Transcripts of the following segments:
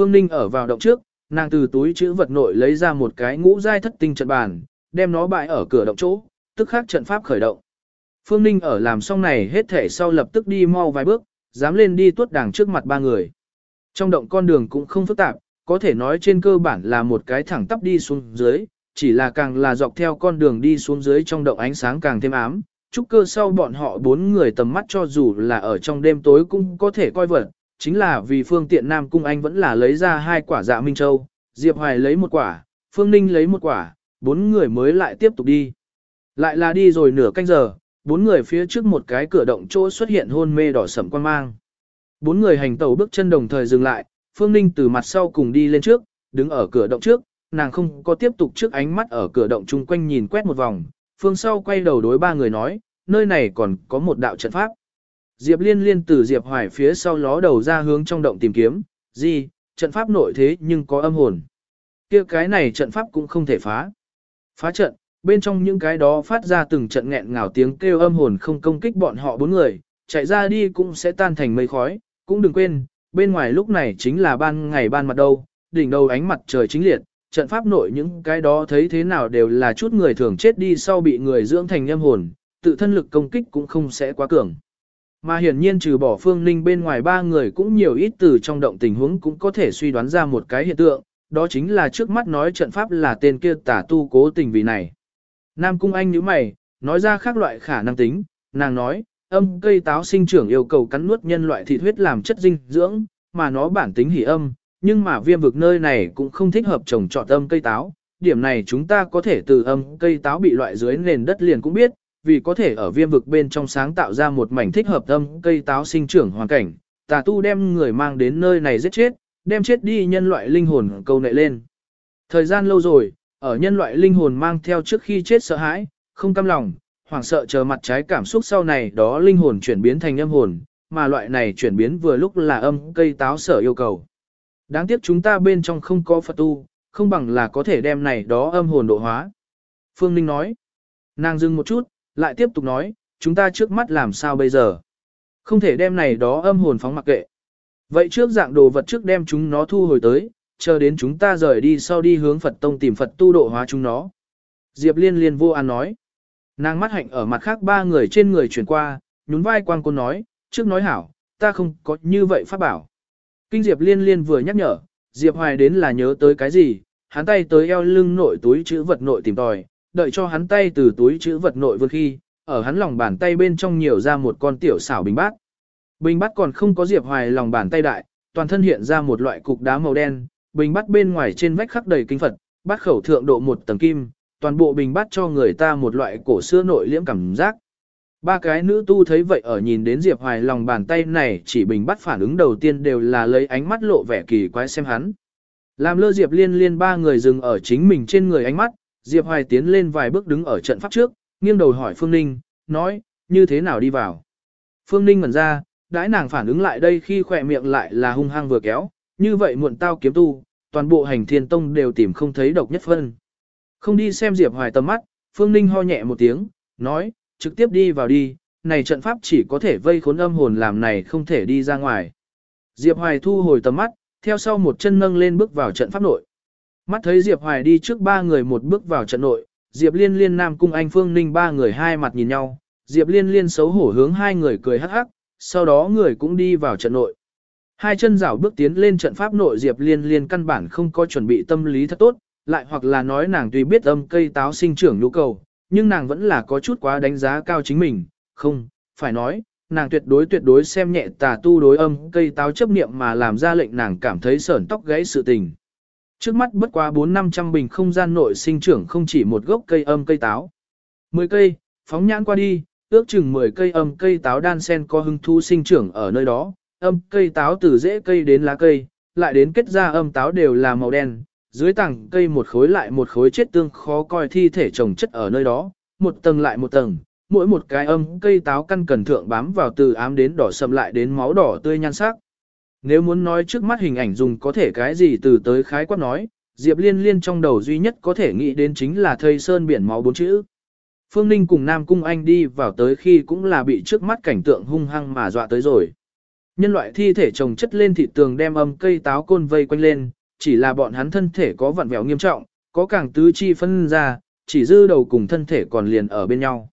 Phương Ninh ở vào động trước, nàng từ túi chữ vật nội lấy ra một cái ngũ giai thất tinh trận bàn, đem nó bại ở cửa động chỗ, tức khắc trận pháp khởi động. Phương Ninh ở làm xong này hết thể sau lập tức đi mau vài bước, dám lên đi tuốt đảng trước mặt ba người. Trong động con đường cũng không phức tạp, có thể nói trên cơ bản là một cái thẳng tắp đi xuống dưới, chỉ là càng là dọc theo con đường đi xuống dưới trong động ánh sáng càng thêm ám. Trúc cơ sau bọn họ bốn người tầm mắt cho dù là ở trong đêm tối cũng có thể coi vật, chính là vì phương tiện Nam Cung Anh vẫn là lấy ra hai quả dạ Minh Châu, Diệp Hoài lấy một quả, Phương Ninh lấy một quả, bốn người mới lại tiếp tục đi. Lại là đi rồi nửa canh giờ, bốn người phía trước một cái cửa động chỗ xuất hiện hôn mê đỏ sẫm quan mang. Bốn người hành tẩu bước chân đồng thời dừng lại, Phương Ninh từ mặt sau cùng đi lên trước, đứng ở cửa động trước, nàng không có tiếp tục trước ánh mắt ở cửa động chung quanh nhìn quét một vòng, phương sau quay đầu đối ba người nói, nơi này còn có một đạo trận pháp. Diệp liên liên từ Diệp hoài phía sau ló đầu ra hướng trong động tìm kiếm, gì, trận pháp nội thế nhưng có âm hồn. kia cái này trận pháp cũng không thể phá. Phá trận, bên trong những cái đó phát ra từng trận nghẹn ngào tiếng kêu âm hồn không công kích bọn họ bốn người, chạy ra đi cũng sẽ tan thành mây khói, cũng đừng quên, bên ngoài lúc này chính là ban ngày ban mặt đâu, đỉnh đầu ánh mặt trời chính liệt, trận pháp nội những cái đó thấy thế nào đều là chút người thường chết đi sau bị người dưỡng thành âm hồn, tự thân lực công kích cũng không sẽ quá cường. Mà hiển nhiên trừ bỏ phương ninh bên ngoài ba người cũng nhiều ít từ trong động tình huống cũng có thể suy đoán ra một cái hiện tượng, đó chính là trước mắt nói trận pháp là tên kia tả tu cố tình vì này. Nam Cung Anh nhíu mày, nói ra khác loại khả năng tính, nàng nói, âm cây táo sinh trưởng yêu cầu cắn nuốt nhân loại thịt huyết làm chất dinh dưỡng, mà nó bản tính hỉ âm, nhưng mà viêm vực nơi này cũng không thích hợp trồng trọt âm cây táo. Điểm này chúng ta có thể từ âm cây táo bị loại dưới nền đất liền cũng biết, vì có thể ở viêm vực bên trong sáng tạo ra một mảnh thích hợp tâm cây táo sinh trưởng hoàn cảnh, tà tu đem người mang đến nơi này giết chết, đem chết đi nhân loại linh hồn câu nệ lên. Thời gian lâu rồi, ở nhân loại linh hồn mang theo trước khi chết sợ hãi, không cam lòng, hoảng sợ chờ mặt trái cảm xúc sau này đó linh hồn chuyển biến thành âm hồn, mà loại này chuyển biến vừa lúc là âm cây táo sở yêu cầu. Đáng tiếc chúng ta bên trong không có Phật tu, không bằng là có thể đem này đó âm hồn độ hóa. Phương Ninh nói. Nàng dừng một chút, lại tiếp tục nói, chúng ta trước mắt làm sao bây giờ? Không thể đem này đó âm hồn phóng mặc kệ. Vậy trước dạng đồ vật trước đem chúng nó thu hồi tới, chờ đến chúng ta rời đi sau đi hướng Phật Tông tìm Phật tu độ hóa chúng nó. Diệp Liên liên vô an nói. Nàng mắt hạnh ở mặt khác ba người trên người chuyển qua, nhún vai quan cô nói, trước nói hảo, ta không có như vậy pháp bảo. Kinh Diệp liên liên vừa nhắc nhở, Diệp Hoài đến là nhớ tới cái gì, hắn tay tới eo lưng nội túi chữ vật nội tìm tòi, đợi cho hắn tay từ túi chữ vật nội vươn khi, ở hắn lòng bàn tay bên trong nhiều ra một con tiểu xảo bình bát. Bình bát còn không có Diệp Hoài lòng bàn tay đại, toàn thân hiện ra một loại cục đá màu đen, bình bát bên ngoài trên vách khắc đầy kinh Phật, bát khẩu thượng độ một tầng kim, toàn bộ bình bát cho người ta một loại cổ xưa nội liễm cảm giác. Ba cái nữ tu thấy vậy ở nhìn đến Diệp Hoài lòng bàn tay này chỉ bình bắt phản ứng đầu tiên đều là lấy ánh mắt lộ vẻ kỳ quái xem hắn. Làm lơ Diệp liên liên ba người dừng ở chính mình trên người ánh mắt, Diệp Hoài tiến lên vài bước đứng ở trận pháp trước, nghiêng đầu hỏi Phương Ninh, nói, như thế nào đi vào. Phương Ninh ngẩn ra, đãi nàng phản ứng lại đây khi khỏe miệng lại là hung hăng vừa kéo, như vậy muộn tao kiếm tu, toàn bộ hành thiên tông đều tìm không thấy độc nhất phân. Không đi xem Diệp Hoài tầm mắt, Phương Ninh ho nhẹ một tiếng, nói, trực tiếp đi vào đi, này trận pháp chỉ có thể vây khốn âm hồn làm này không thể đi ra ngoài. Diệp Hoài thu hồi tầm mắt, theo sau một chân nâng lên bước vào trận pháp nội. Mắt thấy Diệp Hoài đi trước ba người một bước vào trận nội, Diệp Liên Liên Nam cung anh Phương Ninh ba người hai mặt nhìn nhau, Diệp Liên Liên xấu hổ hướng hai người cười hắc hắc, sau đó người cũng đi vào trận nội. Hai chân rảo bước tiến lên trận pháp nội Diệp Liên Liên căn bản không có chuẩn bị tâm lý thật tốt, lại hoặc là nói nàng tuy biết âm cây táo sinh trưởng nhu cầu, nhưng nàng vẫn là có chút quá đánh giá cao chính mình, không, phải nói, nàng tuyệt đối tuyệt đối xem nhẹ tà tu đối âm cây táo chấp niệm mà làm ra lệnh nàng cảm thấy sởn tóc gãy sự tình. Trước mắt bất quá 4-500 bình không gian nội sinh trưởng không chỉ một gốc cây âm cây táo. 10 cây, phóng nhãn qua đi, ước chừng 10 cây âm cây táo đan sen có hưng thu sinh trưởng ở nơi đó, âm cây táo từ rễ cây đến lá cây, lại đến kết ra âm táo đều là màu đen, dưới tảng cây một khối lại một khối chết tương khó coi thi thể trồng chất ở nơi đó, một tầng lại một tầng, mỗi một cái âm cây táo căn cần thượng bám vào từ ám đến đỏ sầm lại đến máu đỏ tươi nhan sắc. Nếu muốn nói trước mắt hình ảnh dùng có thể cái gì từ tới khái quát nói, Diệp Liên Liên trong đầu duy nhất có thể nghĩ đến chính là thây sơn biển máu bốn chữ. Phương Ninh cùng Nam Cung Anh đi vào tới khi cũng là bị trước mắt cảnh tượng hung hăng mà dọa tới rồi. Nhân loại thi thể chồng chất lên thị tường đem âm cây táo côn vây quanh lên, chỉ là bọn hắn thân thể có vặn vẹo nghiêm trọng, có càng tứ chi phân ra, chỉ dư đầu cùng thân thể còn liền ở bên nhau.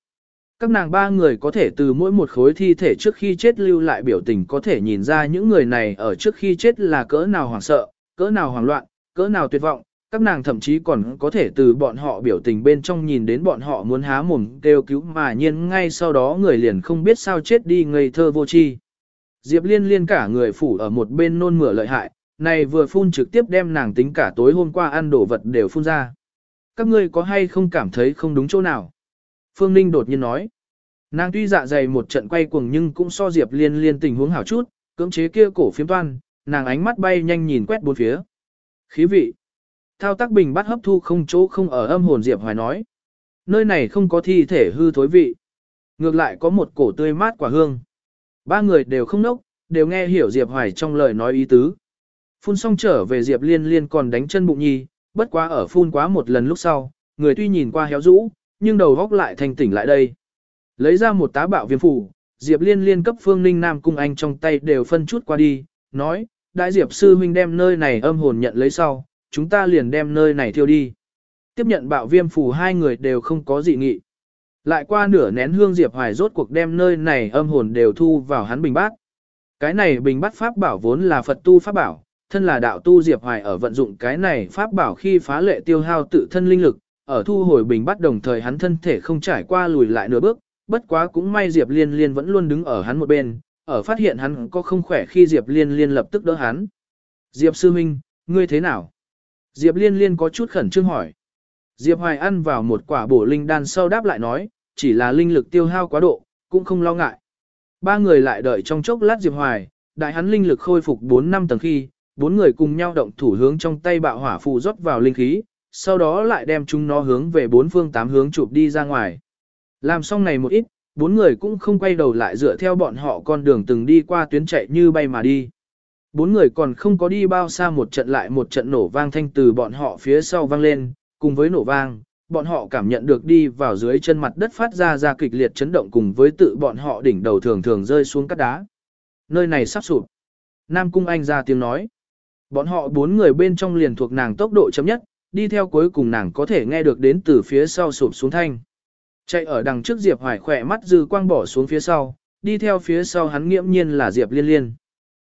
Các nàng ba người có thể từ mỗi một khối thi thể trước khi chết lưu lại biểu tình có thể nhìn ra những người này ở trước khi chết là cỡ nào hoảng sợ, cỡ nào hoảng loạn, cỡ nào tuyệt vọng, các nàng thậm chí còn có thể từ bọn họ biểu tình bên trong nhìn đến bọn họ muốn há mồm kêu cứu mà nhiên ngay sau đó người liền không biết sao chết đi ngây thơ vô tri. Diệp liên liên cả người phủ ở một bên nôn mửa lợi hại, này vừa phun trực tiếp đem nàng tính cả tối hôm qua ăn đồ vật đều phun ra. Các ngươi có hay không cảm thấy không đúng chỗ nào? Phương Ninh đột nhiên nói. Nàng tuy dạ dày một trận quay cuồng nhưng cũng so Diệp liên liên tình huống hảo chút, cưỡng chế kia cổ phiếm toan, nàng ánh mắt bay nhanh nhìn quét bốn phía. Khí vị. Thao tác bình bắt hấp thu không chỗ không ở âm hồn Diệp Hoài nói. Nơi này không có thi thể hư thối vị. Ngược lại có một cổ tươi mát quả hương. Ba người đều không nốc, đều nghe hiểu Diệp Hoài trong lời nói ý tứ. Phun xong trở về Diệp Liên Liên còn đánh chân bụng nhi, bất quá ở phun quá một lần lúc sau, người tuy nhìn qua héo rũ, nhưng đầu góc lại thành tỉnh lại đây. Lấy ra một tá bạo viêm phủ, Diệp Liên Liên cấp Phương Ninh Nam cung anh trong tay đều phân chút qua đi, nói, đại Diệp sư huynh đem nơi này âm hồn nhận lấy sau, chúng ta liền đem nơi này thiêu đi. Tiếp nhận bạo viêm phủ hai người đều không có dị nghị. Lại qua nửa nén hương Diệp Hoài rốt cuộc đem nơi này âm hồn đều thu vào hắn bình bát. Cái này bình bát pháp bảo vốn là Phật tu pháp bảo, thân là đạo tu Diệp Hoài ở vận dụng cái này pháp bảo khi phá lệ tiêu hao tự thân linh lực, ở thu hồi bình bắt đồng thời hắn thân thể không trải qua lùi lại nửa bước, bất quá cũng may Diệp Liên Liên vẫn luôn đứng ở hắn một bên, ở phát hiện hắn có không khỏe khi Diệp Liên Liên lập tức đỡ hắn. Diệp Sư Minh, ngươi thế nào? Diệp Liên Liên có chút khẩn trương hỏi. Diệp Hoài ăn vào một quả bổ linh đan sau đáp lại nói, chỉ là linh lực tiêu hao quá độ, cũng không lo ngại. Ba người lại đợi trong chốc lát Diệp Hoài, đại hắn linh lực khôi phục 4 năm tầng khi, bốn người cùng nhau động thủ hướng trong tay bạo hỏa phù rót vào linh khí, sau đó lại đem chúng nó hướng về bốn phương tám hướng chụp đi ra ngoài. Làm xong này một ít, bốn người cũng không quay đầu lại dựa theo bọn họ con đường từng đi qua tuyến chạy như bay mà đi. Bốn người còn không có đi bao xa một trận lại một trận nổ vang thanh từ bọn họ phía sau vang lên, cùng với nổ vang, bọn họ cảm nhận được đi vào dưới chân mặt đất phát ra ra kịch liệt chấn động cùng với tự bọn họ đỉnh đầu thường thường rơi xuống cát đá. Nơi này sắp sụp. Nam Cung Anh ra tiếng nói. Bọn họ bốn người bên trong liền thuộc nàng tốc độ chấm nhất, đi theo cuối cùng nàng có thể nghe được đến từ phía sau sụp xuống thanh. Chạy ở đằng trước Diệp Hoài khỏe mắt dư quang bỏ xuống phía sau, đi theo phía sau hắn nghiễm nhiên là Diệp Liên Liên.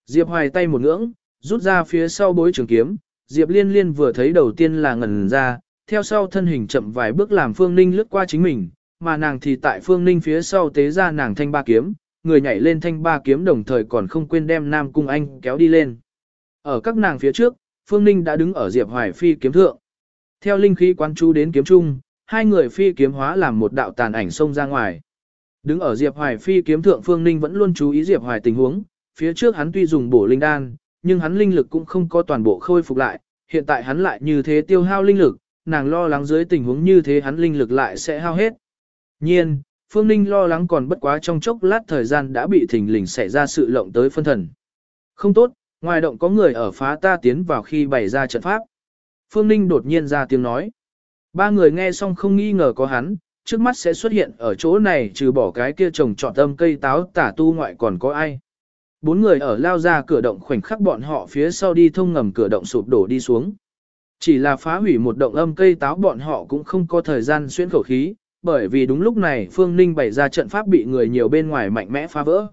Diệp Hoài tay một ngưỡng, rút ra phía sau bối trường kiếm, Diệp Liên Liên vừa thấy đầu tiên là ngẩn ra, theo sau thân hình chậm vài bước làm Phương Ninh lướt qua chính mình, mà nàng thì tại Phương Ninh phía sau tế ra nàng thanh ba kiếm, người nhảy lên thanh ba kiếm đồng thời còn không quên đem Nam Cung Anh kéo đi lên. Ở các nàng phía trước, Phương Ninh đã đứng ở Diệp Hoài phi kiếm thượng. Theo linh khí quan chú đến kiếm trung, hai người phi kiếm hóa làm một đạo tàn ảnh xông ra ngoài. Đứng ở Diệp Hoài phi kiếm thượng Phương Ninh vẫn luôn chú ý Diệp Hoài tình huống, phía trước hắn tuy dùng bổ linh đan, nhưng hắn linh lực cũng không có toàn bộ khôi phục lại, hiện tại hắn lại như thế tiêu hao linh lực, nàng lo lắng dưới tình huống như thế hắn linh lực lại sẽ hao hết. Nhiên, Phương Ninh lo lắng còn bất quá trong chốc lát thời gian đã bị thình lình xảy ra sự lộng tới phân thần. Không tốt, ngoài động có người ở phá ta tiến vào khi bày ra trận pháp. Phương Ninh đột nhiên ra tiếng nói. Ba người nghe xong không nghi ngờ có hắn, trước mắt sẽ xuất hiện ở chỗ này trừ bỏ cái kia trồng trọt âm cây táo tả tu ngoại còn có ai. Bốn người ở lao ra cửa động khoảnh khắc bọn họ phía sau đi thông ngầm cửa động sụp đổ đi xuống. Chỉ là phá hủy một động âm cây táo bọn họ cũng không có thời gian xuyên khẩu khí, bởi vì đúng lúc này Phương Ninh bày ra trận pháp bị người nhiều bên ngoài mạnh mẽ phá vỡ.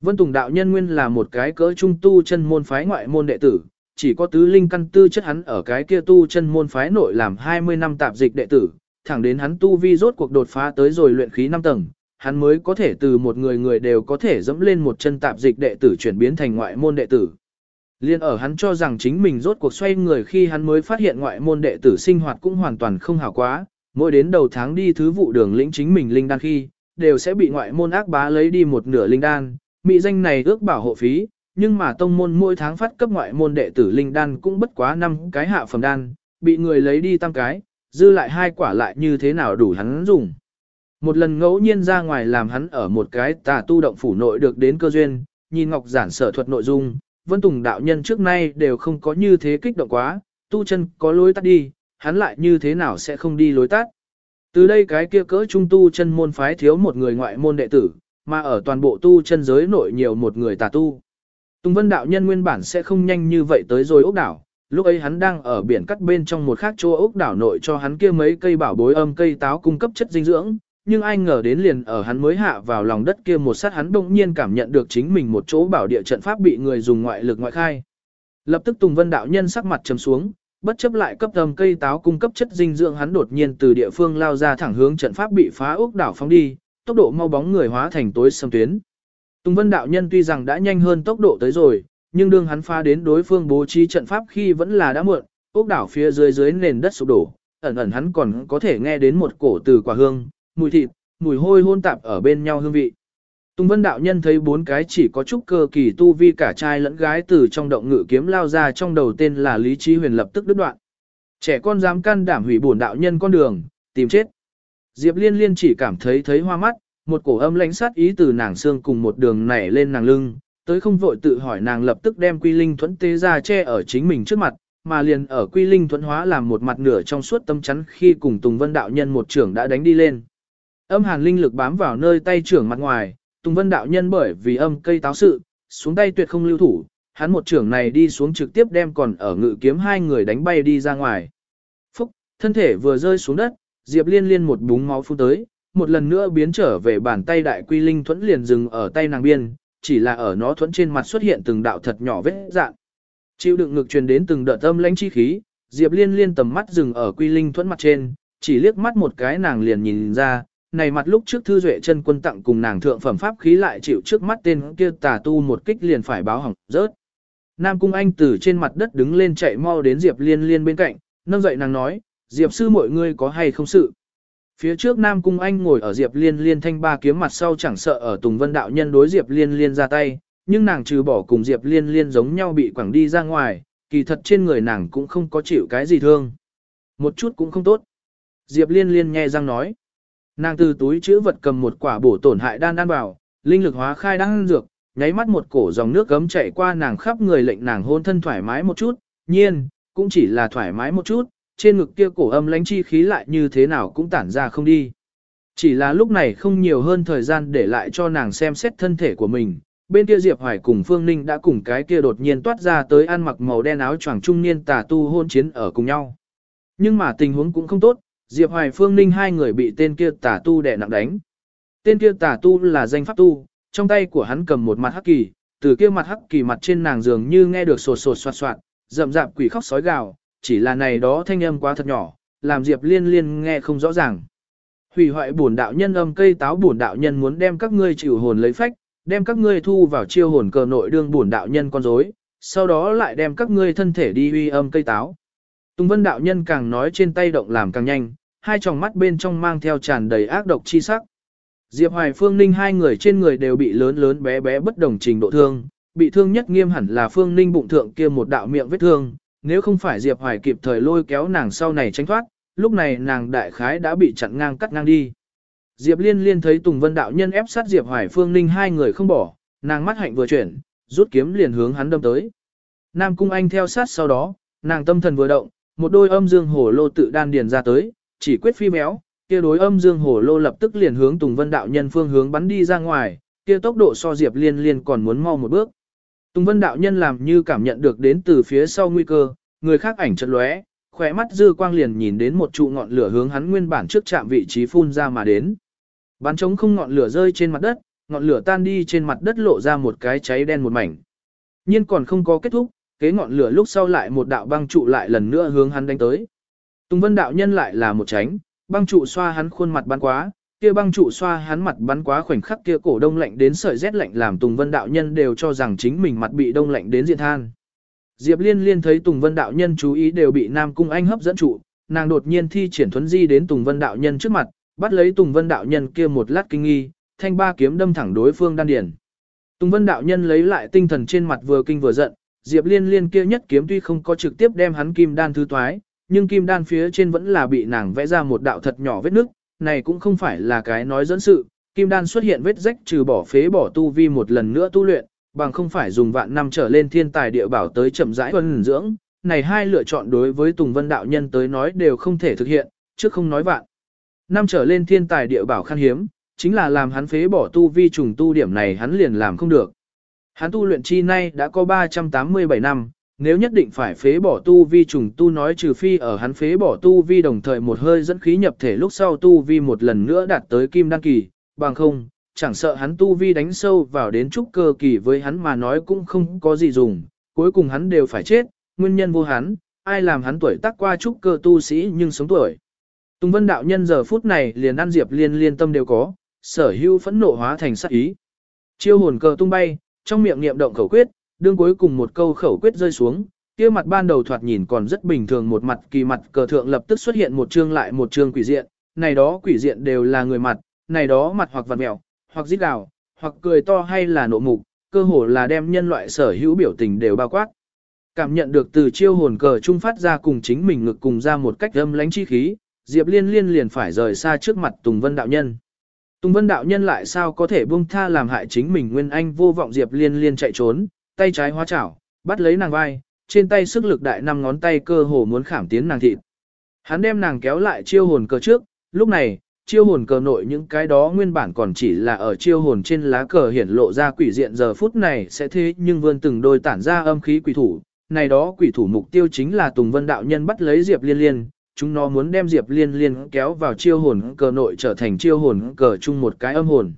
Vân Tùng đạo nhân nguyên là một cái cỡ trung tu chân môn phái ngoại môn đệ tử, chỉ có tứ linh căn tư chất hắn ở cái kia tu chân môn phái nội làm 20 năm tạp dịch đệ tử, thẳng đến hắn tu vi rốt cuộc đột phá tới rồi luyện khí 5 tầng, hắn mới có thể từ một người người đều có thể dẫm lên một chân tạp dịch đệ tử chuyển biến thành ngoại môn đệ tử. Liên ở hắn cho rằng chính mình rốt cuộc xoay người khi hắn mới phát hiện ngoại môn đệ tử sinh hoạt cũng hoàn toàn không hảo quá, mỗi đến đầu tháng đi thứ vụ đường lĩnh chính mình linh đan khi, đều sẽ bị ngoại môn ác bá lấy đi một nửa linh đan, mỹ danh này ước bảo hộ phí, nhưng mà tông môn mỗi tháng phát cấp ngoại môn đệ tử linh đan cũng bất quá năm cái hạ phẩm đan, bị người lấy đi tăng cái, dư lại hai quả lại như thế nào đủ hắn dùng. Một lần ngẫu nhiên ra ngoài làm hắn ở một cái tà tu động phủ nội được đến cơ duyên, nhìn ngọc giản sở thuật nội dung, Vân Tùng đạo nhân trước nay đều không có như thế kích động quá, tu chân có lối tắt đi, hắn lại như thế nào sẽ không đi lối tắt. Từ đây cái kia cỡ trung tu chân môn phái thiếu một người ngoại môn đệ tử, mà ở toàn bộ tu chân giới nội nhiều một người tà tu. Tùng Vân đạo nhân nguyên bản sẽ không nhanh như vậy tới rồi ốc đảo, lúc ấy hắn đang ở biển cắt bên trong một khác chỗ ốc đảo nội cho hắn kia mấy cây bảo bối âm cây táo cung cấp chất dinh dưỡng, nhưng ai ngờ đến liền ở hắn mới hạ vào lòng đất kia một sát hắn đột nhiên cảm nhận được chính mình một chỗ bảo địa trận pháp bị người dùng ngoại lực ngoại khai. Lập tức Tùng Vân đạo nhân sắc mặt trầm xuống, bất chấp lại cấp âm cây táo cung cấp chất dinh dưỡng hắn đột nhiên từ địa phương lao ra thẳng hướng trận pháp bị phá ốc đảo phóng đi, tốc độ mau bóng người hóa thành tối xâm tuyến. Tùng Vân đạo nhân tuy rằng đã nhanh hơn tốc độ tới rồi, nhưng đương hắn phá đến đối phương bố trí trận pháp khi vẫn là đã muộn, ốc đảo phía dưới dưới nền đất sụp đổ, ẩn ẩn hắn còn có thể nghe đến một cổ từ quả hương, mùi thịt, mùi hôi hôn tạp ở bên nhau hương vị. Tùng Vân đạo nhân thấy bốn cái chỉ có chút cơ kỳ tu vi cả trai lẫn gái từ trong động ngự kiếm lao ra trong đầu tên là Lý Trí Huyền lập tức đứt đoạn. Trẻ con dám can đảm hủy bổn đạo nhân con đường, tìm chết. Diệp Liên Liên chỉ cảm thấy thấy hoa mắt, một cổ âm lãnh sát ý từ nàng xương cùng một đường nảy lên nàng lưng, tới không vội tự hỏi nàng lập tức đem quy linh thuẫn tế ra che ở chính mình trước mặt, mà liền ở quy linh thuẫn hóa làm một mặt nửa trong suốt tâm chắn khi cùng Tùng Vân đạo nhân một trưởng đã đánh đi lên. Âm hàn linh lực bám vào nơi tay trưởng mặt ngoài, Tùng Vân đạo nhân bởi vì âm cây táo sự, xuống tay tuyệt không lưu thủ, hắn một trưởng này đi xuống trực tiếp đem còn ở ngự kiếm hai người đánh bay đi ra ngoài. Phúc, thân thể vừa rơi xuống đất, Diệp Liên Liên một búng máu phun tới, một lần nữa biến trở về bàn tay đại quy linh thuẫn liền dừng ở tay nàng biên, chỉ là ở nó thuẫn trên mặt xuất hiện từng đạo thật nhỏ vết dạng. Chịu đựng ngực truyền đến từng đợt âm lãnh chi khí, Diệp Liên Liên tầm mắt dừng ở quy linh thuẫn mặt trên, chỉ liếc mắt một cái nàng liền nhìn ra, này mặt lúc trước thư duệ chân quân tặng cùng nàng thượng phẩm pháp khí lại chịu trước mắt tên kia tà tu một kích liền phải báo hỏng rớt. Nam cung anh từ trên mặt đất đứng lên chạy mau đến Diệp Liên Liên bên cạnh, nâng dậy nàng nói, Diệp sư mọi ngươi có hay không sự. Phía trước Nam Cung Anh ngồi ở Diệp Liên Liên thanh ba kiếm mặt sau chẳng sợ ở Tùng Vân đạo nhân đối Diệp Liên Liên ra tay, nhưng nàng trừ bỏ cùng Diệp Liên Liên giống nhau bị quẳng đi ra ngoài, kỳ thật trên người nàng cũng không có chịu cái gì thương. Một chút cũng không tốt. Diệp Liên Liên nghe răng nói. Nàng từ túi chữ vật cầm một quả bổ tổn hại đan đan bảo, linh lực hóa khai đan dược, nháy mắt một cổ dòng nước gấm chảy qua nàng khắp người lệnh nàng hôn thân thoải mái một chút, nhiên, cũng chỉ là thoải mái một chút, trên ngực kia cổ âm lãnh chi khí lại như thế nào cũng tản ra không đi. Chỉ là lúc này không nhiều hơn thời gian để lại cho nàng xem xét thân thể của mình, bên kia Diệp Hoài cùng Phương Ninh đã cùng cái kia đột nhiên toát ra tới ăn mặc màu đen áo choàng trung niên tà tu hôn chiến ở cùng nhau. Nhưng mà tình huống cũng không tốt, Diệp Hoài Phương Ninh hai người bị tên kia tà tu đè nặng đánh. Tên kia tà tu là danh pháp tu, trong tay của hắn cầm một mặt hắc kỳ, từ kia mặt hắc kỳ mặt trên nàng dường như nghe được sột sột soạt soạt, rậm rạp quỷ khóc sói gào, chỉ là này đó thanh âm quá thật nhỏ, làm Diệp Liên Liên nghe không rõ ràng. Hủy hoại bổn đạo nhân âm cây táo bổn đạo nhân muốn đem các ngươi chịu hồn lấy phách, đem các ngươi thu vào chiêu hồn cờ nội đương bổn đạo nhân con rối, sau đó lại đem các ngươi thân thể đi uy âm cây táo. Tùng Vân đạo nhân càng nói trên tay động làm càng nhanh, hai tròng mắt bên trong mang theo tràn đầy ác độc chi sắc. Diệp Hoài Phương Ninh hai người trên người đều bị lớn lớn bé bé bất đồng trình độ thương, bị thương nhất nghiêm hẳn là Phương Ninh bụng thượng kia một đạo miệng vết thương, nếu không phải Diệp Hoài kịp thời lôi kéo nàng sau này tránh thoát, lúc này nàng đại khái đã bị chặn ngang cắt ngang đi. Diệp Liên Liên thấy Tùng Vân đạo nhân ép sát Diệp Hoài Phương Ninh hai người không bỏ, nàng mắt hạnh vừa chuyển, rút kiếm liền hướng hắn đâm tới. Nam Cung Anh theo sát sau đó, nàng tâm thần vừa động, một đôi âm dương hồ lô tự đan điền ra tới, chỉ quyết phi méo, kia đối âm dương hồ lô lập tức liền hướng Tùng Vân đạo nhân phương hướng bắn đi ra ngoài, kia tốc độ so Diệp Liên Liên còn muốn mau một bước. Tùng Vân đạo nhân làm như cảm nhận được đến từ phía sau nguy cơ, người khác ảnh chợt lóe, khỏe mắt dư quang liền nhìn đến một trụ ngọn lửa hướng hắn nguyên bản trước chạm vị trí phun ra mà đến. Bắn trống không ngọn lửa rơi trên mặt đất, ngọn lửa tan đi trên mặt đất lộ ra một cái cháy đen một mảnh. Nhưng còn không có kết thúc, kế ngọn lửa lúc sau lại một đạo băng trụ lại lần nữa hướng hắn đánh tới. Tùng Vân đạo nhân lại là một tránh, băng trụ xoa hắn khuôn mặt bắn quá, kia băng trụ xoa hắn mặt bắn quá khoảnh khắc kia cổ đông lạnh đến sợi rét lạnh làm Tùng Vân đạo nhân đều cho rằng chính mình mặt bị đông lạnh đến diện than. Diệp Liên Liên thấy Tùng Vân đạo nhân chú ý đều bị Nam Cung Anh hấp dẫn trụ, nàng đột nhiên thi triển thuấn di đến Tùng Vân đạo nhân trước mặt, bắt lấy Tùng Vân đạo nhân kia một lát kinh nghi, thanh ba kiếm đâm thẳng đối phương đan điền. Tùng Vân đạo nhân lấy lại tinh thần trên mặt vừa kinh vừa giận, Diệp Liên Liên kia nhất kiếm tuy không có trực tiếp đem hắn kim đan thứ toái, nhưng kim đan phía trên vẫn là bị nàng vẽ ra một đạo thật nhỏ vết nứt, này cũng không phải là cái nói dẫn sự, kim đan xuất hiện vết rách trừ bỏ phế bỏ tu vi một lần nữa tu luyện, bằng không phải dùng vạn năm trở lên thiên tài địa bảo tới chậm rãi tuần dưỡng, này hai lựa chọn đối với Tùng Vân đạo nhân tới nói đều không thể thực hiện, trước không nói vạn. Năm trở lên thiên tài địa bảo khan hiếm, chính là làm hắn phế bỏ tu vi trùng tu điểm này hắn liền làm không được. Hắn tu luyện chi nay đã có 387 năm, nếu nhất định phải phế bỏ tu vi trùng tu nói trừ phi ở hắn phế bỏ tu vi đồng thời một hơi dẫn khí nhập thể lúc sau tu vi một lần nữa đạt tới kim đăng kỳ, bằng không, chẳng sợ hắn tu vi đánh sâu vào đến trúc cơ kỳ với hắn mà nói cũng không có gì dùng, cuối cùng hắn đều phải chết, nguyên nhân vô hắn, ai làm hắn tuổi tác qua trúc cơ tu sĩ nhưng sống tuổi. Tùng Vân đạo nhân giờ phút này liền ăn Diệp Liên liên tâm đều có, sở hữu phẫn nộ hóa thành sát ý. Chiêu hồn cờ tung bay, trong miệng niệm động khẩu quyết, đương cuối cùng một câu khẩu quyết rơi xuống, kia mặt ban đầu thoạt nhìn còn rất bình thường một mặt kỳ mặt cờ thượng lập tức xuất hiện một chương lại một chương quỷ diện, này đó quỷ diện đều là người mặt, này đó mặt hoặc vặn mèo, hoặc giết gào, hoặc cười to hay là nộ mục, cơ hồ là đem nhân loại sở hữu biểu tình đều bao quát. Cảm nhận được từ chiêu hồn cờ trung phát ra cùng chính mình ngực cùng ra một cách âm lánh chi khí, Diệp Liên Liên liền phải rời xa trước mặt Tùng Vân đạo nhân. Tùng Vân đạo nhân lại sao có thể buông tha làm hại chính mình Nguyên Anh vô vọng Diệp Liên Liên chạy trốn, tay trái hóa chảo, bắt lấy nàng vai, trên tay sức lực đại năm ngón tay cơ hồ muốn khảm tiến nàng thịt. Hắn đem nàng kéo lại chiêu hồn cờ trước, lúc này, chiêu hồn cờ nội những cái đó nguyên bản còn chỉ là ở chiêu hồn trên lá cờ hiển lộ ra quỷ diện giờ phút này sẽ thế nhưng vươn từng đôi tản ra âm khí quỷ thủ. Này đó quỷ thủ mục tiêu chính là Tùng Vân đạo nhân bắt lấy Diệp Liên Liên, chúng nó muốn đem Diệp Liên Liên kéo vào chiêu hồn cờ nội trở thành chiêu hồn cờ chung một cái âm hồn.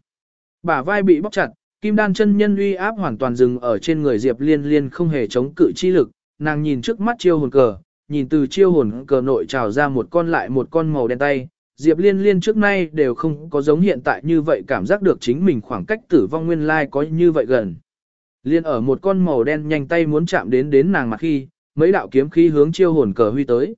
Bả vai bị bóc chặt, kim đan chân nhân uy áp hoàn toàn dừng ở trên người Diệp Liên Liên không hề chống cự chi lực, nàng nhìn trước mắt chiêu hồn cờ, nhìn từ chiêu hồn cờ nội trào ra một con lại một con màu đen tay, Diệp Liên Liên trước nay đều không có giống hiện tại như vậy cảm giác được chính mình khoảng cách tử vong nguyên lai có như vậy gần. Liên ở một con màu đen nhanh tay muốn chạm đến đến nàng mặt khi, mấy đạo kiếm khí hướng chiêu hồn cờ huy tới.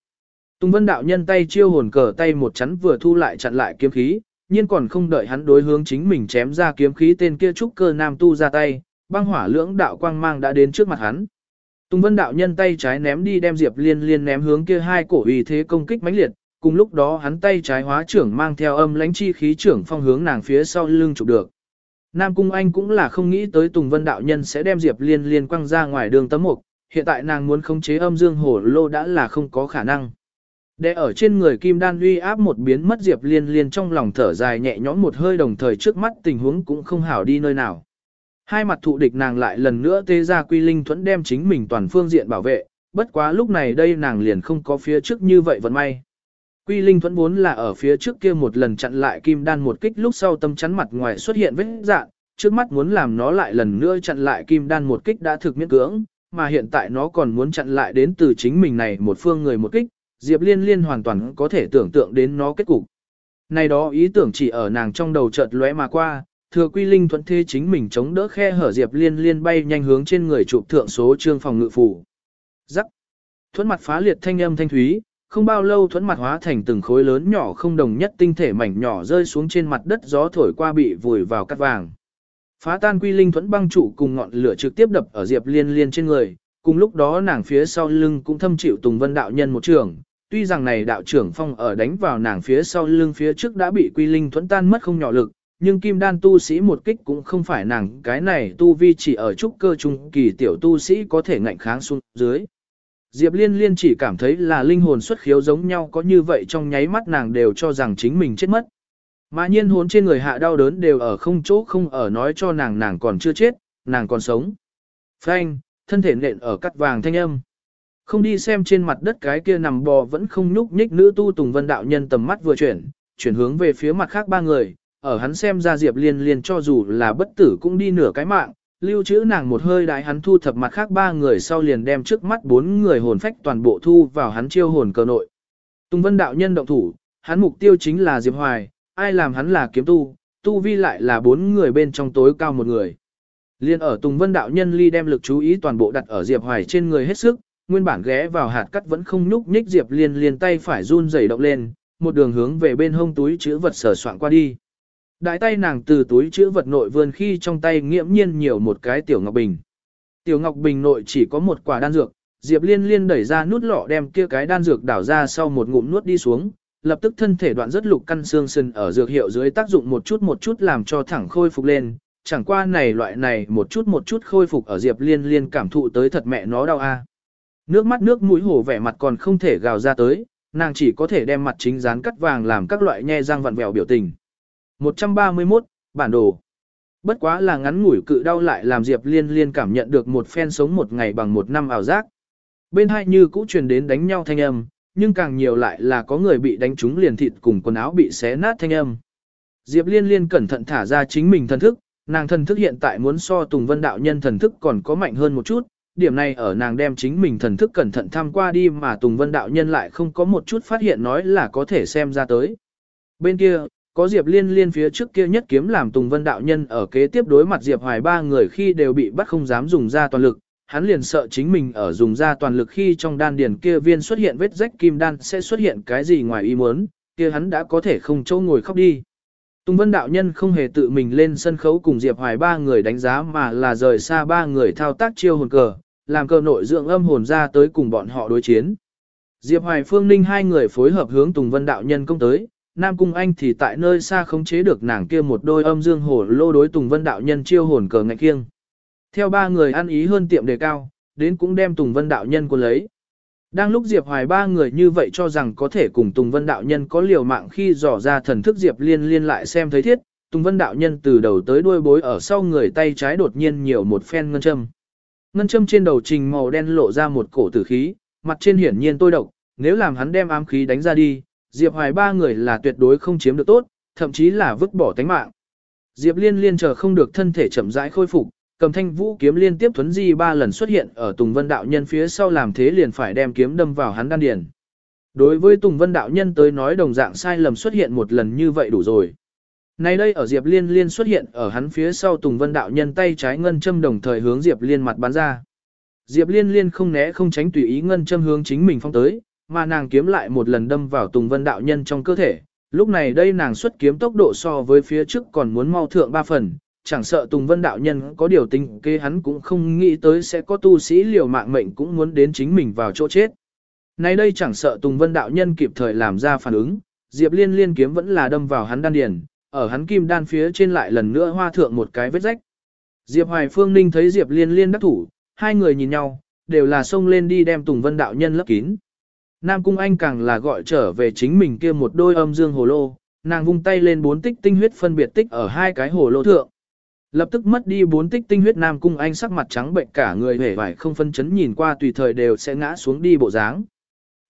Tùng Vân đạo nhân tay chiêu hồn cờ tay một chắn vừa thu lại chặn lại kiếm khí, nhưng còn không đợi hắn đối hướng chính mình chém ra kiếm khí tên kia trúc cơ nam tu ra tay, băng hỏa lưỡng đạo quang mang đã đến trước mặt hắn. Tùng Vân đạo nhân tay trái ném đi đem Diệp Liên Liên ném hướng kia hai cổ uy thế công kích mãnh liệt, cùng lúc đó hắn tay trái hóa trưởng mang theo âm lãnh chi khí trưởng phong hướng nàng phía sau lưng chụp được. Nam Cung Anh cũng là không nghĩ tới Tùng Vân đạo nhân sẽ đem Diệp Liên Liên quăng ra ngoài đường tấm mục, hiện tại nàng muốn khống chế âm dương hổ lô đã là không có khả năng. Để ở trên người Kim Đan uy áp một biến mất Diệp Liên Liên trong lòng thở dài nhẹ nhõm một hơi đồng thời trước mắt tình huống cũng không hảo đi nơi nào. Hai mặt thụ địch nàng lại lần nữa tê ra quy linh thuẫn đem chính mình toàn phương diện bảo vệ, bất quá lúc này đây nàng liền không có phía trước như vậy vận may. Quy linh thuẫn vốn là ở phía trước kia một lần chặn lại kim đan một kích lúc sau tâm chắn mặt ngoài xuất hiện vết dạng, trước mắt muốn làm nó lại lần nữa chặn lại kim đan một kích đã thực miễn cưỡng, mà hiện tại nó còn muốn chặn lại đến từ chính mình này một phương người một kích, Diệp Liên Liên hoàn toàn có thể tưởng tượng đến nó kết cục. Này đó ý tưởng chỉ ở nàng trong đầu chợt lóe mà qua, thừa quy linh thuận thế chính mình chống đỡ khe hở Diệp Liên Liên bay nhanh hướng trên người chụp thượng số trương phòng ngự phủ. Rắc. Thuẫn mặt phá liệt thanh âm thanh thúy, không bao lâu thuẫn mặt hóa thành từng khối lớn nhỏ không đồng nhất tinh thể mảnh nhỏ rơi xuống trên mặt đất gió thổi qua bị vùi vào cắt vàng. Phá tan quy linh thuẫn băng trụ cùng ngọn lửa trực tiếp đập ở Diệp Liên Liên trên người, cùng lúc đó nàng phía sau lưng cũng thâm chịu Tùng Vân đạo nhân một trường, tuy rằng này đạo trưởng phong ở đánh vào nàng phía sau lưng phía trước đã bị quy linh thuẫn tan mất không nhỏ lực, nhưng kim đan tu sĩ một kích cũng không phải nàng cái này tu vi chỉ ở trúc cơ trung kỳ tiểu tu sĩ có thể ngạnh kháng xuống dưới. Diệp liên liên chỉ cảm thấy là linh hồn xuất khiếu giống nhau có như vậy trong nháy mắt nàng đều cho rằng chính mình chết mất. Mà nhiên hồn trên người hạ đau đớn đều ở không chỗ không ở nói cho nàng nàng còn chưa chết, nàng còn sống. Phanh, thân thể nện ở cắt vàng thanh âm. Không đi xem trên mặt đất cái kia nằm bò vẫn không nhúc nhích nữ tu Tùng Vân đạo nhân tầm mắt vừa chuyển, chuyển hướng về phía mặt khác ba người, ở hắn xem ra Diệp Liên Liên cho dù là bất tử cũng đi nửa cái mạng, lưu trữ nàng một hơi đại hắn thu thập mặt khác ba người sau liền đem trước mắt bốn người hồn phách toàn bộ thu vào hắn chiêu hồn cờ nội. Tùng Vân đạo nhân động thủ, hắn mục tiêu chính là Diệp Hoài, ai làm hắn là kiếm tu, tu vi lại là bốn người bên trong tối cao một người. Liên ở Tùng Vân đạo nhân ly đem lực chú ý toàn bộ đặt ở Diệp Hoài trên người hết sức, nguyên bản ghé vào hạt cắt vẫn không nhúc nhích Diệp Liên liền tay phải run rẩy động lên, một đường hướng về bên hông túi chữ vật sở soạn qua đi. Đại tay nàng từ túi chữ vật nội vươn khi trong tay nghiễm nhiên nhiều một cái tiểu ngọc bình. Tiểu ngọc bình nội chỉ có một quả đan dược, Diệp Liên Liên đẩy ra nút lọ đem kia cái đan dược đảo ra sau một ngụm nuốt đi xuống, lập tức thân thể đoạn rất lục căn xương sườn ở dược hiệu dưới tác dụng một chút một chút làm cho thẳng khôi phục lên, chẳng qua này loại này một chút một chút khôi phục ở Diệp Liên Liên cảm thụ tới thật mẹ nó đau a. Nước mắt nước mũi hổ vẻ mặt còn không thể gào ra tới, nàng chỉ có thể đem mặt chính dán cắt vàng làm các loại nhe răng vặn vẹo biểu tình. 131, bản đồ. Bất quá là ngắn ngủi cự đau lại làm Diệp Liên Liên cảm nhận được một phen sống một ngày bằng một năm ảo giác. Bên hai như cũ truyền đến đánh nhau thanh âm, nhưng càng nhiều lại là có người bị đánh trúng liền thịt cùng quần áo bị xé nát thanh âm. Diệp Liên Liên cẩn thận thả ra chính mình thần thức, nàng thần thức hiện tại muốn so Tùng Vân đạo nhân thần thức còn có mạnh hơn một chút, điểm này ở nàng đem chính mình thần thức cẩn thận tham qua đi mà Tùng Vân đạo nhân lại không có một chút phát hiện nói là có thể xem ra tới. Bên kia, có Diệp Liên Liên phía trước kia nhất kiếm làm Tùng Vân đạo nhân ở kế tiếp đối mặt Diệp Hoài ba người khi đều bị bắt không dám dùng ra toàn lực, hắn liền sợ chính mình ở dùng ra toàn lực khi trong đan điền kia viên xuất hiện vết rách kim đan sẽ xuất hiện cái gì ngoài ý muốn, kia hắn đã có thể không chỗ ngồi khóc đi. Tùng Vân đạo nhân không hề tự mình lên sân khấu cùng Diệp Hoài ba người đánh giá mà là rời xa ba người thao tác chiêu hồn cờ, làm cơ nội dưỡng âm hồn ra tới cùng bọn họ đối chiến. Diệp Hoài Phương Ninh hai người phối hợp hướng Tùng Vân đạo nhân công tới, Nam Cung Anh thì tại nơi xa khống chế được nàng kia một đôi âm dương hổ lô đối Tùng Vân đạo nhân chiêu hồn cờ ngạch kiêng. Theo ba người ăn ý hơn tiệm đề cao, đến cũng đem Tùng Vân đạo nhân quân lấy. Đang lúc Diệp Hoài ba người như vậy cho rằng có thể cùng Tùng Vân đạo nhân có liều mạng khi dò ra thần thức Diệp Liên liên lại xem thấy thiết, Tùng Vân đạo nhân từ đầu tới đuôi bối ở sau người tay trái đột nhiên nhiều một phen ngân châm. Ngân châm trên đầu trình màu đen lộ ra một cổ tử khí, mặt trên hiển nhiên tôi độc, nếu làm hắn đem ám khí đánh ra đi, Diệp Hoài ba người là tuyệt đối không chiếm được tốt, thậm chí là vứt bỏ tánh mạng. Diệp Liên liên chờ không được thân thể chậm rãi khôi phục, cầm thanh vũ kiếm liên tiếp thuấn di ba lần xuất hiện ở Tùng Vân đạo nhân phía sau làm thế liền phải đem kiếm đâm vào hắn đan điền. Đối với Tùng Vân đạo nhân tới nói đồng dạng sai lầm xuất hiện một lần như vậy đủ rồi. Nay đây ở Diệp Liên Liên xuất hiện ở hắn phía sau Tùng Vân đạo nhân tay trái ngân châm đồng thời hướng Diệp Liên mặt bắn ra. Diệp Liên Liên không né không tránh tùy ý ngân châm hướng chính mình phong tới, mà nàng kiếm lại một lần đâm vào Tùng Vân đạo nhân trong cơ thể. Lúc này đây nàng xuất kiếm tốc độ so với phía trước còn muốn mau thượng ba phần, chẳng sợ Tùng Vân đạo nhân có điều tình kế hắn cũng không nghĩ tới sẽ có tu sĩ liều mạng mệnh cũng muốn đến chính mình vào chỗ chết. Nay đây chẳng sợ Tùng Vân đạo nhân kịp thời làm ra phản ứng, Diệp Liên liên kiếm vẫn là đâm vào hắn đan điền, ở hắn kim đan phía trên lại lần nữa hoa thượng một cái vết rách. Diệp Hoài Phương Ninh thấy Diệp Liên liên đắc thủ, hai người nhìn nhau, đều là xông lên đi đem Tùng Vân đạo nhân lấp kín. Nam Cung Anh càng là gọi trở về chính mình kia một đôi âm dương hồ lô, nàng vung tay lên bốn tích tinh huyết phân biệt tích ở hai cái hồ lô thượng. Lập tức mất đi bốn tích tinh huyết Nam Cung Anh sắc mặt trắng bệnh cả người hề vải không phân chấn nhìn qua tùy thời đều sẽ ngã xuống đi bộ dáng.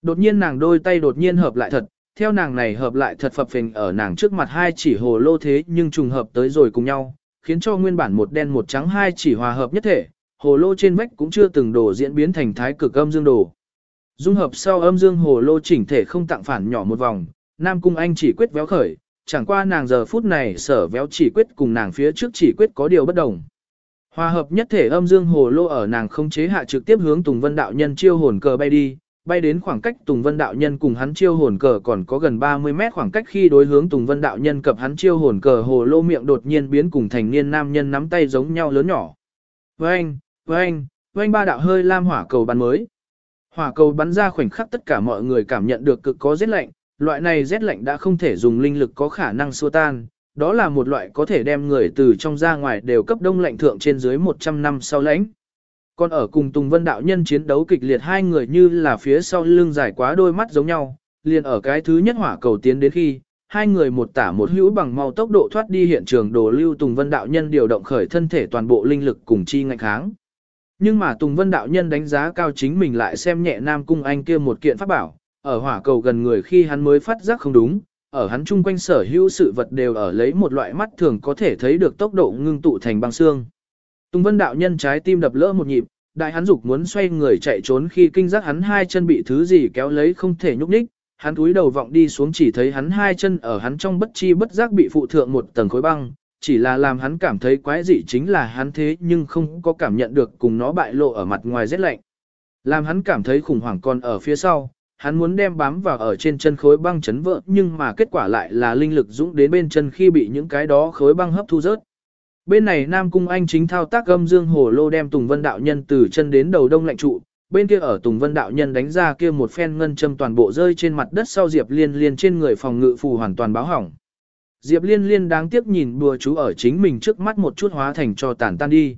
Đột nhiên nàng đôi tay đột nhiên hợp lại thật, theo nàng này hợp lại thật phập phình ở nàng trước mặt hai chỉ hồ lô thế nhưng trùng hợp tới rồi cùng nhau, khiến cho nguyên bản một đen một trắng hai chỉ hòa hợp nhất thể, hồ lô trên vách cũng chưa từng đổ diễn biến thành thái cực âm dương đồ. Dung hợp sau âm dương hồ lô chỉnh thể không tặng phản nhỏ một vòng, Nam Cung Anh chỉ quyết véo khởi, chẳng qua nàng giờ phút này sở véo chỉ quyết cùng nàng phía trước chỉ quyết có điều bất đồng. Hòa hợp nhất thể âm dương hồ lô ở nàng không chế hạ trực tiếp hướng Tùng Vân đạo nhân chiêu hồn cờ bay đi, bay đến khoảng cách Tùng Vân đạo nhân cùng hắn chiêu hồn cờ còn có gần 30 mét khoảng cách khi đối hướng Tùng Vân đạo nhân cập hắn chiêu hồn cờ hồ lô miệng đột nhiên biến cùng thành niên nam nhân nắm tay giống nhau lớn nhỏ. Vâng, vâng, vâng ba đạo hơi lam hỏa cầu bắn mới. Hỏa cầu bắn ra khoảnh khắc tất cả mọi người cảm nhận được cực có rét lạnh, loại này rét lạnh đã không thể dùng linh lực có khả năng xua tan, đó là một loại có thể đem người từ trong ra ngoài đều cấp đông lạnh thượng trên dưới 100 năm sau lãnh. Còn ở cùng Tùng Vân đạo nhân chiến đấu kịch liệt hai người như là phía sau lưng dài quá đôi mắt giống nhau, liền ở cái thứ nhất hỏa cầu tiến đến khi, hai người một tả một hữu bằng mau tốc độ thoát đi hiện trường đồ lưu Tùng Vân đạo nhân điều động khởi thân thể toàn bộ linh lực cùng chi ngạnh kháng. Nhưng mà Tùng Vân đạo nhân đánh giá cao chính mình lại xem nhẹ Nam Cung Anh kia một kiện pháp bảo, ở hỏa cầu gần người khi hắn mới phát giác không đúng, ở hắn chung quanh sở hữu sự vật đều ở lấy một loại mắt thường có thể thấy được tốc độ ngưng tụ thành băng xương. Tùng Vân đạo nhân trái tim đập lỡ một nhịp, đại hắn dục muốn xoay người chạy trốn khi kinh giác hắn hai chân bị thứ gì kéo lấy không thể nhúc nhích, hắn cúi đầu vọng đi xuống chỉ thấy hắn hai chân ở hắn trong bất chi bất giác bị phụ thượng một tầng khối băng, chỉ là làm hắn cảm thấy quái dị chính là hắn thế nhưng không có cảm nhận được cùng nó bại lộ ở mặt ngoài rét lạnh. Làm hắn cảm thấy khủng hoảng còn ở phía sau, hắn muốn đem bám vào ở trên chân khối băng chấn vỡ nhưng mà kết quả lại là linh lực dũng đến bên chân khi bị những cái đó khối băng hấp thu rớt. Bên này Nam Cung Anh chính thao tác âm dương hồ lô đem Tùng Vân Đạo Nhân từ chân đến đầu đông lạnh trụ, bên kia ở Tùng Vân Đạo Nhân đánh ra kia một phen ngân châm toàn bộ rơi trên mặt đất sau Diệp Liên Liên trên người phòng ngự phù hoàn toàn báo hỏng. Diệp Liên Liên đáng tiếc nhìn bùa chú ở chính mình trước mắt một chút hóa thành cho tàn tan đi.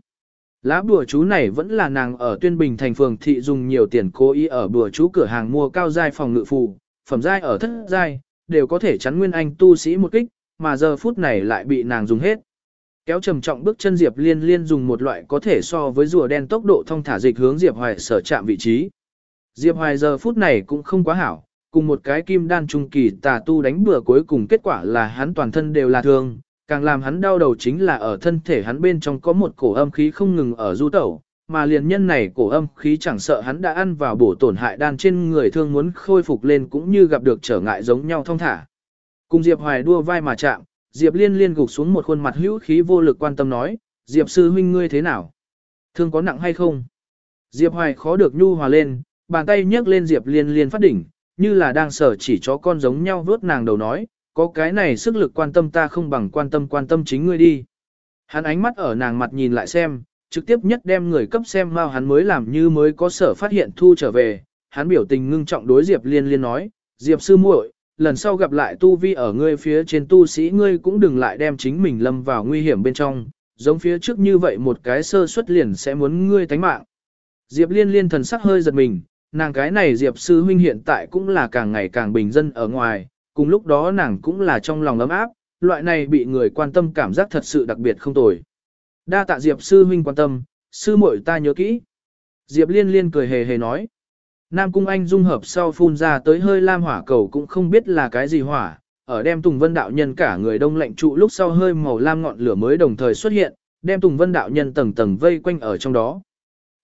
Lá bùa chú này vẫn là nàng ở Tuyên Bình thành phường thị dùng nhiều tiền cố ý ở bùa chú cửa hàng mua cao giai phòng ngự phù, phẩm giai ở thất giai, đều có thể chắn nguyên anh tu sĩ một kích, mà giờ phút này lại bị nàng dùng hết. Kéo trầm trọng bước chân Diệp Liên Liên dùng một loại có thể so với rùa đen tốc độ thông thả dịch hướng Diệp Hoài sở chạm vị trí. Diệp Hoài giờ phút này cũng không quá hảo, cùng một cái kim đan trung kỳ tà tu đánh bừa cuối cùng kết quả là hắn toàn thân đều là thương, càng làm hắn đau đầu chính là ở thân thể hắn bên trong có một cổ âm khí không ngừng ở du tẩu, mà liền nhân này cổ âm khí chẳng sợ hắn đã ăn vào bổ tổn hại đan trên người thương muốn khôi phục lên cũng như gặp được trở ngại giống nhau thông thả. Cùng Diệp Hoài đua vai mà chạm, Diệp Liên liên gục xuống một khuôn mặt hữu khí vô lực quan tâm nói, Diệp sư huynh ngươi thế nào? Thương có nặng hay không? Diệp Hoài khó được nhu hòa lên, bàn tay nhấc lên Diệp Liên liên phát đỉnh, như là đang sở chỉ chó con giống nhau vớt nàng đầu nói, có cái này sức lực quan tâm ta không bằng quan tâm quan tâm chính ngươi đi. Hắn ánh mắt ở nàng mặt nhìn lại xem, trực tiếp nhất đem người cấp xem mau hắn mới làm như mới có sở phát hiện thu trở về, hắn biểu tình ngưng trọng đối Diệp Liên Liên nói, Diệp sư muội, lần sau gặp lại tu vi ở ngươi phía trên tu sĩ ngươi cũng đừng lại đem chính mình lâm vào nguy hiểm bên trong, giống phía trước như vậy một cái sơ suất liền sẽ muốn ngươi tánh mạng. Diệp Liên Liên thần sắc hơi giật mình, nàng cái này Diệp sư huynh hiện tại cũng là càng ngày càng bình dân ở ngoài, cùng lúc đó nàng cũng là trong lòng ấm áp, loại này bị người quan tâm cảm giác thật sự đặc biệt không tồi. Đa tạ Diệp sư huynh quan tâm, sư muội ta nhớ kỹ. Diệp liên liên cười hề hề nói. Nam Cung Anh dung hợp sau phun ra tới hơi lam hỏa cầu cũng không biết là cái gì hỏa, ở đem Tùng Vân đạo nhân cả người đông lạnh trụ lúc sau hơi màu lam ngọn lửa mới đồng thời xuất hiện, đem Tùng Vân đạo nhân tầng tầng vây quanh ở trong đó.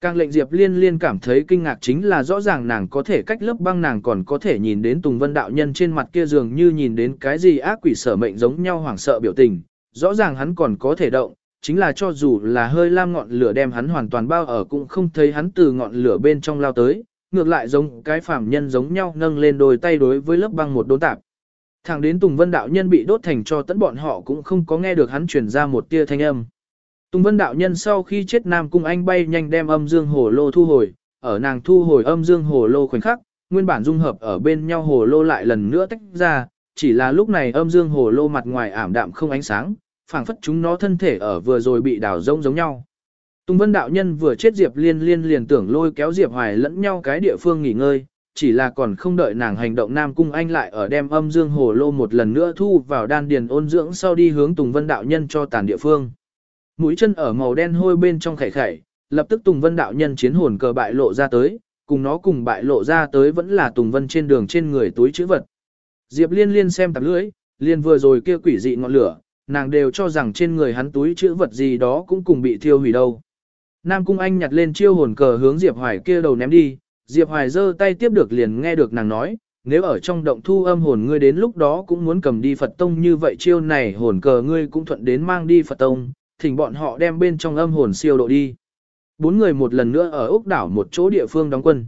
Càng lệnh Diệp Liên Liên cảm thấy kinh ngạc chính là rõ ràng nàng có thể cách lớp băng nàng còn có thể nhìn đến Tùng Vân đạo nhân trên mặt kia dường như nhìn đến cái gì ác quỷ sở mệnh giống nhau hoảng sợ biểu tình, rõ ràng hắn còn có thể động, chính là cho dù là hơi lam ngọn lửa đem hắn hoàn toàn bao ở cũng không thấy hắn từ ngọn lửa bên trong lao tới, ngược lại giống cái phàm nhân giống nhau nâng lên đôi tay đối với lớp băng một đốn tạp. Thẳng đến Tùng Vân đạo nhân bị đốt thành cho tẫn bọn họ cũng không có nghe được hắn truyền ra một tia thanh âm. Tùng Vân đạo nhân sau khi chết Nam Cung Anh bay nhanh đem âm dương hồ lô thu hồi, ở nàng thu hồi âm dương hồ lô khoảnh khắc, nguyên bản dung hợp ở bên nhau hồ lô lại lần nữa tách ra, chỉ là lúc này âm dương hồ lô mặt ngoài ảm đạm không ánh sáng, phảng phất chúng nó thân thể ở vừa rồi bị đào rông giống nhau. Tùng Vân đạo nhân vừa chết Diệp Liên Liên liền tưởng lôi kéo Diệp Hoài lẫn nhau cái địa phương nghỉ ngơi, chỉ là còn không đợi nàng hành động Nam Cung Anh lại ở đem âm dương hồ lô một lần nữa thu vào đan điền ôn dưỡng sau đi hướng Tùng Vân đạo nhân cho tàn địa phương. Mũi chân ở màu đen hôi bên trong khẩy khẩy, lập tức Tùng Vân đạo nhân chiến hồn cờ bại lộ ra tới, cùng nó cùng bại lộ ra tới vẫn là Tùng Vân trên đường trên người túi chữ vật. Diệp Liên Liên xem tạp lưỡi, liên vừa rồi kia quỷ dị ngọn lửa, nàng đều cho rằng trên người hắn túi chữ vật gì đó cũng cùng bị thiêu hủy đâu. Nam Cung Anh nhặt lên chiêu hồn cờ hướng Diệp Hoài kia đầu ném đi, Diệp Hoài giơ tay tiếp được liền nghe được nàng nói, nếu ở trong động thu âm hồn ngươi đến lúc đó cũng muốn cầm đi Phật Tông như vậy chiêu này hồn cờ ngươi cũng thuận đến mang đi Phật Tông, thỉnh bọn họ đem bên trong âm hồn siêu độ đi. Bốn người một lần nữa ở Úc đảo một chỗ địa phương đóng quân.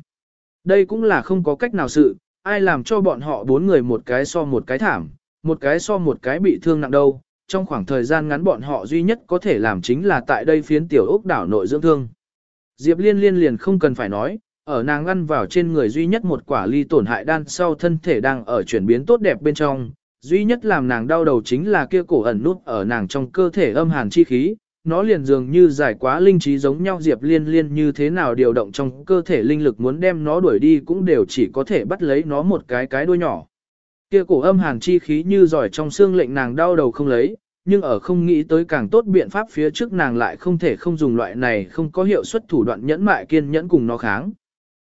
Đây cũng là không có cách nào sự, ai làm cho bọn họ bốn người một cái so một cái thảm, một cái so một cái bị thương nặng đâu, trong khoảng thời gian ngắn bọn họ duy nhất có thể làm chính là tại đây phiến tiểu ốc đảo nội dưỡng thương. Diệp liên liên liền không cần phải nói, ở nàng ăn vào trên người duy nhất một quả ly tổn hại đan sau thân thể đang ở chuyển biến tốt đẹp bên trong, duy nhất làm nàng đau đầu chính là kia cổ ẩn nút ở nàng trong cơ thể âm hàn chi khí, nó liền dường như giải quá linh trí giống nhau Diệp Liên Liên như thế nào điều động trong cơ thể linh lực muốn đem nó đuổi đi cũng đều chỉ có thể bắt lấy nó một cái cái đuôi nhỏ. Kia cổ âm hàn chi khí như giỏi trong xương lệnh nàng đau đầu không lấy, nhưng ở không nghĩ tới càng tốt biện pháp phía trước nàng lại không thể không dùng loại này không có hiệu suất thủ đoạn nhẫn mại kiên nhẫn cùng nó kháng.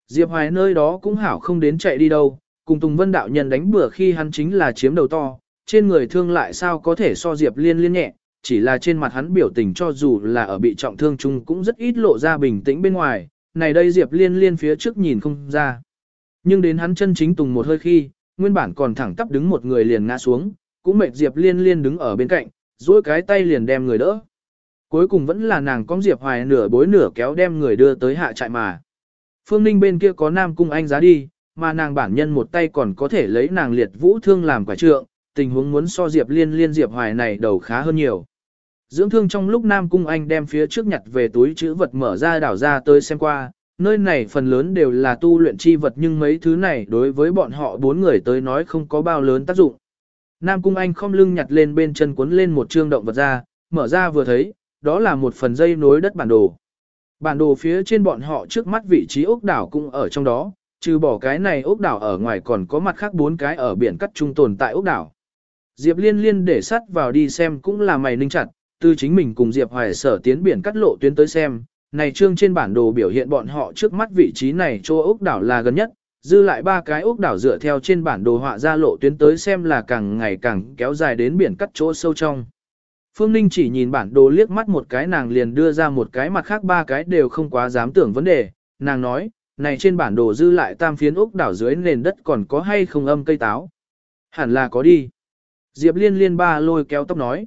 Diệp Hoài nơi đó cũng hảo không đến chạy đi đâu, cùng Tùng Vân đạo nhân đánh bừa khi hắn chính là chiếm đầu to, trên người thương lại sao có thể so Diệp Liên liên nhẹ, chỉ là trên mặt hắn biểu tình cho dù là ở bị trọng thương chung cũng rất ít lộ ra bình tĩnh bên ngoài, này đây Diệp Liên liên phía trước nhìn không ra. Nhưng đến hắn chân chính Tùng một hơi khi, nguyên bản còn thẳng tắp đứng một người liền ngã xuống, cũng mệt Diệp Liên liên đứng ở bên cạnh, duỗi cái tay liền đem người đỡ. Cuối cùng vẫn là nàng con Diệp Hoài nửa bối nửa kéo đem người đưa tới hạ trại mà. Phương Ninh bên kia có Nam Cung Anh giá đi, mà nàng bản nhân một tay còn có thể lấy nàng liệt vũ thương làm quả trượng, tình huống muốn so Diệp Liên liên Diệp Hoài này đầu khá hơn nhiều. Dưỡng thương trong lúc Nam Cung Anh đem phía trước nhặt về túi chữ vật mở ra đảo ra tới xem qua, nơi này phần lớn đều là tu luyện chi vật nhưng mấy thứ này đối với bọn họ bốn người tới nói không có bao lớn tác dụng. Nam Cung Anh không lưng nhặt lên bên chân cuốn lên một trương động vật ra, mở ra vừa thấy, đó là một phần dây nối đất bản đồ. Bản đồ phía trên bọn họ trước mắt vị trí ốc đảo cũng ở trong đó, trừ bỏ cái này ốc đảo ở ngoài còn có mặt khác bốn cái ở biển cắt trung tồn tại ốc đảo. Diệp Liên Liên để sắt vào đi xem cũng là mày ninh chặt, từ chính mình cùng Diệp Hoài sở tiến biển cắt lộ tuyến tới xem, này trương trên bản đồ biểu hiện bọn họ trước mắt vị trí này chỗ ốc đảo là gần nhất, dư lại ba cái ốc đảo dựa theo trên bản đồ họa ra lộ tuyến tới xem là càng ngày càng kéo dài đến biển cắt chỗ sâu trong. Phương Ninh chỉ nhìn bản đồ liếc mắt một cái nàng liền đưa ra một cái mặt khác ba cái đều không quá dám tưởng vấn đề, nàng nói, này trên bản đồ dư lại tam phiến ốc đảo dưới nền đất còn có hay không âm cây táo. Hẳn là có đi. Diệp liên liên ba lôi kéo tóc nói.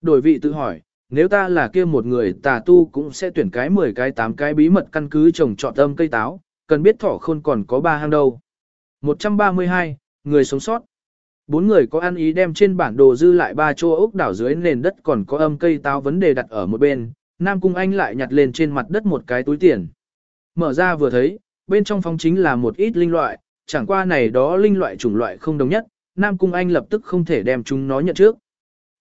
Đổi vị tự hỏi, nếu ta là kia một người tà tu cũng sẽ tuyển cái 10 cái 8 cái bí mật căn cứ trồng trọt âm cây táo, cần biết thỏ khôn còn có ba hang đâu. 132, người sống sót. Bốn người có ăn ý đem trên bản đồ dư lại ba chỗ ốc đảo dưới nền đất còn có âm cây táo vấn đề đặt ở một bên, Nam Cung Anh lại nhặt lên trên mặt đất một cái túi tiền. Mở ra vừa thấy, bên trong phòng chính là một ít linh loại, chẳng qua này đó linh loại chủng loại không đồng nhất, Nam Cung Anh lập tức không thể đem chúng nó nhận trước.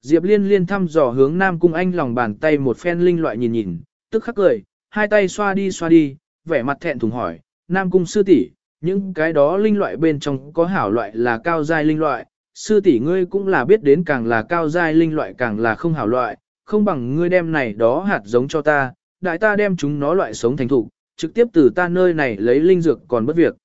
Diệp Liên liên thăm dò hướng Nam Cung Anh lòng bàn tay một phen linh loại nhìn nhìn, tức khắc cười, hai tay xoa đi xoa đi, vẻ mặt thẹn thùng hỏi, Nam Cung sư tỷ, những cái đó linh loại bên trong có hảo loại là cao giai linh loại, sư tỷ ngươi cũng là biết đến càng là cao giai linh loại càng là không hảo loại, không bằng ngươi đem này đó hạt giống cho ta, đại ta đem chúng nó loại sống thành thụ, trực tiếp từ ta nơi này lấy linh dược còn bất việc.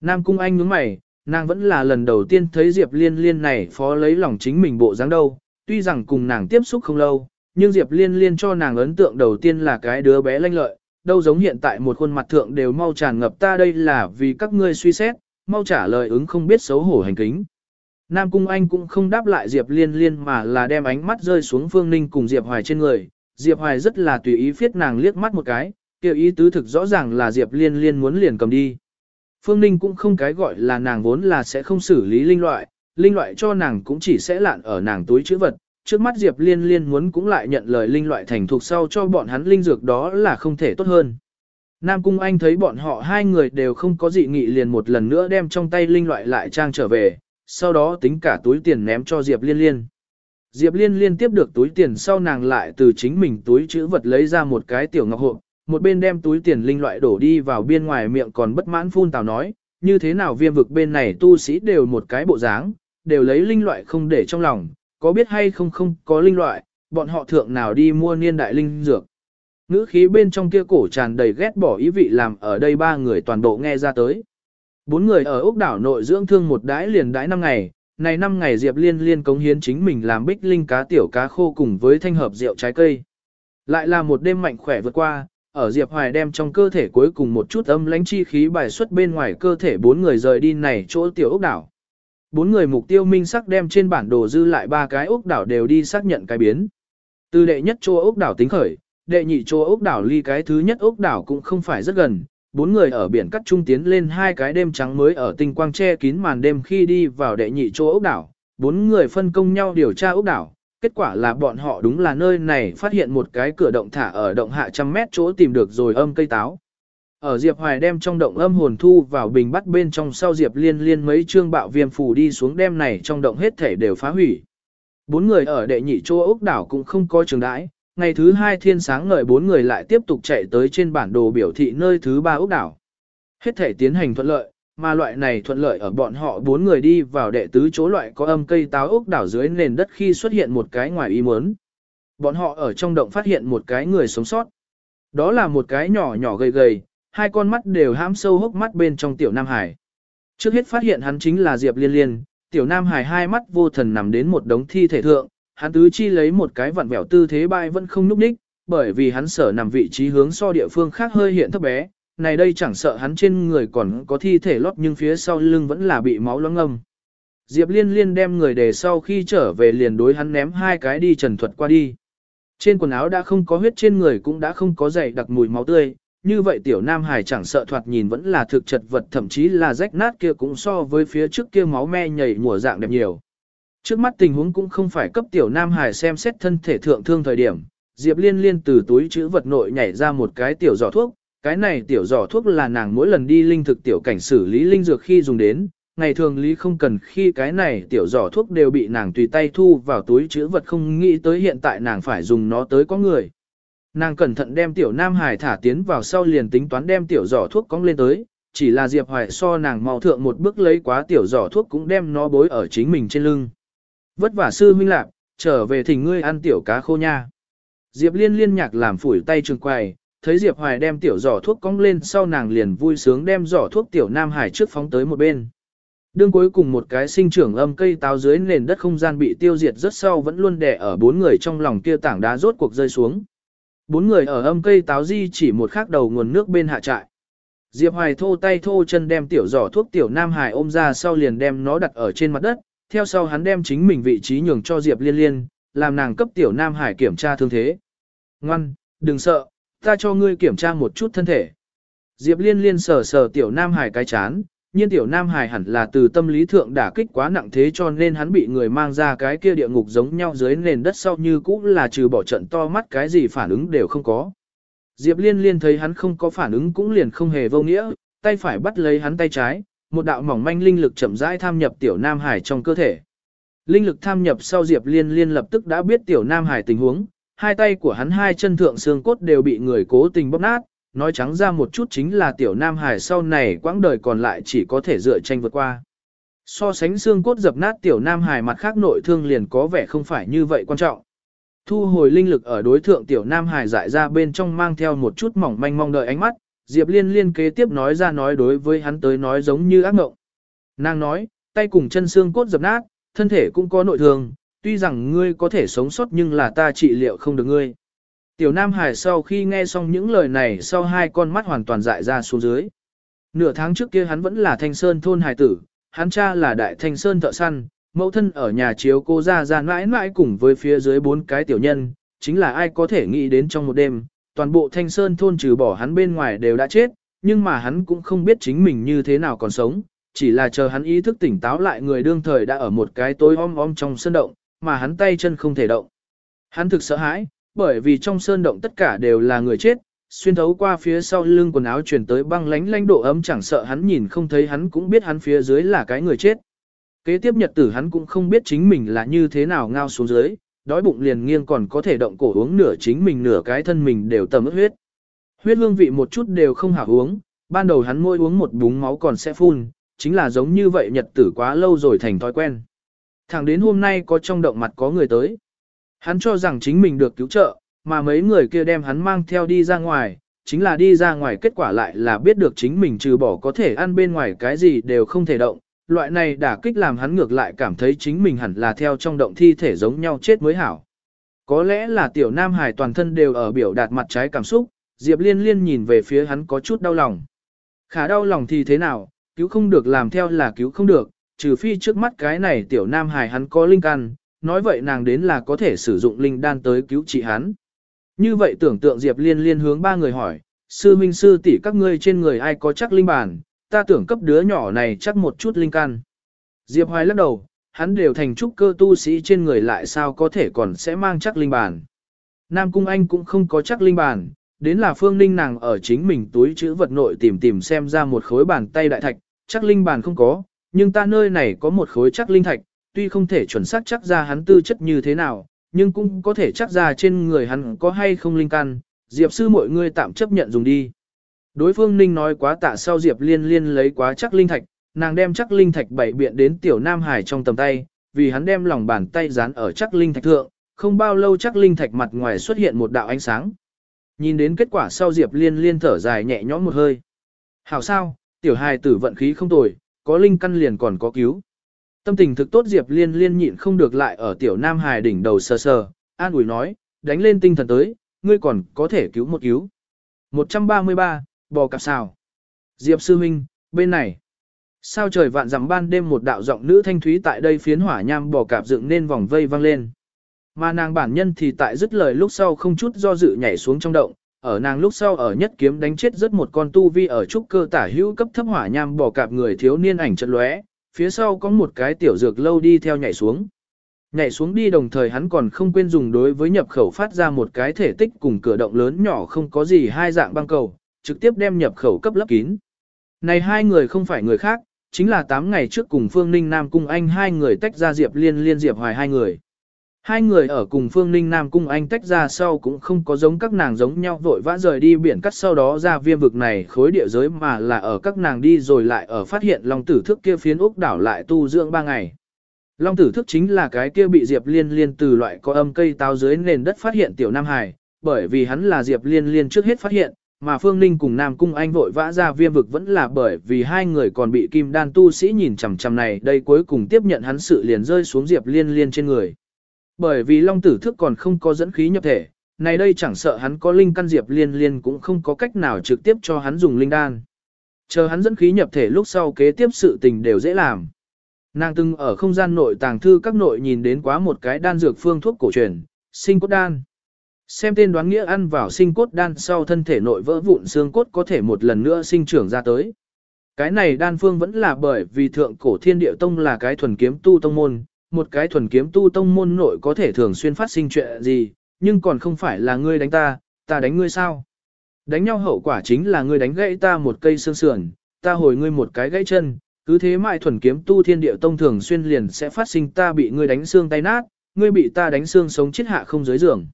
Nam Cung Anh nhướng mày, nàng vẫn là lần đầu tiên thấy Diệp Liên Liên này phó lấy lòng chính mình bộ dáng đâu, tuy rằng cùng nàng tiếp xúc không lâu, nhưng Diệp Liên Liên cho nàng ấn tượng đầu tiên là cái đứa bé lanh lợi, đâu giống hiện tại một khuôn mặt thượng đều mau tràn ngập ta đây là vì các ngươi suy xét, mau trả lời ứng không biết xấu hổ hành kính. Nam Cung Anh cũng không đáp lại Diệp Liên Liên mà là đem ánh mắt rơi xuống Phương Ninh cùng Diệp Hoài trên người. Diệp Hoài rất là tùy ý phiết nàng liếc mắt một cái, kêu ý tứ thực rõ ràng là Diệp Liên Liên muốn liền cầm đi. Phương Ninh cũng không cái gọi là nàng vốn là sẽ không xử lý linh loại, linh loại cho nàng cũng chỉ sẽ lạn ở nàng túi chữ vật. Trước mắt Diệp Liên Liên muốn cũng lại nhận lời linh loại thành thuộc sau cho bọn hắn linh dược đó là không thể tốt hơn. Nam Cung Anh thấy bọn họ hai người đều không có dị nghị liền một lần nữa đem trong tay linh loại lại trang trở về, sau đó tính cả túi tiền ném cho Diệp Liên Liên. Diệp Liên Liên tiếp được túi tiền sau nàng lại từ chính mình túi chữ vật lấy ra một cái tiểu ngọc hộp, một bên đem túi tiền linh loại đổ đi vào bên ngoài miệng còn bất mãn phun tào nói, như thế nào viêm vực bên này tu sĩ đều một cái bộ dáng, đều lấy linh loại không để trong lòng, có biết hay không không có linh loại, bọn họ thượng nào đi mua niên đại linh dược. Ngữ khí bên trong kia cổ tràn đầy ghét bỏ ý vị làm ở đây ba người toàn bộ nghe ra tới. Bốn người ở ốc đảo nội dưỡng thương một đái liền đái năm ngày, này năm ngày Diệp Liên liên cống hiến chính mình làm bích linh cá tiểu cá khô cùng với thanh hợp rượu trái cây. Lại là một đêm mạnh khỏe vượt qua, ở Diệp Hoài đem trong cơ thể cuối cùng một chút âm lãnh chi khí bài xuất bên ngoài cơ thể bốn người rời đi này chỗ tiểu ốc đảo. Bốn người mục tiêu minh sắc đem trên bản đồ dư lại ba cái ốc đảo đều đi xác nhận cái biến. Từ đệ nhất chỗ ốc đảo tính khởi, đệ nhị chỗ ốc đảo ly cái thứ nhất ốc đảo cũng không phải rất gần, bốn người ở biển cắt trung tiến lên hai cái đêm trắng mới ở tinh quang che kín màn đêm khi đi vào đệ nhị chỗ ốc đảo, bốn người phân công nhau điều tra ốc đảo, kết quả là bọn họ đúng là nơi này phát hiện một cái cửa động thả ở động hạ trăm mét chỗ tìm được rồi âm cây táo. Ở Diệp Hoài đem trong động âm hồn thu vào bình bắt bên trong sau Diệp liên liên mấy trương bạo viêm phù đi xuống đem này trong động hết thể đều phá hủy. Bốn người ở đệ nhị chỗ ốc đảo cũng không có trường đãi, ngày thứ hai thiên sáng ngời bốn người lại tiếp tục chạy tới trên bản đồ biểu thị nơi thứ ba ốc đảo. Hết thể tiến hành thuận lợi, mà loại này thuận lợi ở bọn họ bốn người đi vào đệ tứ chỗ loại có âm cây táo ốc đảo dưới nền đất khi xuất hiện một cái ngoài ý muốn. Bọn họ ở trong động phát hiện một cái người sống sót. Đó là một cái nhỏ nhỏ gầy gầy, hai con mắt đều hãm sâu hốc mắt bên trong tiểu Nam Hải. Trước hết phát hiện hắn chính là Diệp Liên Liên, tiểu Nam Hải hai mắt vô thần nằm đến một đống thi thể thượng, hắn tứ chi lấy một cái vặn vẹo tư thế bay vẫn không núp đích, bởi vì hắn sở nằm vị trí hướng so địa phương khác hơi hiện thấp bé, này đây chẳng sợ hắn trên người còn có thi thể lót nhưng phía sau lưng vẫn là bị máu loãng ngâm. Diệp Liên Liên đem người để sau khi trở về liền đối hắn ném hai cái đi trần thuật qua đi. Trên quần áo đã không có huyết trên người cũng đã không có dày đặc mùi máu tươi, như vậy tiểu nam hải chẳng sợ thoạt nhìn vẫn là thực chật vật thậm chí là rách nát kia cũng so với phía trước kia máu me nhảy mùa dạng đẹp nhiều. Trước mắt tình huống cũng không phải cấp tiểu nam hải xem xét thân thể thượng thương thời điểm, Diệp Liên Liên từ túi chữ vật nội nhảy ra một cái tiểu giỏ thuốc, cái này tiểu giỏ thuốc là nàng mỗi lần đi linh thực tiểu cảnh xử lý linh dược khi dùng đến, ngày thường lý không cần khi cái này tiểu giỏ thuốc đều bị nàng tùy tay thu vào túi chữ vật không nghĩ tới hiện tại nàng phải dùng nó tới có người. Nàng cẩn thận đem tiểu Nam Hải thả tiến vào sau liền tính toán đem tiểu giỏ thuốc cong lên tới, chỉ là Diệp Hoài so nàng mau thượng một bước lấy quá tiểu giỏ thuốc cũng đem nó bối ở chính mình trên lưng. Vất vả sư huynh lạc, trở về thỉnh ngươi ăn tiểu cá khô nha. Diệp Liên liên nhạc làm phủi tay trường quầy, thấy Diệp Hoài đem tiểu giỏ thuốc cong lên sau nàng liền vui sướng đem giỏ thuốc tiểu Nam Hải trước phóng tới một bên. Đương cuối cùng một cái sinh trưởng âm cây táo dưới nền đất không gian bị tiêu diệt rất sau vẫn luôn đè ở bốn người trong lòng kia tảng đá rốt cuộc rơi xuống. Bốn người ở âm cây táo di chỉ một khắc đầu nguồn nước bên hạ trại. Diệp Hoài thô tay thô chân đem tiểu giỏ thuốc tiểu Nam Hải ôm ra sau liền đem nó đặt ở trên mặt đất, theo sau hắn đem chính mình vị trí nhường cho Diệp Liên Liên, làm nàng cấp tiểu Nam Hải kiểm tra thương thế. Ngoan, đừng sợ, ta cho ngươi kiểm tra một chút thân thể. Diệp Liên Liên sờ sờ tiểu Nam Hải cái chán, nhiên tiểu Nam Hải hẳn là từ tâm lý thượng đả kích quá nặng thế cho nên hắn bị người mang ra cái kia địa ngục giống nhau dưới nền đất sau như cũ là trừ bỏ trận to mắt cái gì phản ứng đều không có. Diệp Liên Liên thấy hắn không có phản ứng cũng liền không hề vô nghĩa, tay phải bắt lấy hắn tay trái, một đạo mỏng manh linh lực chậm rãi tham nhập tiểu Nam Hải trong cơ thể. Linh lực tham nhập sau Diệp Liên Liên lập tức đã biết tiểu Nam Hải tình huống, hai tay của hắn hai chân thượng xương cốt đều bị người cố tình bóp nát, nói trắng ra một chút chính là tiểu Nam Hải sau này quãng đời còn lại chỉ có thể dựa tranh vượt qua. So sánh xương cốt dập nát tiểu Nam Hải mặt khác nội thương liền có vẻ không phải như vậy quan trọng. Thu hồi linh lực ở đối thượng tiểu Nam Hải dại ra bên trong mang theo một chút mỏng manh mong đợi ánh mắt, Diệp Liên liên kế tiếp nói ra nói đối với hắn tới nói giống như ác ngộng. Nàng nói, tay cùng chân xương cốt dập nát, thân thể cũng có nội thương, tuy rằng ngươi có thể sống sót nhưng là ta trị liệu không được ngươi. Tiểu Nam Hải sau khi nghe xong những lời này sau hai con mắt hoàn toàn dại ra xuống dưới. Nửa tháng trước kia hắn vẫn là thanh sơn thôn hải tử, hắn cha là đại thanh sơn thợ săn, mẫu thân ở nhà chiếu cô ra ra mãi mãi cùng với phía dưới bốn cái tiểu nhân, chính là ai có thể nghĩ đến trong một đêm, toàn bộ thanh sơn thôn trừ bỏ hắn bên ngoài đều đã chết, nhưng mà hắn cũng không biết chính mình như thế nào còn sống, chỉ là chờ hắn ý thức tỉnh táo lại người đương thời đã ở một cái tối om om trong sân động, mà hắn tay chân không thể động. Hắn thực sợ hãi, bởi vì trong sơn động tất cả đều là người chết, xuyên thấu qua phía sau lưng quần áo truyền tới băng lánh lánh độ ấm chẳng sợ hắn nhìn không thấy hắn cũng biết hắn phía dưới là cái người chết. Kế tiếp nhật tử hắn cũng không biết chính mình là như thế nào ngao xuống dưới, đói bụng liền nghiêng còn có thể động cổ uống nửa chính mình nửa cái thân mình đều tầm ướt huyết. Huyết hương vị một chút đều không hảo uống, ban đầu hắn môi uống một búng máu còn sẽ phun, chính là giống như vậy nhật tử quá lâu rồi thành thói quen. Thẳng đến hôm nay có trong động mặt có người tới. Hắn cho rằng chính mình được cứu trợ, mà mấy người kia đem hắn mang theo đi ra ngoài, chính là đi ra ngoài kết quả lại là biết được chính mình trừ bỏ có thể ăn bên ngoài cái gì đều không thể động. Loại này đã kích làm hắn ngược lại cảm thấy chính mình hẳn là theo trong động thi thể giống nhau chết mới hảo. Có lẽ là tiểu nam hải toàn thân đều ở biểu đạt mặt trái cảm xúc, Diệp liên liên nhìn về phía hắn có chút đau lòng. Khả đau lòng thì thế nào, cứu không được làm theo là cứu không được, trừ phi trước mắt cái này tiểu nam hải hắn có linh căn, nói vậy nàng đến là có thể sử dụng linh đan tới cứu trị hắn. Như vậy tưởng tượng Diệp Liên liên hướng ba người hỏi, sư minh sư tỷ các ngươi trên người ai có chắc linh bản, ta tưởng cấp đứa nhỏ này chắc một chút linh căn. Diệp Hoài lắc đầu, hắn đều thành trúc cơ tu sĩ trên người lại sao có thể còn sẽ mang chắc linh bản. Nam Cung Anh cũng không có chắc linh bản, đến là phương ninh nàng ở chính mình túi chữ vật nội tìm tìm xem ra một khối bàn tay đại thạch, chắc linh bản không có, nhưng ta nơi này có một khối chắc linh thạch, tuy không thể chuẩn xác chắc ra hắn tư chất như thế nào, nhưng cũng có thể chắc ra trên người hắn có hay không linh căn, Diệp sư mọi người tạm chấp nhận dùng đi. Đối phương Ninh nói quá tạ sau Diệp liên liên lấy quá chắc linh thạch, nàng đem chắc linh thạch bảy biện đến tiểu Nam Hải trong tầm tay, vì hắn đem lòng bàn tay dán ở chắc linh thạch thượng, không bao lâu chắc linh thạch mặt ngoài xuất hiện một đạo ánh sáng. Nhìn đến kết quả sau Diệp liên liên thở dài nhẹ nhõm một hơi. Hảo sao, tiểu hài tử vận khí không tồi, có linh căn liền còn có cứu. Tâm tình thực tốt Diệp Liên liên nhịn không được lại ở tiểu Nam Hải đỉnh đầu sờ sờ, an ủi nói, đánh lên tinh thần tới, ngươi còn có thể cứu một cứu. 133, bò cạp sao. Diệp Sư Minh, bên này. Sao trời vạn dặm ban đêm một đạo giọng nữ thanh thúy tại đây phiến hỏa nham bò cạp dựng nên vòng vây vang lên. Mà nàng bản nhân thì tại dứt lời lúc sau không chút do dự nhảy xuống trong động, ở nàng lúc sau ở nhất kiếm đánh chết rất một con tu vi ở trúc cơ tả hữu cấp thấp hỏa nham bò cạp người thiếu niên ảnh chật lóe, phía sau có một cái tiểu dược lâu đi theo nhảy xuống. Nhảy xuống đi đồng thời hắn còn không quên dùng đối với nhập khẩu phát ra một cái thể tích cùng cửa động lớn nhỏ không có gì hai dạng băng cầu, trực tiếp đem nhập khẩu cấp lấp kín. Này hai người không phải người khác, chính là 8 ngày trước cùng Phương Ninh Nam Cung Anh hai người tách ra Diệp Liên Liên Diệp Hoài hai người. Hai người ở cùng Phương Ninh Nam Cung Anh tách ra sau cũng không có giống các nàng giống nhau vội vã rời đi biển cắt sau đó ra viêm vực này khối địa giới mà là ở các nàng đi rồi lại ở phát hiện Long Tử Thức kia phiến úc đảo lại tu dưỡng ba ngày. Long Tử Thức chính là cái kia bị Diệp Liên Liên từ loại có âm cây táo dưới nền đất phát hiện tiểu Nam Hải, bởi vì hắn là Diệp Liên Liên trước hết phát hiện, mà Phương Ninh cùng Nam Cung Anh vội vã ra viêm vực vẫn là bởi vì hai người còn bị kim đan tu sĩ nhìn chằm chằm này đây cuối cùng tiếp nhận hắn sự liền rơi xuống Diệp Liên Liên trên người. Bởi vì Long Tử Thức còn không có dẫn khí nhập thể, này đây chẳng sợ hắn có linh căn Diệp Liên Liên cũng không có cách nào trực tiếp cho hắn dùng linh đan. Chờ hắn dẫn khí nhập thể lúc sau kế tiếp sự tình đều dễ làm. Nàng từng ở không gian nội tàng thư các nội nhìn đến quá một cái đan dược phương thuốc cổ truyền, sinh cốt đan. Xem tên đoán nghĩa ăn vào sinh cốt đan sau thân thể nội vỡ vụn xương cốt có thể một lần nữa sinh trưởng ra tới. Cái này đan phương vẫn là bởi vì thượng cổ thiên địa tông là cái thuần kiếm tu tông môn, một cái thuần kiếm tu tông môn nội có thể thường xuyên phát sinh chuyện gì, nhưng còn không phải là ngươi đánh ta, ta đánh ngươi sao. Đánh nhau hậu quả chính là ngươi đánh gãy ta một cây xương sườn, ta hồi ngươi một cái gãy chân, cứ thế mãi thuần kiếm tu thiên địa tông thường xuyên liền sẽ phát sinh ta bị ngươi đánh xương tay nát, ngươi bị ta đánh xương sống chết hạ không dưới giường.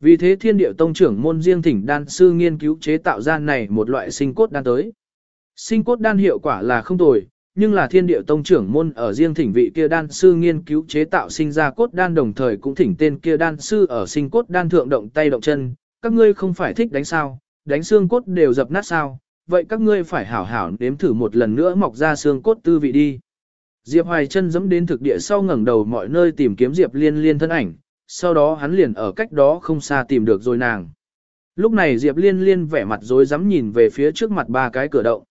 Vì thế thiên địa tông trưởng môn riêng thỉnh đan sư nghiên cứu chế tạo ra này một loại sinh cốt đan tới. Sinh cốt đan hiệu quả là không tồi, nhưng là thiên địa tông trưởng môn ở riêng thỉnh vị kia đan sư nghiên cứu chế tạo sinh ra cốt đan đồng thời cũng thỉnh tên kia đan sư ở sinh cốt đan thượng động tay động chân, các ngươi không phải thích đánh sao, đánh xương cốt đều dập nát sao, vậy các ngươi phải hảo hảo nếm thử một lần nữa mọc ra xương cốt tư vị đi. Diệp Hoài chân dẫm đến thực địa sau ngẩng đầu mọi nơi tìm kiếm Diệp Liên Liên thân ảnh, sau đó hắn liền ở cách đó không xa tìm được rồi nàng. Lúc này Diệp Liên Liên vẻ mặt rối rắm nhìn về phía trước mặt ba cái cửa động.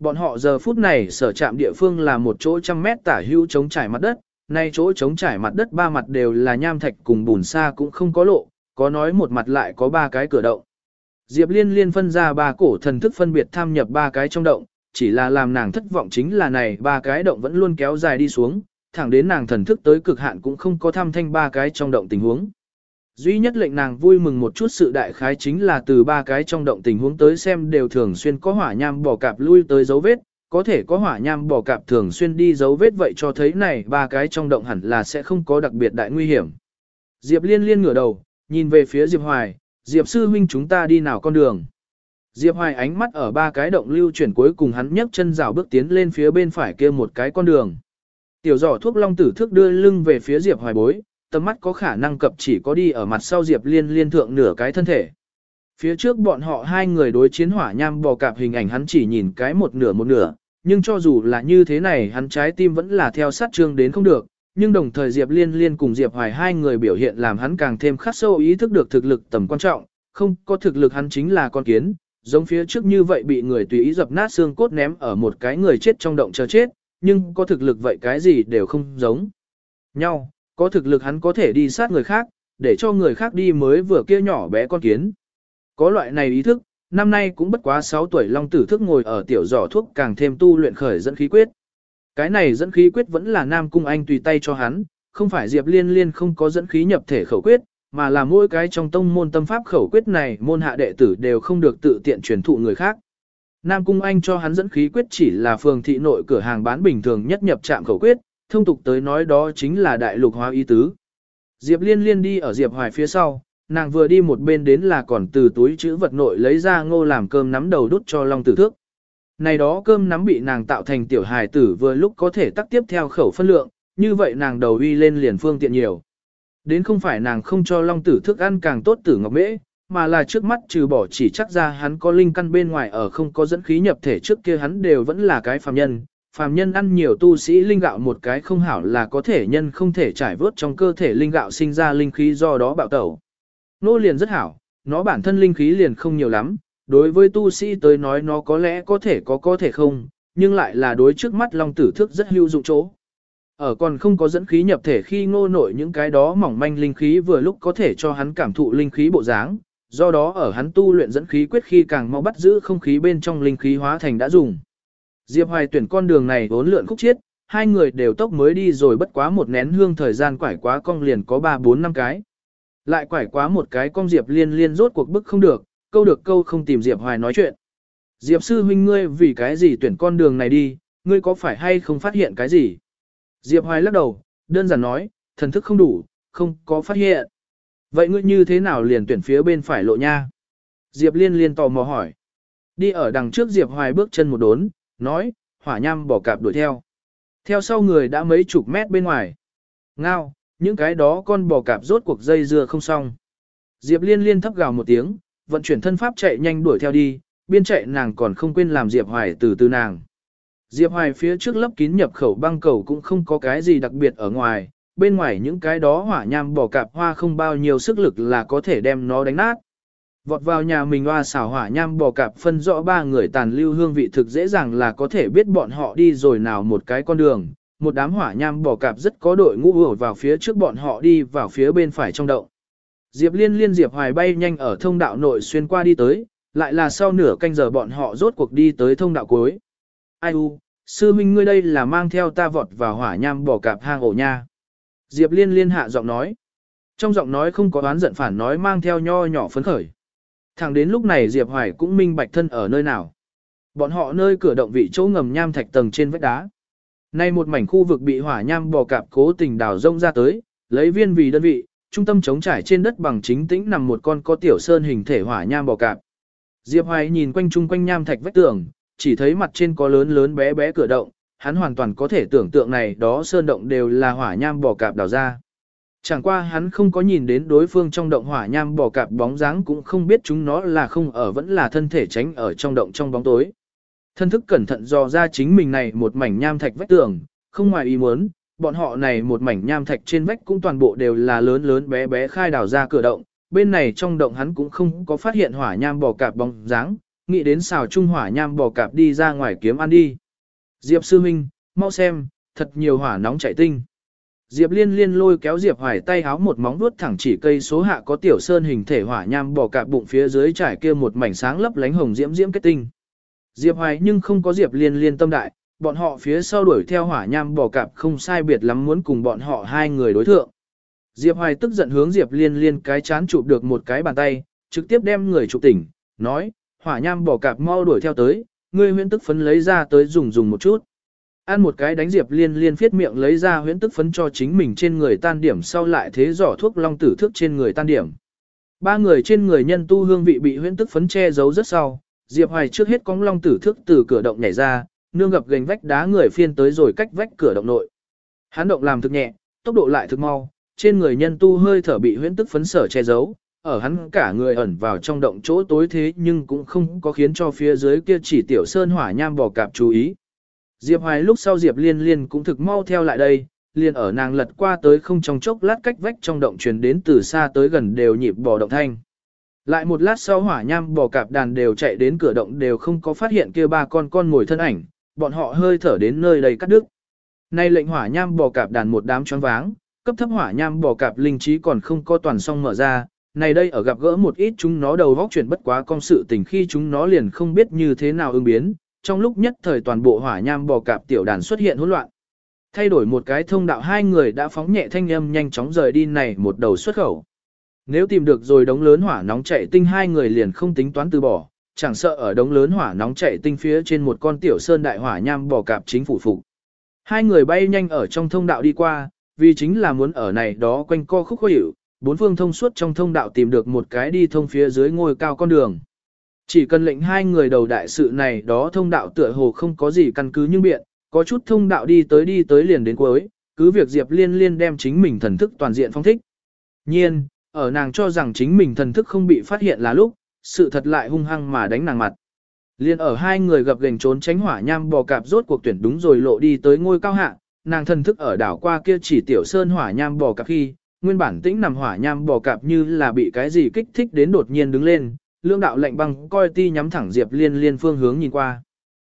Bọn họ giờ phút này sở trạm địa phương là một chỗ trăm mét tả hữu chống trải mặt đất, nay chỗ chống trải mặt đất ba mặt đều là nham thạch cùng bùn xa cũng không có lộ, có nói một mặt lại có ba cái cửa động. Diệp Liên Liên phân ra ba cổ thần thức phân biệt tham nhập ba cái trong động, chỉ là làm nàng thất vọng chính là này ba cái động vẫn luôn kéo dài đi xuống, thẳng đến nàng thần thức tới cực hạn cũng không có tham thanh ba cái trong động tình huống. Duy nhất lệnh nàng vui mừng một chút sự đại khái chính là từ ba cái trong động tình huống tới xem đều thường xuyên có hỏa nham bỏ cạp lui tới dấu vết, có thể có hỏa nham bỏ cạp thường xuyên đi dấu vết vậy cho thấy này ba cái trong động hẳn là sẽ không có đặc biệt đại nguy hiểm. Diệp liên liên ngửa đầu, nhìn về phía Diệp Hoài, Diệp sư huynh chúng ta đi nào con đường. Diệp Hoài ánh mắt ở ba cái động lưu chuyển cuối cùng hắn nhấc chân rào bước tiến lên phía bên phải kia một cái con đường. Tiểu giỏ thuốc long tử thước đưa lưng về phía Diệp Hoài bối, tầm mắt có khả năng cập chỉ có đi ở mặt sau Diệp Liên liên thượng nửa cái thân thể. Phía trước bọn họ hai người đối chiến hỏa nham bò cạp hình ảnh hắn chỉ nhìn cái một nửa một nửa, nhưng cho dù là như thế này hắn trái tim vẫn là theo sát trương đến không được, nhưng đồng thời Diệp Liên liên cùng Diệp Hoài hai người biểu hiện làm hắn càng thêm khắc sâu ý thức được thực lực tầm quan trọng, không có thực lực hắn chính là con kiến, giống phía trước như vậy bị người tùy ý dập nát xương cốt ném ở một cái người chết trong động chờ chết, nhưng có thực lực vậy cái gì đều không giống nhau, có thực lực hắn có thể đi sát người khác, để cho người khác đi mới vừa kia nhỏ bé con kiến. Có loại này ý thức, năm nay cũng bất quá 6 tuổi Long Tử Thức ngồi ở tiểu giỏ thuốc càng thêm tu luyện khởi dẫn khí quyết. Cái này dẫn khí quyết vẫn là Nam Cung Anh tùy tay cho hắn, không phải Diệp Liên Liên không có dẫn khí nhập thể khẩu quyết, mà là mỗi cái trong tông môn tâm pháp khẩu quyết này môn hạ đệ tử đều không được tự tiện truyền thụ người khác. Nam Cung Anh cho hắn dẫn khí quyết chỉ là phường thị nội cửa hàng bán bình thường nhất nhập trạm khẩu quyết, thông tục tới nói đó chính là đại lục hóa ý tứ. Diệp Liên Liên đi ở Diệp Hoài phía sau, nàng vừa đi một bên đến là còn từ túi chữ vật nội lấy ra ngô làm cơm nắm đầu đút cho Long Tử Thước. Này đó cơm nắm bị nàng tạo thành tiểu hài tử vừa lúc có thể tắt tiếp theo khẩu phân lượng, như vậy nàng đầu uy lên liền phương tiện nhiều. Đến không phải nàng không cho Long Tử Thước ăn càng tốt tử ngọc mễ, mà là trước mắt trừ bỏ chỉ chắc ra hắn có linh căn bên ngoài ở không có dẫn khí nhập thể trước kia hắn đều vẫn là cái phàm nhân. Phàm nhân ăn nhiều tu sĩ linh gạo một cái không hảo là có thể nhân không thể trải vớt trong cơ thể linh gạo sinh ra linh khí do đó bạo tẩu. Nô liền rất hảo, nó bản thân linh khí liền không nhiều lắm, đối với tu sĩ tới nói nó có lẽ có thể có có thể không, nhưng lại là đối trước mắt long tử thức rất hữu dụng chỗ. Ở còn không có dẫn khí nhập thể khi ngô nội những cái đó mỏng manh linh khí vừa lúc có thể cho hắn cảm thụ linh khí bộ dáng, do đó ở hắn tu luyện dẫn khí quyết khi càng mau bắt giữ không khí bên trong linh khí hóa thành đã dùng. Diệp Hoài tuyển con đường này vốn lượn khúc chiết, hai người đều tốc mới đi rồi bất quá một nén hương thời gian quải quá cong liền có 3-4 năm cái. Lại quải quá một cái cong Diệp liên liên rốt cuộc bức không được, câu được câu không tìm Diệp Hoài nói chuyện. Diệp sư huynh ngươi vì cái gì tuyển con đường này đi, ngươi có phải hay không phát hiện cái gì? Diệp Hoài lắc đầu, đơn giản nói, thần thức không đủ, không có phát hiện. Vậy ngươi như thế nào liền tuyển phía bên phải lộ nha? Diệp liên liên tò mò hỏi. Đi ở đằng trước Diệp Hoài bước chân một đốn, nói, hỏa nham bỏ cạp đuổi theo. Theo sau người đã mấy chục mét bên ngoài. Ngao, những cái đó con bò cạp rốt cuộc dây dưa không xong. Diệp Liên liên thấp gào một tiếng, vận chuyển thân pháp chạy nhanh đuổi theo đi, biên chạy nàng còn không quên làm Diệp Hoài từ từ nàng. Diệp Hoài phía trước lấp kín nhập khẩu băng cầu cũng không có cái gì đặc biệt ở ngoài, bên ngoài những cái đó hỏa nham bỏ cạp hoa không bao nhiêu sức lực là có thể đem nó đánh nát. Vọt vào nhà mình hoa xảo hỏa nham bò cạp phân rõ ba người tàn lưu hương vị thực dễ dàng là có thể biết bọn họ đi rồi nào một cái con đường. Một đám hỏa nham bò cạp rất có đội ngũ ùa vào phía trước bọn họ đi vào phía bên phải trong động. Diệp liên liên Diệp hoài bay nhanh ở thông đạo nội xuyên qua đi tới, lại là sau nửa canh giờ bọn họ rốt cuộc đi tới thông đạo cuối. Ai u, sư minh ngươi đây là mang theo ta vọt vào hỏa nham bò cạp hang ổ nha. Diệp liên liên hạ giọng nói. Trong giọng nói không có oán giận phản nói mang theo nho nhỏ phấn khởi. Thẳng đến lúc này Diệp Hoài cũng minh bạch thân ở nơi nào. Bọn họ nơi cửa động vị chỗ ngầm nham thạch tầng trên vách đá. Nay một mảnh khu vực bị hỏa nham bò cạp cố tình đào rông ra tới, lấy viên vì đơn vị, trung tâm chống trải trên đất bằng chính tĩnh nằm một con có tiểu sơn hình thể hỏa nham bò cạp. Diệp Hoài nhìn quanh chung quanh nham thạch vách tường, chỉ thấy mặt trên có lớn lớn bé bé cửa động, hắn hoàn toàn có thể tưởng tượng này đó sơn động đều là hỏa nham bò cạp đào ra. Chẳng qua hắn không có nhìn đến đối phương trong động hỏa nham bò cạp bóng dáng cũng không biết chúng nó là không ở vẫn là thân thể tránh ở trong động trong bóng tối. Thân thức cẩn thận dò ra chính mình này một mảnh nham thạch vách tường, không ngoài ý muốn, bọn họ này một mảnh nham thạch trên vách cũng toàn bộ đều là lớn lớn bé bé khai đào ra cửa động, bên này trong động hắn cũng không có phát hiện hỏa nham bò cạp bóng dáng, nghĩ đến xào trung hỏa nham bò cạp đi ra ngoài kiếm ăn đi. Diệp sư minh, mau xem, thật nhiều hỏa nóng chảy tinh. Diệp Liên Liên lôi kéo Diệp Hoài tay háo một móng vuốt thẳng chỉ cây số hạ có tiểu sơn hình thể hỏa nham bò cạp bụng phía dưới trải kia một mảnh sáng lấp lánh hồng diễm diễm kết tinh. Diệp Hoài nhưng không có Diệp Liên Liên tâm đại, bọn họ phía sau đuổi theo hỏa nham bò cạp không sai biệt lắm muốn cùng bọn họ hai người đối thượng. Diệp Hoài tức giận hướng Diệp Liên Liên cái chán chụp được một cái bàn tay, trực tiếp đem người chụp tỉnh, nói, hỏa nham bò cạp mau đuổi theo tới, ngươi huyễn tức phấn lấy ra tới dùng dùng một chút. Ăn một cái đánh Diệp Liên Liên phiết miệng lấy ra huyễn tức phấn cho chính mình trên người tan điểm sau lại thế giỏ thuốc long tử thước trên người tan điểm. Ba người trên người nhân tu hương vị bị huyễn tức phấn che giấu rất sau, Diệp Hoài trước hết cong long tử thước từ cửa động nhảy ra, nương gập gành vách đá người phiên tới rồi cách vách cửa động nội. Hắn động làm thực nhẹ, tốc độ lại thực mau, trên người nhân tu hơi thở bị huyễn tức phấn sở che giấu, ở hắn cả người ẩn vào trong động chỗ tối thế nhưng cũng không có khiến cho phía dưới kia chỉ tiểu sơn hỏa nham bò cạp chú ý. Diệp Hoài lúc sau Diệp Liên Liên cũng thực mau theo lại đây, liền ở nàng lật qua tới không trong chốc lát cách vách trong động truyền đến từ xa tới gần đều nhịp bò động thanh. Lại một lát sau hỏa nham bò cạp đàn đều chạy đến cửa động đều không có phát hiện kia ba con con ngồi thân ảnh, bọn họ hơi thở đến nơi đầy cắt đứt. Nay lệnh hỏa nham bò cạp đàn một đám choáng váng, cấp thấp hỏa nham bò cạp linh trí còn không có toàn song mở ra, này đây ở gặp gỡ một ít chúng nó đầu vóc chuyển bất quá công sự tình khi chúng nó liền không biết như thế nào ứng biến, trong lúc nhất thời toàn bộ hỏa nham bò cạp tiểu đàn xuất hiện hỗn loạn. Thay đổi một cái thông đạo hai người đã phóng nhẹ thanh âm nhanh chóng rời đi này một đầu xuất khẩu. Nếu tìm được rồi đống lớn hỏa nóng chạy tinh hai người liền không tính toán từ bỏ, chẳng sợ ở đống lớn hỏa nóng chạy tinh phía trên một con tiểu sơn đại hỏa nham bò cạp chính phủ phục. Hai người bay nhanh ở trong thông đạo đi qua, vì chính là muốn ở này đó quanh co khúc khuỷu, bốn phương thông suốt trong thông đạo tìm được một cái đi thông phía dưới ngôi cao con đường. Chỉ cần lệnh hai người đầu đại sự này đó thông đạo tựa hồ không có gì căn cứ nhưng biện, có chút thông đạo đi tới đi tới liền đến cuối, cứ việc Diệp Liên Liên đem chính mình thần thức toàn diện phong thích. Nhiên, ở nàng cho rằng chính mình thần thức không bị phát hiện là lúc, sự thật lại hung hăng mà đánh nàng mặt. Liên ở hai người gặp gành trốn tránh hỏa nham bò cạp rốt cuộc tuyển đúng rồi lộ đi tới ngôi cao hạ, nàng thần thức ở đảo qua kia chỉ tiểu sơn hỏa nham bò cạp khi, nguyên bản tĩnh nằm hỏa nham bò cạp như là bị cái gì kích thích đến đột nhiên đứng lên, lương đạo lệnh băng coi ti nhắm thẳng Diệp Liên Liên phương hướng nhìn qua.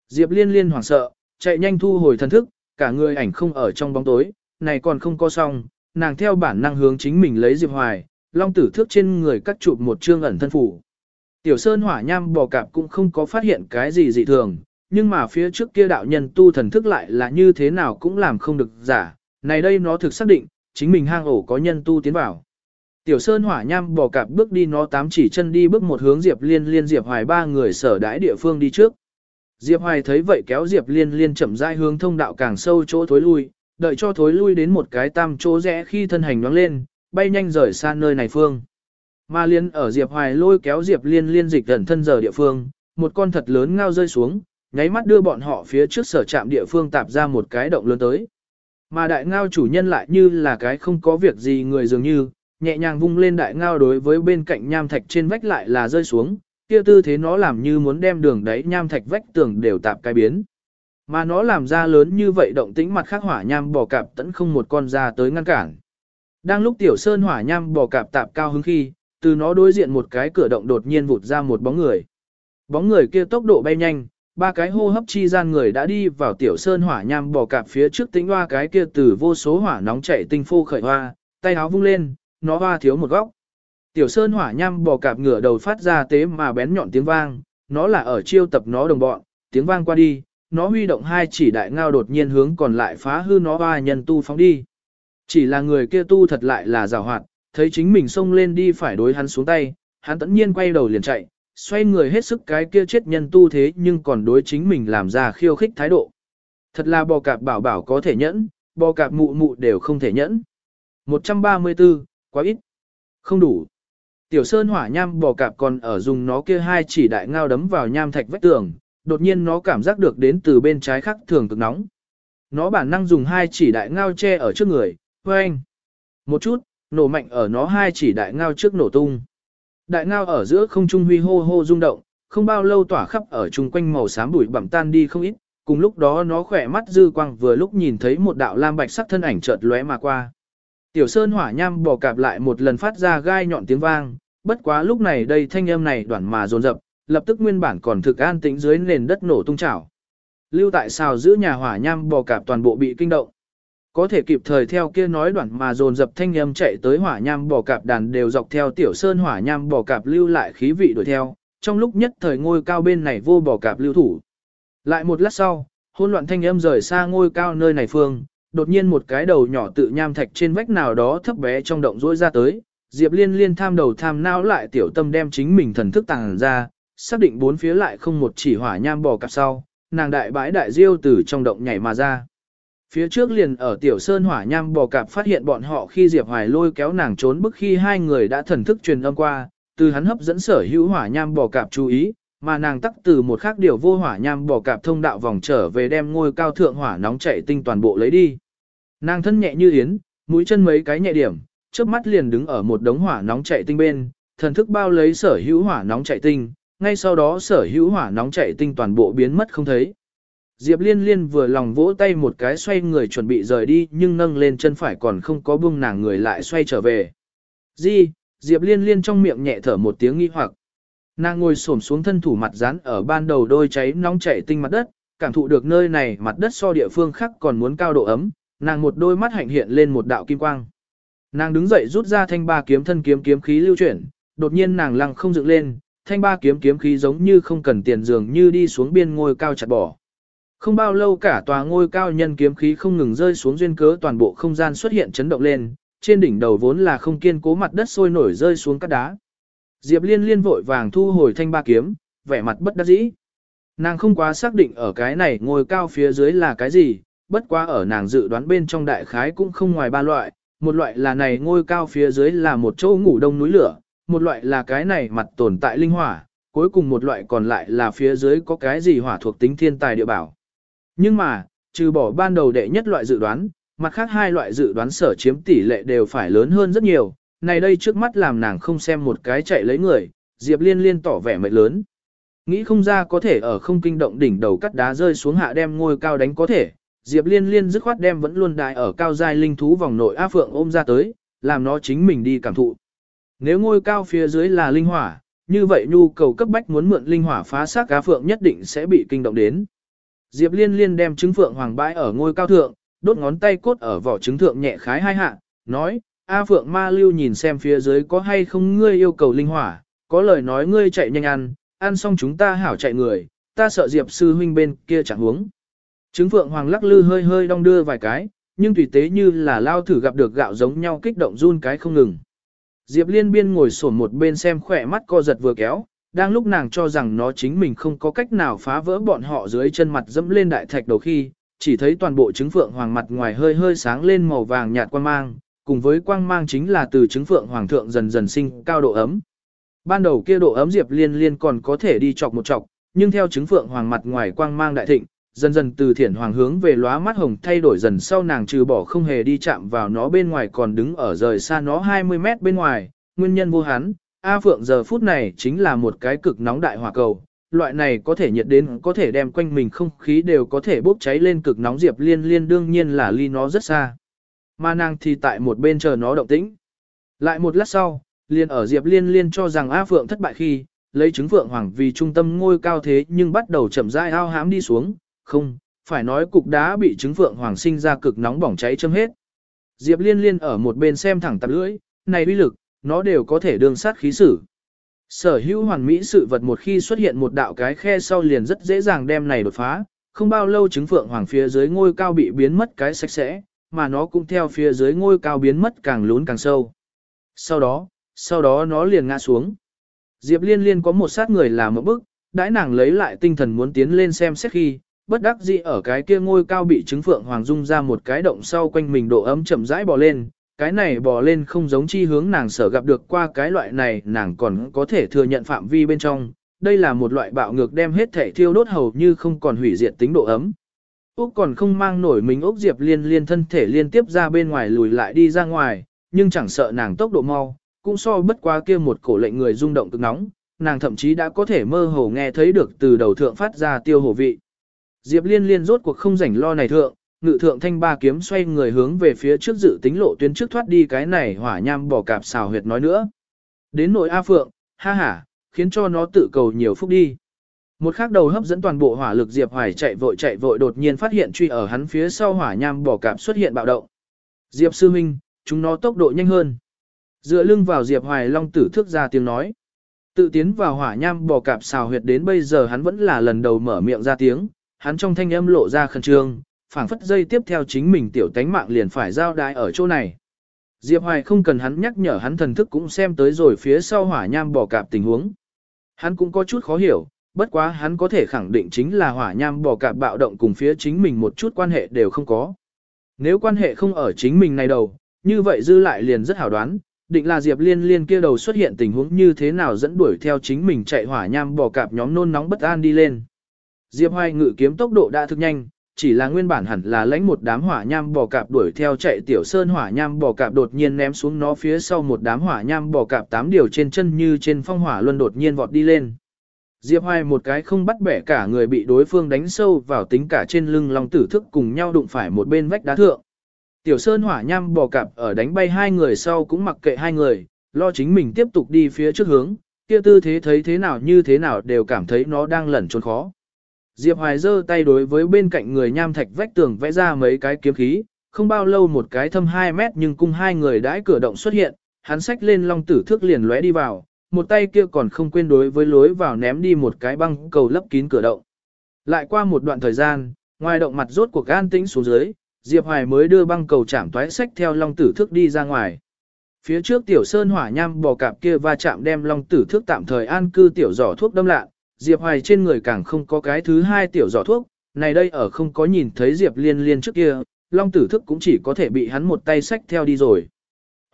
Diệp Liên Liên hoảng sợ, chạy nhanh thu hồi thần thức, cả người ảnh không ở trong bóng tối, này còn không có xong, nàng theo bản năng hướng chính mình lấy Diệp Hoài, long tử thước trên người cắt chụp một trương ẩn thân phủ. Tiểu Sơn hỏa nham bò cạp cũng không có phát hiện cái gì dị thường, nhưng mà phía trước kia đạo nhân tu thần thức lại là như thế nào cũng làm không được giả, này đây nó thực xác định, chính mình hang ổ có nhân tu tiến vào. Tiểu Sơn hỏa nham bỏ cạp bước đi nó tám chỉ chân đi bước một hướng Diệp Liên Liên Diệp Hoài ba người sở đãi địa phương đi trước. Diệp Hoài thấy vậy kéo Diệp Liên Liên chậm rãi hướng thông đạo càng sâu chỗ thối lui, đợi cho thối lui đến một cái tam chỗ rẽ khi thân hành nhoáng lên, bay nhanh rời xa nơi này phương. Ma liên ở Diệp Hoài lôi kéo Diệp Liên Liên dịch gần thân giờ địa phương, một con thật lớn ngao rơi xuống, nháy mắt đưa bọn họ phía trước sở trạm địa phương tạp ra một cái động lớn tới. Mà đại ngao chủ nhân lại như là cái không có việc gì người dường như, nhẹ nhàng vung lên đại ngao đối với bên cạnh nham thạch trên vách lại là rơi xuống, kia tư thế nó làm như muốn đem đường đáy nham thạch vách tường đều tạp cái biến. Mà nó làm ra lớn như vậy động tĩnh mặt khác hỏa nham bò cạp tẫn không một con ra tới ngăn cản. Đang lúc tiểu sơn hỏa nham bò cạp tạp cao hứng khi, từ nó đối diện một cái cửa động đột nhiên vụt ra một bóng người. Bóng người kia tốc độ bay nhanh, ba cái hô hấp chi gian người đã đi vào tiểu sơn hỏa nham bò cạp phía trước tính hoa cái kia từ vô số hỏa nóng chạy tinh phô khởi hoa, tay áo vung lên, nó hoa thiếu một góc. Tiểu sơn hỏa nham bò cạp ngửa đầu phát ra tế mà bén nhọn tiếng vang, nó là ở chiêu tập nó đồng bọn, tiếng vang qua đi, nó huy động hai chỉ đại ngao đột nhiên hướng còn lại phá hư nó hoa nhân tu phóng đi. Chỉ là người kia tu thật lại là rào hoạt, thấy chính mình xông lên đi phải đối hắn xuống tay, hắn tất nhiên quay đầu liền chạy, xoay người hết sức cái kia chết nhân tu thế nhưng còn đối chính mình làm ra khiêu khích thái độ. Thật là bò cạp bảo bảo có thể nhẫn, bò cạp mụ mụ đều không thể nhẫn. 134, quá ít. Không đủ. Tiểu sơn hỏa nham bò cạp còn ở dùng nó kia hai chỉ đại ngao đấm vào nham thạch vách tường, đột nhiên nó cảm giác được đến từ bên trái khắc thường cực nóng. Nó bản năng dùng hai chỉ đại ngao che ở trước người, anh Một chút, nổ mạnh ở nó hai chỉ đại ngao trước nổ tung. Đại ngao ở giữa không trung huy hô hô rung động, không bao lâu tỏa khắp ở chung quanh màu xám bụi bặm tan đi không ít, cùng lúc đó nó khỏe mắt dư quang vừa lúc nhìn thấy một đạo lam bạch sắc thân ảnh chợt lóe mà qua. Tiểu sơn hỏa nham bò cạp lại một lần phát ra gai nhọn tiếng vang, bất quá lúc này đây thanh âm này đoạn mà dồn dập, lập tức nguyên bản còn thực an tĩnh dưới nền đất nổ tung chảo. Lưu tại xào giữ nhà hỏa nham bò cạp toàn bộ bị kinh động. Có thể kịp thời theo kia nói đoạn mà dồn dập thanh âm chạy tới hỏa nham bò cạp đàn đều dọc theo tiểu sơn hỏa nham bò cạp lưu lại khí vị đuổi theo, trong lúc nhất thời ngôi cao bên này vô bò cạp lưu thủ. Lại một lát sau, hỗn loạn thanh âm rời xa ngôi cao nơi này phương, đột nhiên một cái đầu nhỏ tự nham thạch trên vách nào đó thấp bé trong động rỗi ra tới, Diệp Liên liên tham đầu tham não lại tiểu tâm đem chính mình thần thức tàng ra, xác định bốn phía lại không một chỉ hỏa nham bò cặp sau, nàng đại bãi đại diêu từ trong động nhảy mà ra. Phía trước liền ở tiểu sơn hỏa nham bò cạp phát hiện bọn họ khi Diệp Hoài lôi kéo nàng trốn bức khi hai người đã thần thức truyền âm qua, từ hắn hấp dẫn sở hữu hỏa nham bò cạp chú ý, mà nàng tắc từ một khác điều vô hỏa nham bò cạp thông đạo vòng trở về đem ngôi cao thượng hỏa nóng chạy tinh toàn bộ lấy đi. Nàng thân nhẹ như yến, mũi chân mấy cái nhẹ điểm, trước mắt liền đứng ở một đống hỏa nóng chạy tinh bên, thần thức bao lấy sở hữu hỏa nóng chạy tinh, ngay sau đó sở hữu hỏa nóng chạy tinh toàn bộ biến mất không thấy. Diệp Liên Liên vừa lòng vỗ tay một cái xoay người chuẩn bị rời đi nhưng nâng lên chân phải còn không có buông nàng người lại xoay trở về. Di, Diệp Liên Liên trong miệng nhẹ thở một tiếng nghi hoặc. Nàng ngồi xổm xuống thân thủ mặt dán ở ban đầu đôi cháy nóng chảy tinh mặt đất, cảm thụ được nơi này mặt đất so địa phương khác còn muốn cao độ ấm, nàng một đôi mắt hạnh hiện lên một đạo kim quang. Nàng đứng dậy rút ra thanh ba kiếm thân kiếm kiếm khí lưu chuyển, đột nhiên nàng lăng không dựng lên, thanh ba kiếm kiếm khí giống như không cần tiền dường như đi xuống biên ngôi cao chặt bỏ. Không bao lâu cả tòa ngôi cao nhân kiếm khí không ngừng rơi xuống duyên cớ toàn bộ không gian xuất hiện chấn động lên, trên đỉnh đầu vốn là không kiên cố mặt đất sôi nổi rơi xuống các đá. Diệp Liên liên vội vàng thu hồi thanh ba kiếm, vẻ mặt bất đắc dĩ. Nàng không quá xác định ở cái này ngôi cao phía dưới là cái gì, bất quá ở nàng dự đoán bên trong đại khái cũng không ngoài ba loại, một loại là này ngôi cao phía dưới là một chỗ ngủ đông núi lửa, một loại là cái này mặt tồn tại linh hỏa, cuối cùng một loại còn lại là phía dưới có cái gì hỏa thuộc tính thiên tài địa bảo. Nhưng mà, trừ bỏ ban đầu đệ nhất loại dự đoán, mặt khác hai loại dự đoán sở chiếm tỷ lệ đều phải lớn hơn rất nhiều, này đây trước mắt làm nàng không xem một cái chạy lấy người, Diệp Liên liên tỏ vẻ mệt lớn. Nghĩ không ra có thể ở không kinh động đỉnh đầu cắt đá rơi xuống hạ đem ngôi cao đánh có thể, Diệp Liên liên dứt khoát đem vẫn luôn đại ở cao giai linh thú vòng nội A Phượng ôm ra tới, làm nó chính mình đi cảm thụ. Nếu ngôi cao phía dưới là linh hỏa, như vậy nhu cầu cấp bách muốn mượn linh hỏa phá xác A Phượng nhất định sẽ bị kinh động đến. Diệp Liên Liên đem trứng phượng hoàng bãi ở ngôi cao thượng, đốt ngón tay cốt ở vỏ trứng thượng nhẹ khái hai hạ, nói, A Phượng Ma Lưu nhìn xem phía dưới có hay không ngươi yêu cầu linh hỏa, có lời nói ngươi chạy nhanh ăn, ăn xong chúng ta hảo chạy người, ta sợ Diệp sư huynh bên kia chẳng huống. Trứng phượng hoàng lắc lư hơi hơi đong đưa vài cái, nhưng tùy tế như là lao thử gặp được gạo giống nhau kích động run cái không ngừng. Diệp Liên Biên ngồi sổn một bên xem khỏe mắt co giật vừa kéo, đang lúc nàng cho rằng nó chính mình không có cách nào phá vỡ bọn họ dưới chân mặt dẫm lên đại thạch đầu khi, chỉ thấy toàn bộ trứng phượng hoàng mặt ngoài hơi hơi sáng lên màu vàng nhạt quang mang, cùng với quang mang chính là từ trứng phượng hoàng thượng dần dần sinh cao độ ấm. Ban đầu kia độ ấm Diệp Liên Liên còn có thể đi chọc một chọc, nhưng theo trứng phượng hoàng mặt ngoài quang mang đại thịnh, dần dần từ thiển hoàng hướng về lóa mắt hồng thay đổi dần sau nàng trừ bỏ không hề đi chạm vào nó bên ngoài còn đứng ở rời xa nó 20 mét bên ngoài, nguyên nhân vô hắn, A Phượng giờ phút này chính là một cái cực nóng đại hỏa cầu, loại này có thể nhiệt đến có thể đem quanh mình không khí đều có thể bốc cháy lên cực nóng Diệp Liên Liên đương nhiên là ly nó rất xa. Mà nàng thì tại một bên chờ nó động tĩnh. Lại một lát sau, liền ở Diệp Liên Liên cho rằng A Phượng thất bại khi, lấy trứng Phượng Hoàng vì trung tâm ngôi cao thế nhưng bắt đầu chậm rãi ao hám đi xuống, không, phải nói cục đá bị trứng Phượng Hoàng sinh ra cực nóng bỏng cháy châm hết. Diệp Liên Liên ở một bên xem thẳng tạp lưỡi, này uy lực, nó đều có thể đương sát khí sử. Sở hữu hoàn mỹ sự vật một khi xuất hiện một đạo cái khe sau liền rất dễ dàng đem này đột phá, không bao lâu trứng phượng hoàng phía dưới ngôi cao bị biến mất cái sạch sẽ, mà nó cũng theo phía dưới ngôi cao biến mất càng lún càng sâu. Sau đó, sau đó nó liền ngã xuống. Diệp liên liên có một sát người làm một bức, đãi nàng lấy lại tinh thần muốn tiến lên xem xét khi, bất đắc dĩ ở cái kia ngôi cao bị trứng phượng hoàng dung ra một cái động sau quanh mình độ ấm chậm rãi bò lên, cái này bò lên không giống chi hướng nàng sở gặp được qua cái loại này nàng còn có thể thừa nhận phạm vi bên trong, đây là một loại bạo ngược đem hết thể thiêu đốt hầu như không còn hủy diệt tính độ ấm. Úc còn không mang nổi mình Úc Diệp liên liên thân thể liên tiếp ra bên ngoài lùi lại đi ra ngoài, nhưng chẳng sợ nàng tốc độ mau, cũng so bất quá kia một cổ lệnh người rung động cực nóng, nàng thậm chí đã có thể mơ hồ nghe thấy được từ đầu thượng phát ra tiêu hổ vị. Diệp liên liên rốt cuộc không rảnh lo này thượng, ngự thượng thanh ba kiếm xoay người hướng về phía trước dự tính lộ tuyến trước thoát đi cái này hỏa nham bỏ cạp xào huyệt nói nữa. Đến nội A Phượng, ha ha, khiến cho nó tự cầu nhiều phúc đi. Một khắc đầu hấp dẫn toàn bộ hỏa lực Diệp Hoài chạy vội chạy vội đột nhiên phát hiện truy ở hắn phía sau hỏa nham bỏ cạp xuất hiện bạo động. Diệp sư minh, chúng nó tốc độ nhanh hơn. Dựa lưng vào Diệp Hoài Long tử thức ra tiếng nói. Tự tiến vào hỏa nham bò cạp xào huyệt đến bây giờ hắn vẫn là lần đầu mở miệng ra tiếng, hắn trong thanh âm lộ ra khẩn trương, phảng phất dây tiếp theo chính mình tiểu tánh mạng liền phải giao đái ở chỗ này. Diệp Hoài không cần hắn nhắc nhở hắn thần thức cũng xem tới rồi phía sau hỏa nham bò cạp tình huống. Hắn cũng có chút khó hiểu, bất quá hắn có thể khẳng định chính là hỏa nham bò cạp bạo động cùng phía chính mình một chút quan hệ đều không có. Nếu quan hệ không ở chính mình này đầu, như vậy dư lại liền rất hảo đoán, định là Diệp Liên Liên kia đầu xuất hiện tình huống như thế nào dẫn đuổi theo chính mình chạy hỏa nham bò cạp nhóm nôn nóng bất an đi lên. Diệp Hoài ngự kiếm tốc độ đã thực nhanh, chỉ là nguyên bản hẳn là lãnh một đám hỏa nham bò cạp đuổi theo chạy tiểu sơn hỏa nham bò cạp đột nhiên ném xuống nó phía sau một đám hỏa nham bò cạp tám điều trên chân như trên phong hỏa luân đột nhiên vọt đi lên. Diệp Hoài một cái không bắt bẻ cả người bị đối phương đánh sâu vào tính cả trên lưng long tử thức cùng nhau đụng phải một bên vách đá thượng. Tiểu sơn hỏa nham bò cạp ở đánh bay hai người sau cũng mặc kệ hai người, lo chính mình tiếp tục đi phía trước hướng, kia tư thế thấy thế nào như thế nào đều cảm thấy nó đang lẩn trốn khó. Diệp Hoài giơ tay đối với bên cạnh người nham thạch vách tường vẽ ra mấy cái kiếm khí, không bao lâu một cái thâm 2 mét nhưng cung hai người đãi cửa động xuất hiện, hắn xách lên long tử thước liền lóe đi vào, một tay kia còn không quên đối với lối vào ném đi một cái băng cầu lấp kín cửa động. Lại qua một đoạn thời gian, ngoài động mặt rốt cuộc an tĩnh xuống dưới, Diệp Hoài mới đưa băng cầu chạm toái sách theo long tử thước đi ra ngoài. Phía trước tiểu sơn hỏa nham bò cạp kia va chạm đem long tử thước tạm thời an cư tiểu giỏ thuốc đâm lạ, Diệp Hoài trên người càng không có cái thứ hai tiểu giỏ thuốc, này đây ở không có nhìn thấy Diệp Liên Liên trước kia, Long Tử Thức cũng chỉ có thể bị hắn một tay xách theo đi rồi.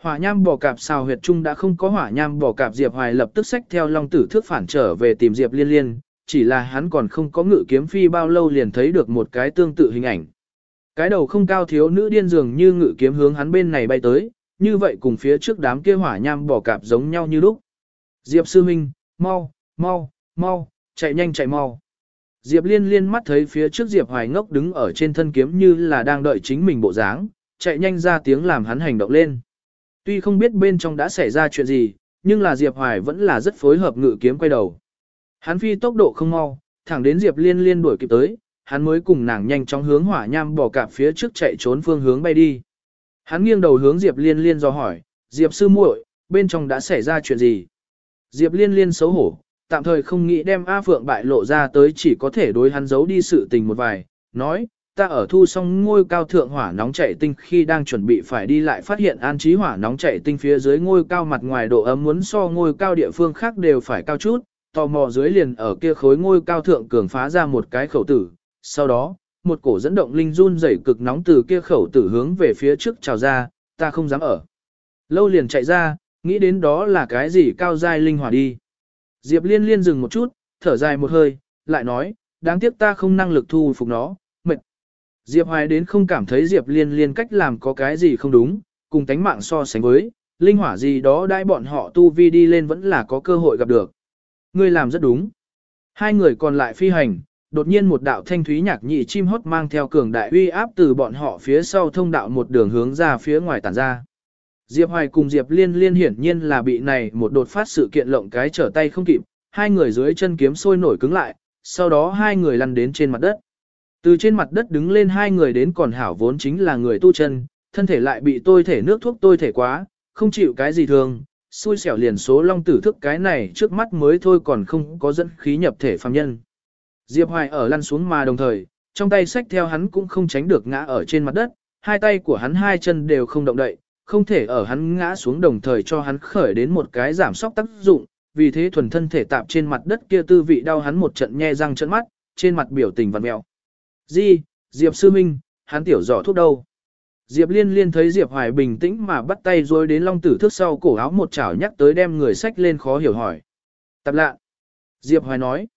Hỏa nham bò cạp xào huyệt trung đã không có hỏa nham bò cạp Diệp Hoài lập tức xách theo Long Tử Thức phản trở về tìm Diệp Liên Liên, chỉ là hắn còn không có ngự kiếm phi bao lâu liền thấy được một cái tương tự hình ảnh. Cái đầu không cao thiếu nữ điên dường như ngự kiếm hướng hắn bên này bay tới, như vậy cùng phía trước đám kia hỏa nham bò cạp giống nhau như lúc. Diệp Sư Minh, mau, mau, mau, chạy nhanh chạy mau. Diệp liên liên mắt thấy phía trước Diệp Hoài ngốc đứng ở trên thân kiếm như là đang đợi chính mình bộ dáng, chạy nhanh ra tiếng làm hắn hành động lên. Tuy không biết bên trong đã xảy ra chuyện gì, nhưng là Diệp Hoài vẫn là rất phối hợp ngự kiếm quay đầu. Hắn phi tốc độ không mau, thẳng đến Diệp liên liên đuổi kịp tới, hắn mới cùng nàng nhanh chóng hướng hỏa nham bỏ cạp phía trước chạy trốn phương hướng bay đi. Hắn nghiêng đầu hướng Diệp liên liên do hỏi, Diệp sư muội, bên trong đã xảy ra chuyện gì? Diệp liên liên xấu hổ, tạm thời không nghĩ đem A Phượng bại lộ ra tới chỉ có thể đối hắn giấu đi sự tình một vài, nói, ta ở thu xong ngôi cao thượng hỏa nóng chảy tinh khi đang chuẩn bị phải đi lại phát hiện an trí hỏa nóng chảy tinh phía dưới ngôi cao mặt ngoài độ ấm muốn so ngôi cao địa phương khác đều phải cao chút, tò mò dưới liền ở kia khối ngôi cao thượng cường phá ra một cái khẩu tử, sau đó, một cổ dẫn động linh run rẩy cực nóng từ kia khẩu tử hướng về phía trước trào ra, ta không dám ở. Lâu liền chạy ra, nghĩ đến đó là cái gì cao dai linh hỏa đi. Diệp liên liên dừng một chút, thở dài một hơi, lại nói, đáng tiếc ta không năng lực thu phục nó, mệt. Diệp Hoài đến không cảm thấy Diệp Liên liên cách làm có cái gì không đúng, cùng tánh mạng so sánh với, linh hỏa gì đó đãi bọn họ tu vi đi lên vẫn là có cơ hội gặp được. Ngươi làm rất đúng. Hai người còn lại phi hành, đột nhiên một đạo thanh thúy nhạc nhị chim hót mang theo cường đại uy áp từ bọn họ phía sau thông đạo một đường hướng ra phía ngoài tản ra. Diệp Hoài cùng Diệp Liên liên hiển nhiên là bị này một đột phát sự kiện lộng cái trở tay không kịp, hai người dưới chân kiếm sôi nổi cứng lại, sau đó hai người lăn đến trên mặt đất. Từ trên mặt đất đứng lên hai người đến còn hảo vốn chính là người tu chân, thân thể lại bị tôi thể nước thuốc tôi thể quá, không chịu cái gì thường, xui xẻo liền số long tử thức cái này trước mắt mới thôi còn không có dẫn khí nhập thể phàm nhân. Diệp Hoài ở lăn xuống mà đồng thời, trong tay sách theo hắn cũng không tránh được ngã ở trên mặt đất, hai tay của hắn hai chân đều không động đậy, không thể ở hắn ngã xuống đồng thời cho hắn khởi đến một cái giảm sóc tác dụng, vì thế thuần thân thể tạp trên mặt đất kia tư vị đau hắn một trận nhe răng trợn mắt, trên mặt biểu tình vặn mèo Di, Diệp Sư Minh, hắn tiểu giỏ thuốc đâu? Diệp Liên Liên thấy Diệp Hoài bình tĩnh mà bắt tay rồi đến Long Tử thước sau cổ áo một chảo nhắc tới đem người sách lên khó hiểu hỏi. tạp lạ. Diệp Hoài nói.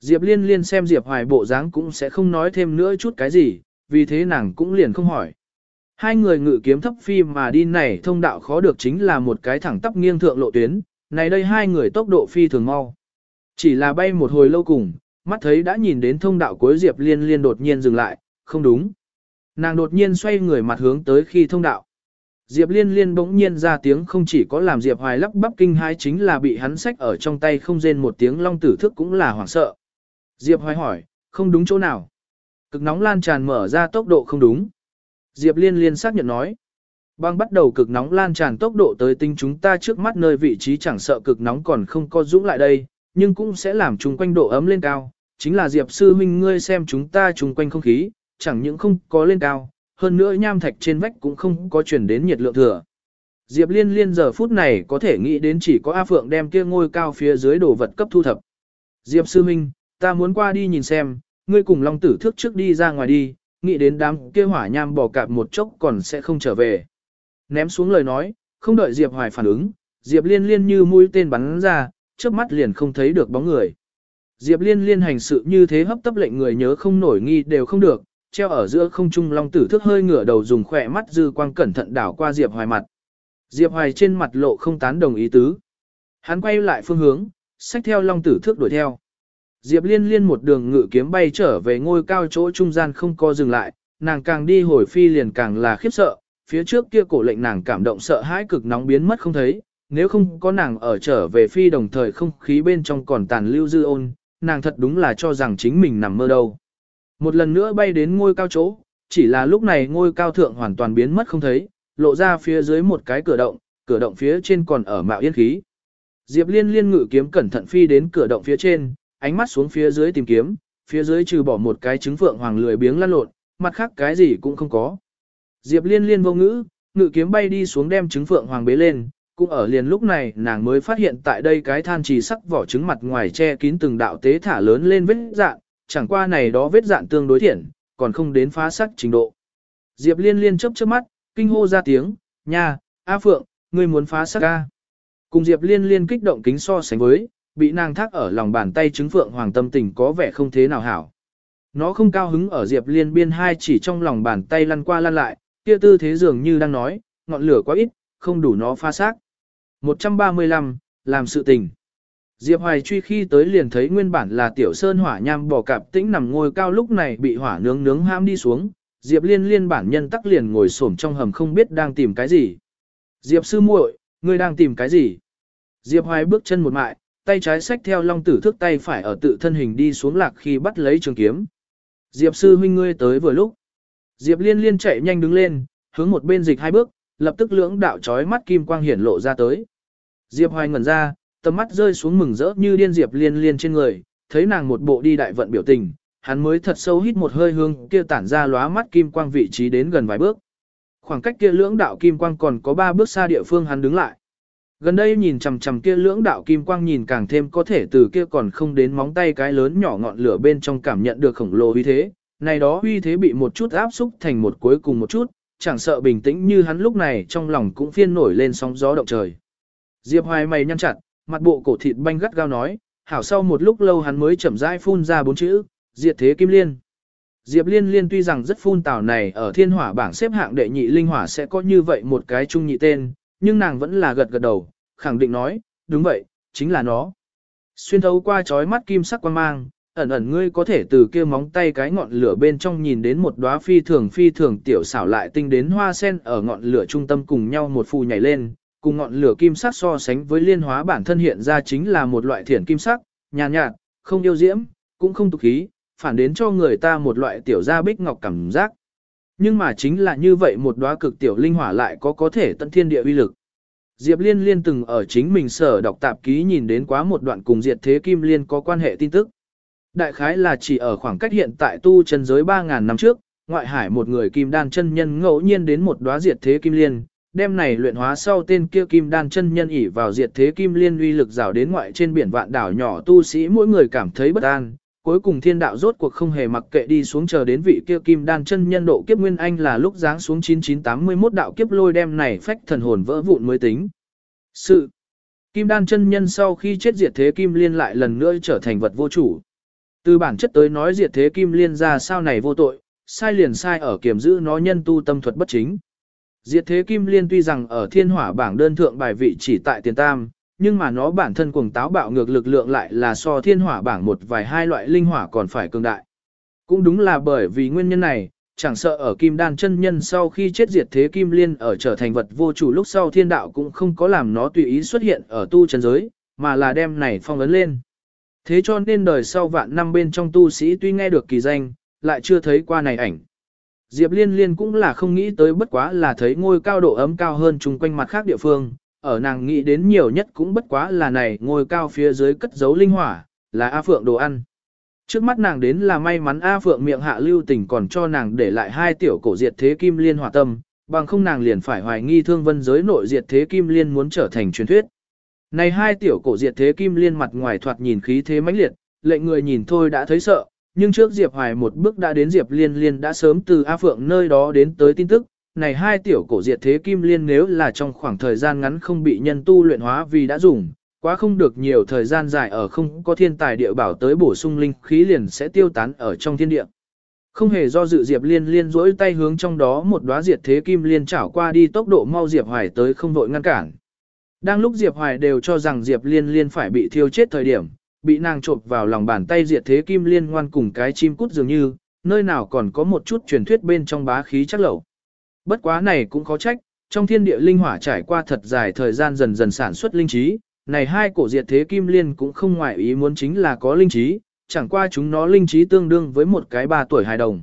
Diệp Liên Liên xem Diệp Hoài bộ dáng cũng sẽ không nói thêm nữa chút cái gì, vì thế nàng cũng liền không hỏi. Hai người ngự kiếm thấp phi mà đi này thông đạo khó được chính là một cái thẳng tắp nghiêng thượng lộ tuyến, này đây hai người tốc độ phi thường mau. Chỉ là bay một hồi lâu cùng, mắt thấy đã nhìn đến thông đạo cuối Diệp Liên Liên đột nhiên dừng lại, không đúng. Nàng đột nhiên xoay người mặt hướng tới khi thông đạo. Diệp Liên Liên bỗng nhiên ra tiếng không chỉ có làm Diệp Hoài lắp bắp kinh hãi chính là bị hắn sách ở trong tay không rên một tiếng long tử thức cũng là hoảng sợ. Diệp Hoài hỏi, không đúng chỗ nào. Cực nóng lan tràn mở ra tốc độ không đúng. Diệp Liên Liên xác nhận nói. Băng bắt đầu cực nóng lan tràn tốc độ tới tinh chúng ta trước mắt nơi vị trí chẳng sợ cực nóng còn không có dũng lại đây, nhưng cũng sẽ làm chúng quanh độ ấm lên cao. Chính là Diệp sư huynh ngươi xem chúng ta chung quanh không khí, chẳng những không có lên cao, hơn nữa nham thạch trên vách cũng không có chuyển đến nhiệt lượng thừa. Diệp Liên Liên giờ phút này có thể nghĩ đến chỉ có A Phượng đem kia ngôi cao phía dưới đồ vật cấp thu thập. Diệp Sư Minh, ta muốn qua đi nhìn xem, ngươi cùng Long Tử Thước trước đi ra ngoài đi, nghĩ đến đám kia hỏa nham bỏ cạp một chốc còn sẽ không trở về. Ném xuống lời nói, không đợi Diệp Hoài phản ứng, Diệp Liên Liên như mũi tên bắn ra, trước mắt liền không thấy được bóng người. Diệp Liên Liên hành sự như thế hấp tấp lệnh người nhớ không nổi nghi đều không được, treo ở giữa không trung long tử thức hơi ngửa đầu dùng khỏe mắt dư quang cẩn thận đảo qua Diệp Hoài mặt. Diệp Hoài trên mặt lộ không tán đồng ý tứ. Hắn quay lại phương hướng, xách theo long tử thước đuổi theo. Diệp liên liên một đường ngự kiếm bay trở về ngôi cao chỗ trung gian không co dừng lại, nàng càng đi hồi phi liền càng là khiếp sợ, phía trước kia cổ lệnh nàng cảm động sợ hãi cực nóng biến mất không thấy, nếu không có nàng ở trở về phi đồng thời không khí bên trong còn tàn lưu dư ôn, nàng thật đúng là cho rằng chính mình nằm mơ đâu. Một lần nữa bay đến ngôi cao chỗ, chỉ là lúc này ngôi cao thượng hoàn toàn biến mất không thấy, lộ ra phía dưới một cái cửa động, cửa động phía trên còn ở mạo yên khí. Diệp liên liên ngự kiếm cẩn thận phi đến cửa động phía trên, ánh mắt xuống phía dưới tìm kiếm, phía dưới trừ bỏ một cái trứng phượng hoàng lười biếng lăn lộn, mặt khác cái gì cũng không có. Diệp liên liên vô ngữ, ngự kiếm bay đi xuống đem trứng phượng hoàng bế lên, cũng ở liền lúc này nàng mới phát hiện tại đây cái than trì sắc vỏ trứng mặt ngoài che kín từng đạo tế thả lớn lên vết dạng, chẳng qua này đó vết dạn tương đối thiện, còn không đến phá sắc trình độ. Diệp liên liên chớp chớp mắt, kinh hô ra tiếng, nha, A Phượng, ngươi muốn phá sắc A. Cùng Diệp liên liên kích động kính so sánh với, bị nàng thác ở lòng bàn tay trứng Phượng Hoàng tâm tình có vẻ không thế nào hảo. Nó không cao hứng ở Diệp liên biên hai chỉ trong lòng bàn tay lăn qua lăn lại, kia tư thế dường như đang nói, ngọn lửa quá ít, không đủ nó pha xác. 135, làm sự tình. Diệp Hoài truy khi tới liền thấy nguyên bản là tiểu sơn hỏa nham bò cạp tĩnh nằm ngôi cao lúc này bị hỏa nướng nướng ham đi xuống, Diệp liên liên bản nhân tắc liền ngồi xổm trong hầm không biết đang tìm cái gì. Diệp sư muội, ngươi đang tìm cái gì? Diệp Hoài bước chân một mại, tay trái xách theo long tử thước tay phải ở tự thân hình đi xuống lạc khi bắt lấy trường kiếm. Diệp sư huynh ngươi tới vừa lúc. Diệp liên liên chạy nhanh đứng lên, hướng một bên dịch hai bước, lập tức lưỡng đạo chói mắt kim quang hiển lộ ra tới. Diệp Hoài ngẩn ra, tầm mắt rơi xuống mừng rỡ như điên diệp liên liên trên người, thấy nàng một bộ đi đại vận biểu tình, hắn mới thật sâu hít một hơi hương kia tản ra lóa mắt kim quang vị trí đến gần vài bước. Khoảng cách kia lưỡng đạo kim quang còn có ba bước xa địa phương hắn đứng lại. Gần đây nhìn chằm chằm kia lưỡng đạo kim quang nhìn càng thêm có thể từ kia còn không đến móng tay cái lớn nhỏ ngọn lửa bên trong cảm nhận được khổng lồ uy thế. Này đó uy thế bị một chút áp xúc thành một cuối cùng một chút, chẳng sợ bình tĩnh như hắn lúc này trong lòng cũng phiên nổi lên sóng gió động trời. Diệp Hoài mày nhăn chặt, mặt bộ cổ thịt banh gắt gao nói, hảo sau một lúc lâu hắn mới chậm rãi phun ra bốn chữ, Diệt thế kim liên. Diệp Liên Liên tuy rằng rất phun tào này ở thiên hỏa bảng xếp hạng đệ nhị linh hỏa sẽ có như vậy một cái trung nhị tên, nhưng nàng vẫn là gật gật đầu, khẳng định nói, đúng vậy, chính là nó. Xuyên thấu qua chói mắt kim sắc quan mang, ẩn ẩn ngươi có thể từ kia móng tay cái ngọn lửa bên trong nhìn đến một đóa phi thường phi thường tiểu xảo lại tinh đến hoa sen ở ngọn lửa trung tâm cùng nhau một phù nhảy lên, cùng ngọn lửa kim sắc so sánh với liên hóa bản thân hiện ra chính là một loại thiển kim sắc, nhàn nhạt, nhạt, không yêu diễm, cũng không tục khí, phản đến cho người ta một loại tiểu gia bích ngọc cảm giác. Nhưng mà chính là như vậy một đóa cực tiểu linh hỏa lại có có thể tận thiên địa uy lực. Diệp Liên Liên từng ở chính mình sở đọc tạp ký nhìn đến quá một đoạn cùng Diệt Thế Kim Liên có quan hệ tin tức. Đại khái là chỉ ở khoảng cách hiện tại tu chân giới 3.000 năm trước, ngoại hải một người kim đan chân nhân ngẫu nhiên đến một đóa Diệt Thế Kim Liên, đem này luyện hóa sau tên kia kim đan chân nhân ỉ vào Diệt Thế Kim Liên uy lực rào đến ngoại trên biển vạn đảo nhỏ tu sĩ mỗi người cảm thấy bất an, cuối cùng thiên đạo rốt cuộc không hề mặc kệ đi xuống chờ đến vị kia kim đan chân nhân độ kiếp nguyên anh là lúc giáng xuống 9981 đạo kiếp lôi đem này phách thần hồn vỡ vụn mới tính. Sự Kim đan chân nhân sau khi chết diệt thế kim liên lại lần nữa trở thành vật vô chủ. Từ bản chất tới nói diệt thế kim liên ra sao này vô tội, sai liền sai ở kiểm giữ nó nhân tu tâm thuật bất chính. Diệt thế kim liên tuy rằng ở thiên hỏa bảng đơn thượng bài vị chỉ tại tiền tam, nhưng mà nó bản thân cuồng táo bạo ngược lực lượng lại là so thiên hỏa bảng một vài hai loại linh hỏa còn phải cường đại. Cũng đúng là bởi vì nguyên nhân này, chẳng sợ ở kim đan chân nhân sau khi chết diệt thế kim liên ở trở thành vật vô chủ lúc sau thiên đạo cũng không có làm nó tùy ý xuất hiện ở tu chân giới, mà là đem này phong ấn lên. Thế cho nên đời sau vạn năm bên trong tu sĩ tuy nghe được kỳ danh, lại chưa thấy qua này ảnh. Diệp liên liên cũng là không nghĩ tới bất quá là thấy ngôi cao độ ấm cao hơn chung quanh mặt khác địa phương, ở nàng nghĩ đến nhiều nhất cũng bất quá là này ngồi cao phía dưới cất giấu linh hỏa, là A Phượng đồ ăn. Trước mắt nàng đến là may mắn A Phượng miệng hạ lưu tình còn cho nàng để lại hai tiểu cổ diệt thế kim liên hỏa tâm, bằng không nàng liền phải hoài nghi thương vân giới nội diệt thế kim liên muốn trở thành truyền thuyết. Này hai tiểu cổ diệt thế kim liên mặt ngoài thoạt nhìn khí thế mãnh liệt, lệnh người nhìn thôi đã thấy sợ, nhưng trước Diệp Hoài một bước đã đến Diệp Liên Liên đã sớm từ A Phượng nơi đó đến tới tin tức, này hai tiểu cổ diệt thế kim liên nếu là trong khoảng thời gian ngắn không bị nhân tu luyện hóa vì đã dùng, quá không được nhiều thời gian dài ở không có thiên tài địa bảo tới bổ sung linh khí liền sẽ tiêu tán ở trong thiên địa. Không hề do dự Diệp Liên liên rỗi tay hướng trong đó một đóa diệt thế kim liên chảo qua đi tốc độ mau Diệp Hoài tới không vội ngăn cản. Đang lúc Diệp Hoài đều cho rằng Diệp Liên liên phải bị thiêu chết thời điểm, bị nàng trộn vào lòng bàn tay diệt thế kim liên ngoan cùng cái chim cút dường như, nơi nào còn có một chút truyền thuyết bên trong bá khí chắc lẩu. Bất quá này cũng khó trách, trong thiên địa linh hỏa trải qua thật dài thời gian dần dần sản xuất linh trí, này hai cổ diệt thế kim liên cũng không ngoại ý muốn chính là có linh trí, chẳng qua chúng nó linh trí tương đương với một cái ba tuổi hài đồng.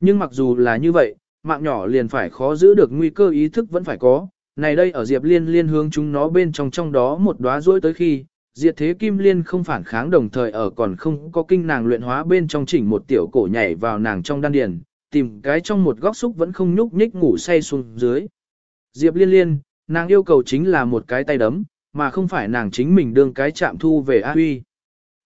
Nhưng mặc dù là như vậy, mạng nhỏ liền phải khó giữ được nguy cơ ý thức vẫn phải có, này đây ở diệp liên liên hướng chúng nó bên trong trong đó một đóa rối tới khi, diệt thế kim liên không phản kháng đồng thời ở còn không có kinh nàng luyện hóa bên trong chỉnh một tiểu cổ nhảy vào nàng trong đan điền, tìm cái trong một góc xúc vẫn không nhúc nhích ngủ say xuống dưới. Diệp liên liên, nàng yêu cầu chính là một cái tay đấm, mà không phải nàng chính mình đương cái chạm thu về A Huy.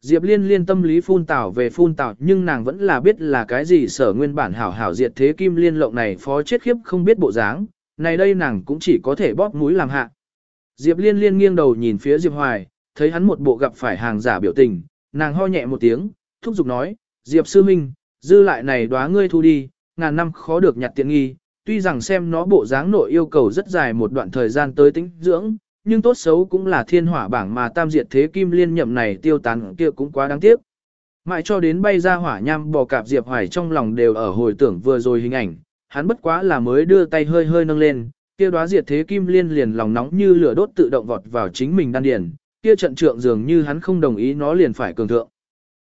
Diệp liên liên tâm lý phun tảo về phun tảo nhưng nàng vẫn là biết là cái gì sở nguyên bản hảo hảo diệt thế kim liên lộng này phó chết khiếp không biết bộ dáng, này đây nàng cũng chỉ có thể bóp mũi làm hạ. Diệp liên liên nghiêng đầu nhìn phía Diệp Hoài, thấy hắn một bộ gặp phải hàng giả biểu tình, nàng ho nhẹ một tiếng, thúc giục nói, Diệp sư minh, dư lại này đóa ngươi thu đi, ngàn năm khó được nhặt tiện nghi, tuy rằng xem nó bộ dáng nội yêu cầu rất dài một đoạn thời gian tới tính dưỡng, nhưng tốt xấu cũng là thiên hỏa bảng mà tam diệt thế kim liên nhậm này tiêu tán kia cũng quá đáng tiếc. Mãi cho đến bay ra hỏa nham bò cạp Diệp Hoài trong lòng đều ở hồi tưởng vừa rồi hình ảnh, hắn bất quá là mới đưa tay hơi hơi nâng lên, kia đóa diệt thế kim liên liền lòng nóng như lửa đốt tự động vọt vào chính mình đan điền, kia trận trượng dường như hắn không đồng ý nó liền phải cường thượng.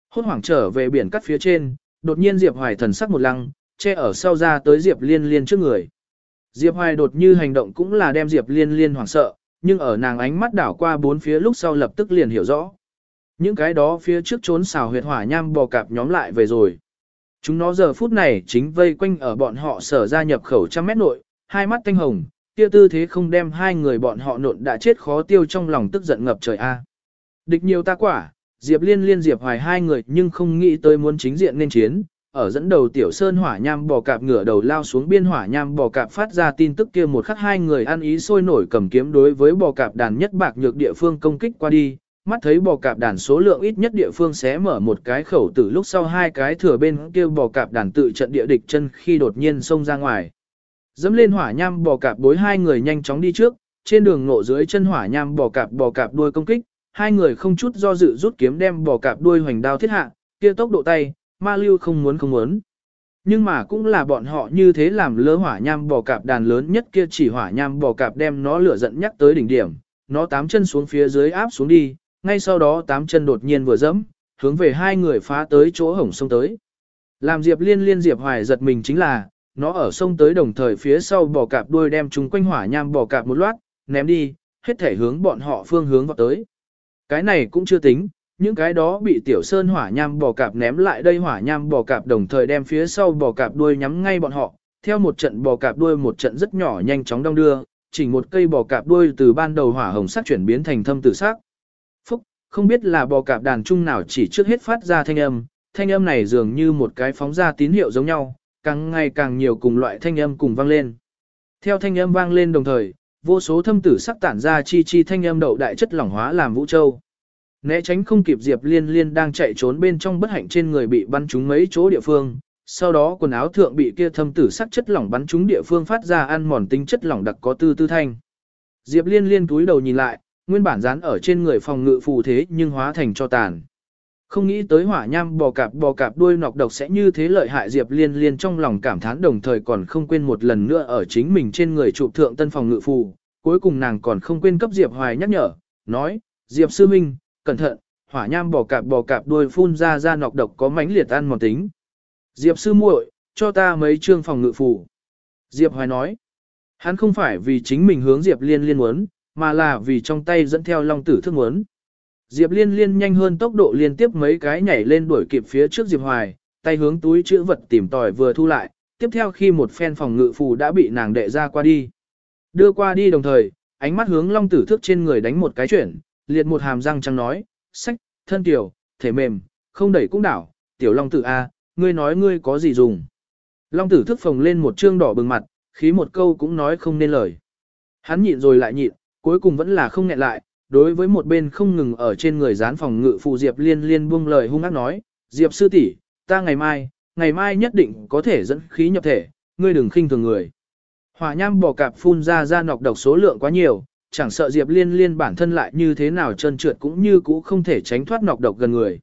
Hốt hoảng trở về biển cắt phía trên, đột nhiên Diệp Hoài thần sắc một lăng, che ở sau ra tới Diệp Liên Liên trước người. Diệp Hoài đột như hành động cũng là đem Diệp Liên Liên hoảng sợ, nhưng ở nàng ánh mắt đảo qua bốn phía lúc sau lập tức liền hiểu rõ. Những cái đó phía trước trốn xào huyệt hỏa nham bò cạp nhóm lại về rồi. Chúng nó giờ phút này chính vây quanh ở bọn họ sở ra nhập khẩu trăm mét nội, hai mắt thanh hồng, kia tư thế không đem hai người bọn họ nộn đã chết khó tiêu trong lòng tức giận ngập trời a. Địch nhiều ta quả, Diệp Liên Liên Diệp Hoài hai người nhưng không nghĩ tới muốn chính diện nên chiến, ở dẫn đầu tiểu sơn hỏa nham bò cạp ngửa đầu lao xuống biên hỏa nham bò cạp phát ra tin tức kia một khắc hai người ăn ý sôi nổi cầm kiếm đối với bò cạp đàn nhất bạc nhược địa phương công kích qua đi, mắt thấy bò cạp đàn số lượng ít nhất địa phương sẽ mở một cái khẩu tử lúc sau hai cái thừa bên kia bò cạp đàn tự trận địa địch chân khi đột nhiên xông ra ngoài. Dẫm lên hỏa nham bò cạp bối hai người nhanh chóng đi trước, trên đường ngộ dưới chân hỏa nham bò cạp bò cạp đuôi công kích, hai người không chút do dự rút kiếm đem bò cạp đuôi hoành đao thiết hạ, kia tốc độ tay, ma lưu không muốn không muốn. Nhưng mà cũng là bọn họ như thế làm lỡ hỏa nham bò cạp đàn lớn nhất kia chỉ hỏa nham bò cạp đem nó lửa giận nhắc tới đỉnh điểm, nó tám chân xuống phía dưới áp xuống đi, ngay sau đó tám chân đột nhiên vừa dẫm, hướng về hai người phá tới chỗ hổng sông tới. Làm Diệp Liên Liên Diệp Hoài giật mình chính là, nó ở sông tới đồng thời phía sau bò cạp đuôi đem chúng quanh hỏa nham bò cạp một loạt, ném đi, hết thể hướng bọn họ phương hướng vào tới. Cái này cũng chưa tính, những cái đó bị tiểu sơn hỏa nham bò cạp ném lại đây hỏa nham bò cạp đồng thời đem phía sau bò cạp đuôi nhắm ngay bọn họ, theo một trận bò cạp đuôi một trận rất nhỏ nhanh chóng đong đưa, chỉnh một cây bò cạp đuôi từ ban đầu hỏa hồng sắc chuyển biến thành thâm tử sắc. Phúc, không biết là bò cạp đàn trung nào chỉ trước hết phát ra thanh âm, thanh âm này dường như một cái phóng ra tín hiệu giống nhau, càng ngày càng nhiều cùng loại thanh âm cùng vang lên. Theo thanh âm vang lên đồng thời, vô số thâm tử sắc tản ra chi chi thanh âm đậu đại chất lỏng hóa làm vũ châu. Né tránh không kịp Diệp Liên Liên đang chạy trốn bên trong bất hạnh trên người bị bắn trúng mấy chỗ địa phương, sau đó quần áo thượng bị kia thâm tử sắc chất lỏng bắn trúng địa phương phát ra ăn mòn tính chất lỏng đặc có tư tư thanh. Diệp Liên Liên túi đầu nhìn lại, nguyên bản dán ở trên người phòng ngự phù thế nhưng hóa thành cho tàn. Không nghĩ tới hỏa nham bò cạp bò cạp đuôi nọc độc sẽ như thế lợi hại Diệp Liên Liên trong lòng cảm thán đồng thời còn không quên một lần nữa ở chính mình trên người chụp thượng tân phòng ngự phù. Cuối cùng nàng còn không quên cấp Diệp Hoài nhắc nhở, nói, Diệp Sư Minh, cẩn thận, hỏa nham bò cạp bò cạp đuôi phun ra ra nọc độc có mãnh liệt ăn mòn tính. Diệp Sư muội, cho ta mấy chương phòng ngự phù. Diệp Hoài nói, hắn không phải vì chính mình hướng Diệp Liên Liên muốn, mà là vì trong tay dẫn theo long tử thương muốn. Diệp Liên Liên nhanh hơn tốc độ liên tiếp mấy cái nhảy lên đuổi kịp phía trước Diệp Hoài, tay hướng túi chữ vật tìm tòi vừa thu lại, tiếp theo khi một phen phòng ngự phù đã bị nàng đệ ra qua đi. Đưa qua đi đồng thời, ánh mắt hướng long tử thước trên người đánh một cái chuyển, liệt một hàm răng trắng nói, sách, thân tiểu, thể mềm, không đẩy cũng đảo, tiểu long tử A, ngươi nói ngươi có gì dùng. Long tử thức phồng lên một trương đỏ bừng mặt, khí một câu cũng nói không nên lời. Hắn nhịn rồi lại nhịn, cuối cùng vẫn là không nghẹn lại, đối với một bên không ngừng ở trên người dán phòng ngự phụ Diệp Liên Liên buông lời hung ác nói, Diệp sư tỷ, ta ngày mai, ngày mai nhất định có thể dẫn khí nhập thể, ngươi đừng khinh thường người. Hỏa nham bò cạp phun ra ra nọc độc số lượng quá nhiều, chẳng sợ Diệp Liên Liên bản thân lại như thế nào trơn trượt cũng như cũ không thể tránh thoát nọc độc gần người.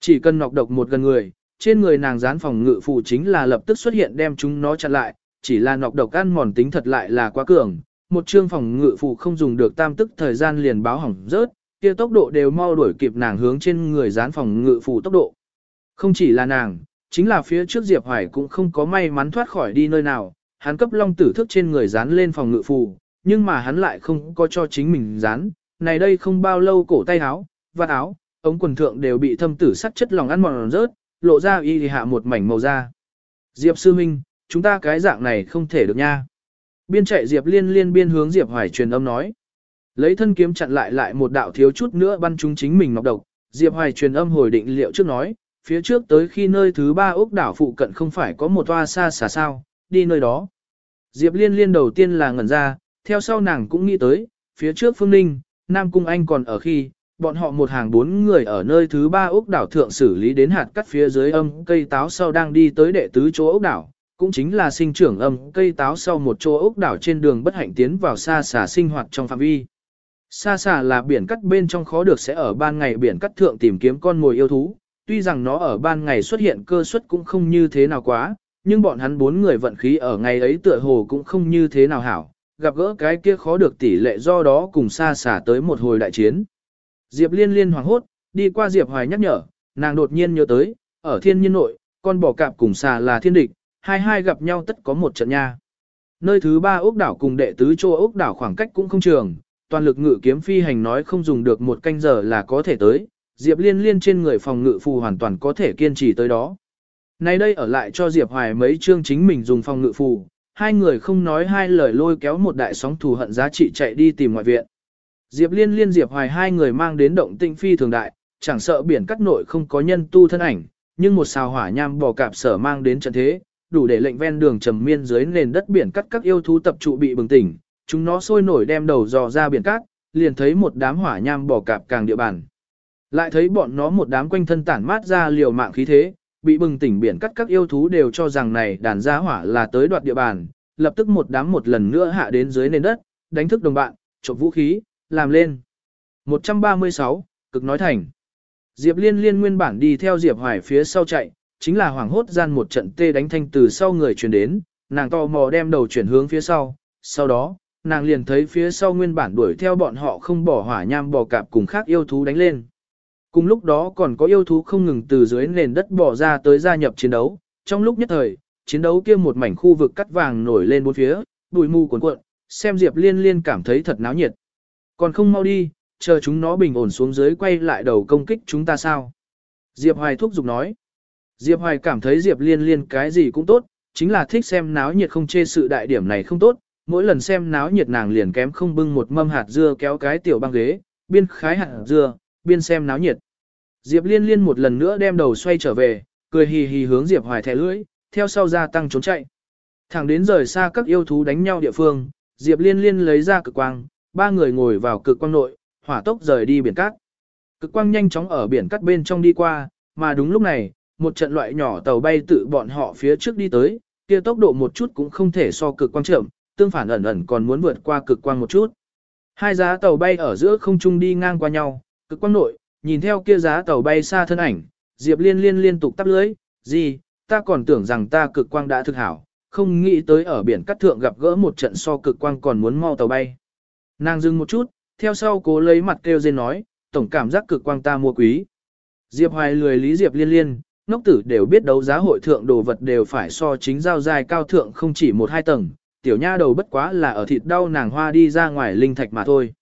Chỉ cần nọc độc một gần người, trên người nàng dán phòng ngự phù chính là lập tức xuất hiện đem chúng nó chặn lại, chỉ là nọc độc ăn mòn tính thật lại là quá cường, một chương phòng ngự phù không dùng được tam tức thời gian liền báo hỏng rớt, kia tốc độ đều mau đuổi kịp nàng hướng trên người dán phòng ngự phù tốc độ. Không chỉ là nàng, chính là phía trước Diệp Hoài cũng không có may mắn thoát khỏi đi nơi nào, hắn cấp long tử thức trên người dán lên phòng ngự phù, nhưng mà hắn lại không có cho chính mình dán, này đây không bao lâu cổ tay áo, vạt áo, ống quần thượng đều bị thâm tử sắc chất lòng ăn mòn rớt, lộ ra y hạ một mảnh màu da. Diệp sư minh, chúng ta cái dạng này không thể được nha. Biên chạy Diệp Liên Liên biên hướng Diệp Hoài truyền âm nói. Lấy thân kiếm chặn lại lại một đạo thiếu chút nữa bắn chúng chính mình ngọc độc, Diệp Hoài truyền âm hồi định liệu trước nói, phía trước tới khi nơi thứ ba ốc đảo phụ cận không phải có một toa xa xả sao, đi nơi đó. Diệp Liên Liên đầu tiên là ngẩn ra, theo sau nàng cũng nghĩ tới, phía trước Phương Ninh, Nam Cung Anh còn ở khi, bọn họ một hàng bốn người ở nơi thứ ba ốc đảo thượng xử lý đến hạt cắt phía dưới âm cây táo sau đang đi tới đệ tứ chỗ ốc đảo, cũng chính là sinh trưởng âm cây táo sau một chỗ ốc đảo trên đường bất hạnh tiến vào xa xả sinh hoạt trong phạm vi. Xa xả là biển cắt bên trong khó được sẽ ở ban ngày biển cắt thượng tìm kiếm con mồi yêu thú, tuy rằng nó ở ban ngày xuất hiện cơ suất cũng không như thế nào quá, nhưng bọn hắn bốn người vận khí ở ngày ấy tựa hồ cũng không như thế nào hảo, gặp gỡ cái kia khó được tỷ lệ do đó cùng xa xả tới một hồi đại chiến. Diệp liên liên hoảng hốt, đi qua Diệp hoài nhắc nhở, nàng đột nhiên nhớ tới, ở thiên nhiên nội, con bò cạp cùng xà là thiên địch, hai hai gặp nhau tất có một trận nha. Nơi thứ ba ốc đảo cùng đệ tứ châu ốc đảo khoảng cách cũng không trường, toàn lực ngự kiếm phi hành nói không dùng được một canh giờ là có thể tới, Diệp Liên Liên trên người phòng ngự phù hoàn toàn có thể kiên trì tới đó. Nay đây ở lại cho Diệp Hoài mấy chương chính mình dùng phòng ngự phù, hai người không nói hai lời lôi kéo một đại sóng thù hận giá trị chạy đi tìm ngoại viện. Diệp Liên Liên Diệp Hoài hai người mang đến động tinh phi thường đại, chẳng sợ biển cắt nội không có nhân tu thân ảnh, nhưng một xào hỏa nham bò cạp sở mang đến trận thế, đủ để lệnh ven đường trầm miên dưới nền đất biển cắt các yêu thú tập trụ bị bừng tỉnh, chúng nó sôi nổi đem đầu dò ra biển cát, liền thấy một đám hỏa nham bò cạp càng địa bàn. Lại thấy bọn nó một đám quanh thân tản mát ra liều mạng khí thế, bị bừng tỉnh biển cắt các yêu thú đều cho rằng này đàn gia hỏa là tới đoạt địa bàn, lập tức một đám một lần nữa hạ đến dưới nền đất, đánh thức đồng bạn, trộm vũ khí, làm lên. 136, cực nói thành. Diệp Liên Liên nguyên bản đi theo Diệp Hoài phía sau chạy, chính là hoảng hốt gian một trận tê đánh thanh từ sau người truyền đến, nàng to mò đem đầu chuyển hướng phía sau, sau đó, nàng liền thấy phía sau nguyên bản đuổi theo bọn họ không bỏ hỏa nham bò cạp cùng khác yêu thú đánh lên. Cùng lúc đó còn có yêu thú không ngừng từ dưới nền đất bỏ ra tới gia nhập chiến đấu, trong lúc nhất thời, chiến đấu kia một mảnh khu vực cắt vàng nổi lên bốn phía, bụi mù cuồn cuộn, xem Diệp Liên Liên cảm thấy thật náo nhiệt. Còn không mau đi, chờ chúng nó bình ổn xuống dưới quay lại đầu công kích chúng ta sao? Diệp Hoài thúc giục nói. Diệp Hoài cảm thấy Diệp Liên Liên cái gì cũng tốt, chính là thích xem náo nhiệt không chê sự đại điểm này không tốt, mỗi lần xem náo nhiệt nàng liền kém không bưng một mâm hạt dưa kéo cái tiểu băng ghế, biên khái hạt dưa, biên xem náo nhiệt. Diệp Liên Liên một lần nữa đem đầu xoay trở về, cười hì hì hướng Diệp Hoài thẻ lưỡi, theo sau gia tăng trốn chạy. Thẳng đến rời xa các yêu thú đánh nhau địa phương, Diệp Liên Liên lấy ra cực quang, ba người ngồi vào cực quang nội, hỏa tốc rời đi biển cát. Cực quang nhanh chóng ở biển cát bên trong đi qua, mà đúng lúc này, một trận loại nhỏ tàu bay tự bọn họ phía trước đi tới, kia tốc độ một chút cũng không thể so cực quang chậm, tương phản ẩn ẩn còn muốn vượt qua cực quang một chút. Hai giá tàu bay ở giữa không trung đi ngang qua nhau, cực quang nội, nhìn theo kia giá tàu bay xa thân ảnh, Diệp Liên Liên liên tục tắp lưới, gì, ta còn tưởng rằng ta cực quang đã thực hảo, không nghĩ tới ở biển cắt thượng gặp gỡ một trận so cực quang còn muốn mau tàu bay. Nàng dừng một chút, theo sau cố lấy mặt kêu dên nói, tổng cảm giác cực quang ta mua quý. Diệp Hoài lười lý Diệp Liên Liên, ngốc tử đều biết đấu giá hội thượng đồ vật đều phải so chính giao dài cao thượng không chỉ một hai tầng, tiểu nha đầu bất quá là ở thịt đau nàng hoa đi ra ngoài linh thạch mà thôi.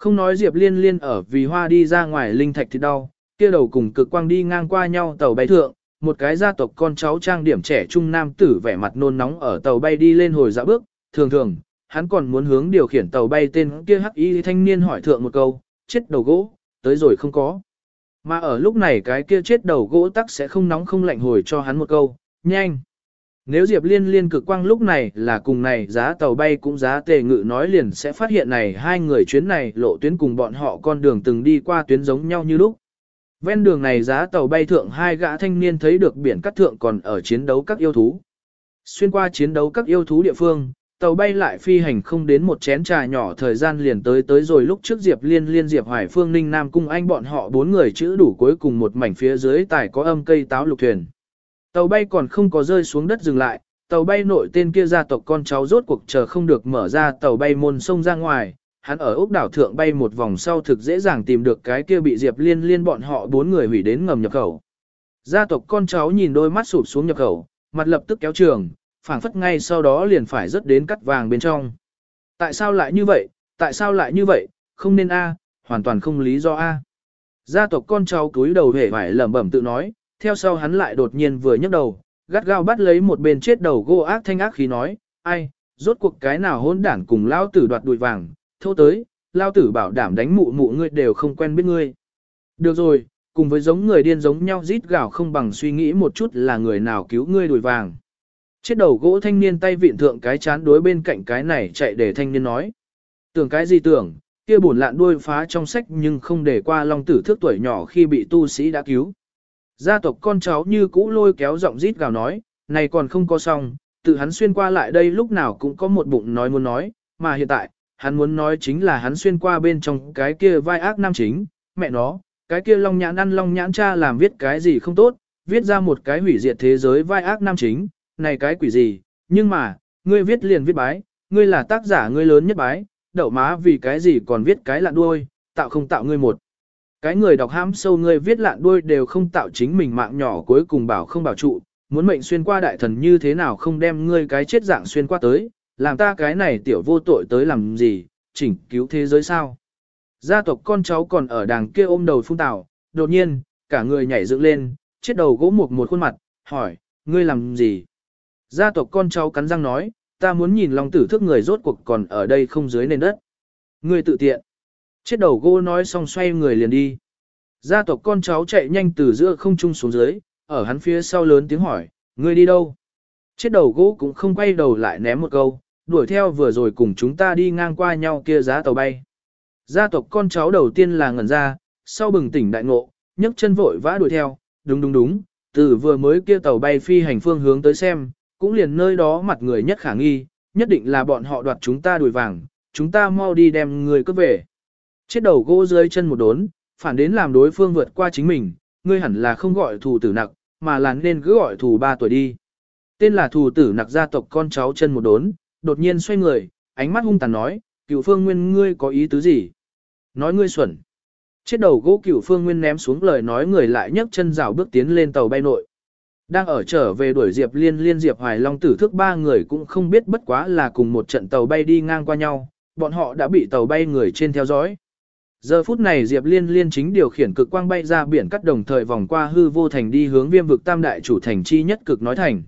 Không nói Diệp Liên Liên ở vì hoa đi ra ngoài linh thạch thì đau, kia đầu cùng cực quang đi ngang qua nhau tàu bay thượng, một cái gia tộc con cháu trang điểm trẻ trung nam tử vẻ mặt nôn nóng ở tàu bay đi lên hồi dạo bước, thường thường, hắn còn muốn hướng điều khiển tàu bay tên kia hắc y thanh niên hỏi thượng một câu, chết đầu gỗ, tới rồi không có. Mà ở lúc này cái kia chết đầu gỗ tắc sẽ không nóng không lạnh hồi cho hắn một câu, nhanh. Nếu Diệp Liên liên cực quang lúc này là cùng này giá tàu bay cũng giá tề ngự nói liền sẽ phát hiện này hai người chuyến này lộ tuyến cùng bọn họ con đường từng đi qua tuyến giống nhau như lúc. Ven đường này giá tàu bay thượng hai gã thanh niên thấy được biển cắt thượng còn ở chiến đấu các yêu thú. Xuyên qua chiến đấu các yêu thú địa phương, tàu bay lại phi hành không đến một chén trà nhỏ thời gian liền tới tới rồi lúc trước Diệp Liên Liên Diệp Hoài Phương Ninh Nam Cung Anh bọn họ bốn người chữ đủ cuối cùng một mảnh phía dưới tài có âm cây táo lục thuyền. Tàu bay còn không có rơi xuống đất dừng lại, tàu bay nội tên kia gia tộc con cháu rốt cuộc chờ không được mở ra tàu bay môn sông ra ngoài, hắn ở ốc đảo thượng bay một vòng sau thực dễ dàng tìm được cái kia bị Diệp Liên Liên bọn họ bốn người hủy đến ngầm nhập khẩu. Gia tộc con cháu nhìn đôi mắt sụp xuống nhập khẩu, mặt lập tức kéo trường, phảng phất ngay sau đó liền phải rớt đến cắt vàng bên trong. Tại sao lại như vậy, tại sao lại như vậy, không nên A, hoàn toàn không lý do A. Gia tộc con cháu cúi đầu hề phải lẩm bẩm tự nói, theo sau hắn lại đột nhiên vừa nhấc đầu, gắt gao bắt lấy một bên chết đầu gỗ ác thanh ác khí nói, ai, rốt cuộc cái nào hôn đản cùng lao tử đoạt đùi vàng, thâu tới, lao tử bảo đảm đánh mụ mụ ngươi đều không quen biết ngươi. Được rồi, cùng với giống người điên giống nhau rít gào không bằng suy nghĩ một chút là người nào cứu ngươi đùi vàng. Chết đầu gỗ thanh niên tay vịn thượng cái chán đối bên cạnh cái này chạy để thanh niên nói. Tưởng cái gì tưởng, kia buồn lạn đuôi phá trong sách nhưng không để qua long tử thước tuổi nhỏ khi bị tu sĩ đã cứu. Gia tộc con cháu như cũ lôi kéo giọng rít gào nói, này còn không có xong, tự hắn xuyên qua lại đây lúc nào cũng có một bụng nói muốn nói, mà hiện tại, hắn muốn nói chính là hắn xuyên qua bên trong cái kia vai ác nam chính, mẹ nó, cái kia long nhãn ăn long nhãn cha làm viết cái gì không tốt, viết ra một cái hủy diệt thế giới vai ác nam chính, này cái quỷ gì, nhưng mà, ngươi viết liền viết bái, ngươi là tác giả ngươi lớn nhất bái, đậu má vì cái gì còn viết cái lạ đuôi, tạo không tạo ngươi một. Cái người đọc ham sâu ngươi viết lạn đuôi đều không tạo chính mình mạng nhỏ cuối cùng bảo không bảo trụ, muốn mệnh xuyên qua đại thần như thế nào không đem ngươi cái chết dạng xuyên qua tới, làm ta cái này tiểu vô tội tới làm gì, chỉnh cứu thế giới sao. Gia tộc con cháu còn ở đàng kia ôm đầu phung tảo, đột nhiên, cả người nhảy dựng lên, chết đầu gỗ một một khuôn mặt, hỏi, ngươi làm gì? Gia tộc con cháu cắn răng nói, ta muốn nhìn lòng tử thức người rốt cuộc còn ở đây không dưới nền đất. Ngươi tự tiện. Chết đầu gỗ nói xong xoay người liền đi. Gia tộc con cháu chạy nhanh từ giữa không trung xuống dưới, ở hắn phía sau lớn tiếng hỏi, ngươi đi đâu? Chết đầu gỗ cũng không quay đầu lại ném một câu, đuổi theo vừa rồi cùng chúng ta đi ngang qua nhau kia giá tàu bay. Gia tộc con cháu đầu tiên là ngẩn ra, sau bừng tỉnh đại ngộ, nhấc chân vội vã đuổi theo, đúng đúng đúng, từ vừa mới kia tàu bay phi hành phương hướng tới xem, cũng liền nơi đó mặt người nhất khả nghi, nhất định là bọn họ đoạt chúng ta đuổi vàng, chúng ta mau đi đem người cướp về. Chết đầu gỗ dưới chân một đốn, phản đến làm đối phương vượt qua chính mình, ngươi hẳn là không gọi thù tử nặc, mà là nên cứ gọi thù ba tuổi đi. Tên là thù tử nặc gia tộc con cháu chân một đốn, đột nhiên xoay người, ánh mắt hung tàn nói, cựu phương nguyên ngươi có ý tứ gì? Nói ngươi xuẩn. Chết đầu gỗ cửu phương nguyên ném xuống lời nói người lại nhấc chân rào bước tiến lên tàu bay nội. Đang ở trở về đuổi Diệp Liên Liên Diệp Hoài Long tử thức ba người cũng không biết bất quá là cùng một trận tàu bay đi ngang qua nhau, bọn họ đã bị tàu bay người trên theo dõi. Giờ phút này Diệp Liên Liên chính điều khiển cực quang bay ra biển cắt đồng thời vòng qua hư vô thành đi hướng viêm vực tam đại chủ thành chi nhất cực nói thành.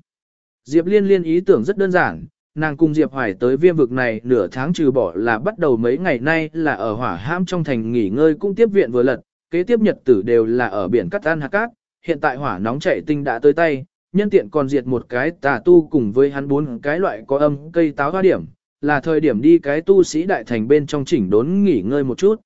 Diệp Liên Liên ý tưởng rất đơn giản, nàng cùng Diệp Hoài tới viêm vực này nửa tháng trừ bỏ là bắt đầu mấy ngày nay là ở hỏa ham trong thành nghỉ ngơi cũng tiếp viện vừa lật, kế tiếp nhật tử đều là ở biển cắt ăn hạt cát, hiện tại hỏa nóng chạy tinh đã tới tay, nhân tiện còn diệt một cái tà tu cùng với hắn bốn cái loại có âm cây táo hoa điểm, là thời điểm đi cái tu sĩ đại thành bên trong chỉnh đốn nghỉ ngơi một chút.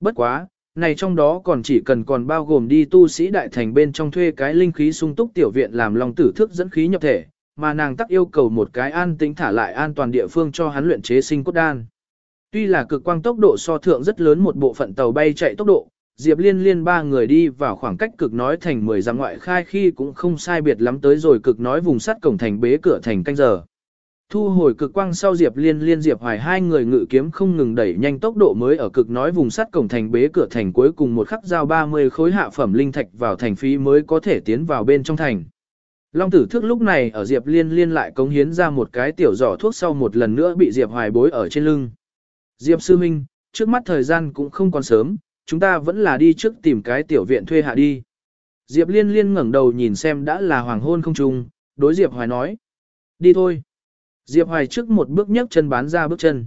Bất quá, này trong đó còn chỉ cần còn bao gồm đi tu sĩ đại thành bên trong thuê cái linh khí sung túc tiểu viện làm lòng tử thức dẫn khí nhập thể, mà nàng tắc yêu cầu một cái an tĩnh thả lại an toàn địa phương cho hắn luyện chế sinh cốt đan. Tuy là cực quang tốc độ so thượng rất lớn một bộ phận tàu bay chạy tốc độ, Diệp Liên Liên ba người đi vào khoảng cách cực nói thành 10 dặm ngoại khai khi cũng không sai biệt lắm tới rồi cực nói vùng sắt cổng thành bế cửa thành canh giờ. Thu hồi cực quang sau Diệp Liên Liên Diệp Hoài hai người ngự kiếm không ngừng đẩy nhanh tốc độ mới ở cực nói vùng sắt cổng thành bế cửa thành cuối cùng một khắc giao 30 khối hạ phẩm linh thạch vào thành phí mới có thể tiến vào bên trong thành. Long tử thước lúc này ở Diệp Liên Liên lại cống hiến ra một cái tiểu giỏ thuốc sau một lần nữa bị Diệp Hoài bối ở trên lưng. Diệp Sư Minh, trước mắt thời gian cũng không còn sớm, chúng ta vẫn là đi trước tìm cái tiểu viện thuê hạ đi. Diệp Liên Liên ngẩng đầu nhìn xem đã là hoàng hôn không trùng, đối Diệp Hoài nói. Đi thôi. Diệp Hoài trước một bước nhấc chân bán ra bước chân.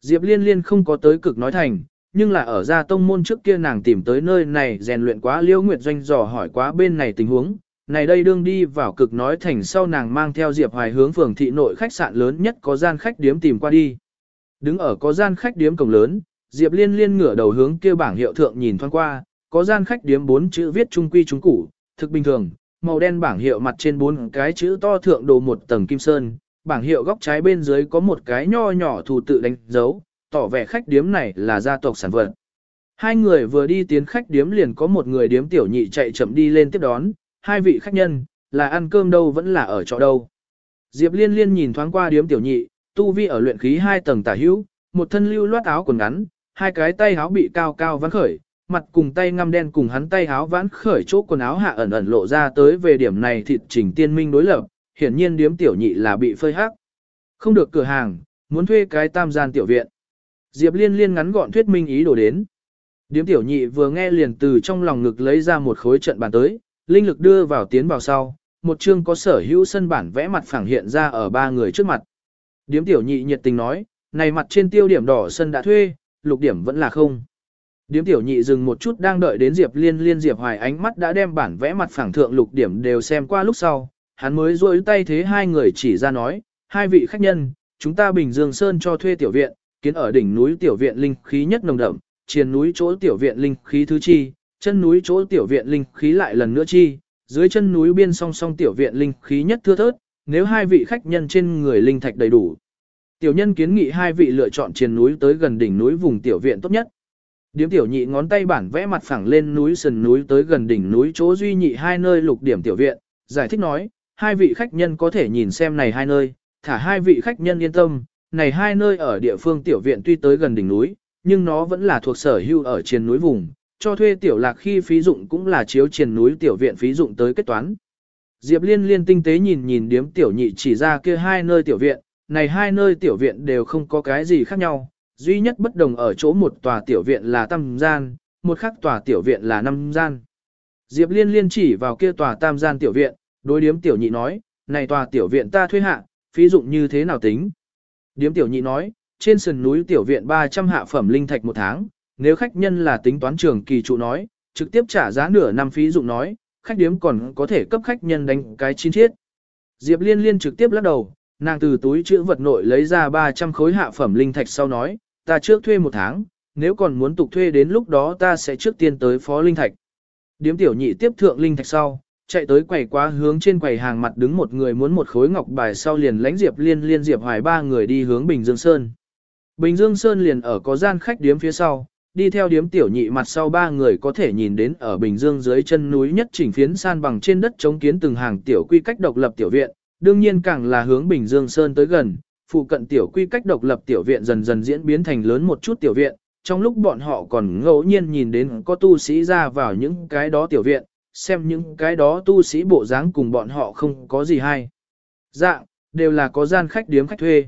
Diệp Liên Liên không có tới cực nói thành, nhưng là ở ra tông môn trước kia nàng tìm tới nơi này rèn luyện quá liêu nguyệt doanh dò hỏi quá bên này tình huống. Này đây đương đi vào cực nói thành sau nàng mang theo Diệp Hoài hướng phường thị nội khách sạn lớn nhất có gian khách điếm tìm qua đi. Đứng ở có gian khách điếm cổng lớn, Diệp Liên Liên ngửa đầu hướng kia bảng hiệu thượng nhìn thoáng qua, có gian khách điếm bốn chữ viết trung quy trung củ, thực bình thường, màu đen bảng hiệu mặt trên bốn cái chữ to thượng đồ một tầng kim sơn, bảng hiệu góc trái bên dưới có một cái nho nhỏ thủ tự đánh dấu, tỏ vẻ khách điếm này là gia tộc sản vật. Hai người vừa đi tiến khách điếm liền có một người điếm tiểu nhị chạy chậm đi lên tiếp đón, hai vị khách nhân, là ăn cơm đâu vẫn là ở chỗ đâu. Diệp liên liên nhìn thoáng qua điếm tiểu nhị, tu vi ở luyện khí hai tầng tả hữu, một thân lưu loát áo quần ngắn, hai cái tay áo bị cao cao vắn khởi, mặt cùng tay ngăm đen cùng hắn tay áo vãn khởi chỗ quần áo hạ ẩn ẩn lộ ra tới về điểm này thịt trình tiên minh đối lập, hiển nhiên điếm tiểu nhị là bị phơi hắc. Không được cửa hàng, muốn thuê cái tam gian tiểu viện. Diệp liên liên ngắn gọn thuyết minh ý đồ đến. Điếm tiểu nhị vừa nghe liền từ trong lòng ngực lấy ra một khối trận bàn tới, linh lực đưa vào tiến vào sau, một chương có sở hữu sân bản vẽ mặt phẳng hiện ra ở ba người trước mặt. Điếm tiểu nhị nhiệt tình nói, này mặt trên tiêu điểm đỏ sân đã thuê, lục điểm vẫn là không. Điếm tiểu nhị dừng một chút đang đợi đến Diệp Liên Liên Diệp Hoài ánh mắt đã đem bản vẽ mặt phẳng thượng lục điểm đều xem qua lúc sau, hắn mới rôi tay thế hai người chỉ ra nói, hai vị khách nhân, chúng ta Bình Dương Sơn cho thuê tiểu viện, kiến ở đỉnh núi tiểu viện linh khí nhất nồng đậm, triền núi chỗ tiểu viện linh khí thứ chi, chân núi chỗ tiểu viện linh khí lại lần nữa chi, dưới chân núi biên song song tiểu viện linh khí nhất thưa thớt, nếu hai vị khách nhân trên người linh thạch đầy đủ. Tiểu nhân kiến nghị hai vị lựa chọn triền núi tới gần đỉnh núi vùng tiểu viện tốt nhất. Điếm tiểu nhị ngón tay bản vẽ mặt phẳng lên núi sườn núi tới gần đỉnh núi chỗ duy nhị hai nơi lục điểm tiểu viện, giải thích nói, hai vị khách nhân có thể nhìn xem này hai nơi, thả hai vị khách nhân yên tâm, này hai nơi ở địa phương tiểu viện tuy tới gần đỉnh núi, nhưng nó vẫn là thuộc sở hữu ở trên núi vùng, cho thuê tiểu lạc khi phí dụng cũng là chiếu trên núi tiểu viện phí dụng tới kết toán. Diệp Liên liên tinh tế nhìn nhìn điếm tiểu nhị chỉ ra kia hai nơi tiểu viện, này hai nơi tiểu viện đều không có cái gì khác nhau, duy nhất bất đồng ở chỗ một tòa tiểu viện là tam gian, một khác tòa tiểu viện là năm gian. Diệp Liên liên chỉ vào kia tòa tam gian tiểu viện, đối điếm tiểu nhị nói, này tòa tiểu viện ta thuê hạ, phí dụng như thế nào tính? Điếm tiểu nhị nói, trên sườn núi tiểu viện 300 hạ phẩm linh thạch một tháng, nếu khách nhân là tính toán trường kỳ trụ nói, trực tiếp trả giá nửa năm phí dụng nói, khách điếm còn có thể cấp khách nhân đánh cái chi tiết. Diệp Liên Liên trực tiếp lắc đầu, nàng từ túi chữ vật nội lấy ra 300 khối hạ phẩm linh thạch sau nói, ta trước thuê một tháng, nếu còn muốn tục thuê đến lúc đó ta sẽ trước tiên tới phó linh thạch. Điếm tiểu nhị tiếp thượng linh thạch sau, chạy tới quầy quá hướng trên quầy hàng mặt đứng một người muốn một khối ngọc bài sau liền lãnh Diệp Liên liên Diệp Hoài ba người đi hướng Bình Dương Sơn. Bình Dương Sơn liền ở có gian khách điếm phía sau, đi theo điếm tiểu nhị mặt sau ba người có thể nhìn đến ở Bình Dương dưới chân núi nhất chỉnh phiến san bằng trên đất chống kiến từng hàng tiểu quy cách độc lập tiểu viện, đương nhiên càng là hướng Bình Dương Sơn tới gần, phụ cận tiểu quy cách độc lập tiểu viện dần dần diễn biến thành lớn một chút tiểu viện, trong lúc bọn họ còn ngẫu nhiên nhìn đến có tu sĩ ra vào những cái đó tiểu viện, xem những cái đó tu sĩ bộ dáng cùng bọn họ không có gì hay. Dạng, đều là có gian khách điếm khách thuê.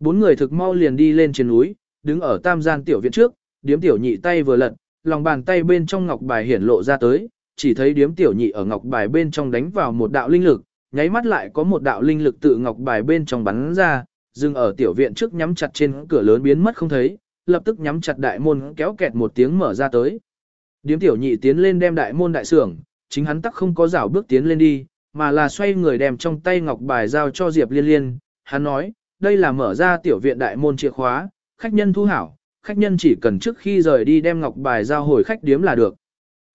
Bốn người thực mau liền đi lên trên núi, đứng ở tam gian tiểu viện trước, điếm tiểu nhị tay vừa lật, lòng bàn tay bên trong ngọc bài hiển lộ ra tới, chỉ thấy điếm tiểu nhị ở ngọc bài bên trong đánh vào một đạo linh lực, nháy mắt lại có một đạo linh lực tự ngọc bài bên trong bắn ra, dừng ở tiểu viện trước nhắm chặt trên cửa lớn biến mất không thấy, lập tức nhắm chặt đại môn kéo kẹt một tiếng mở ra tới. Điếm tiểu nhị tiến lên đem đại môn đại sưởng, chính hắn tắc không có rảo bước tiến lên đi, mà là xoay người đem trong tay ngọc bài giao cho Diệp Liên Liên, hắn nói, đây là mở ra tiểu viện đại môn chìa khóa, khách nhân thu hảo, khách nhân chỉ cần trước khi rời đi đem ngọc bài giao hồi khách điếm là được.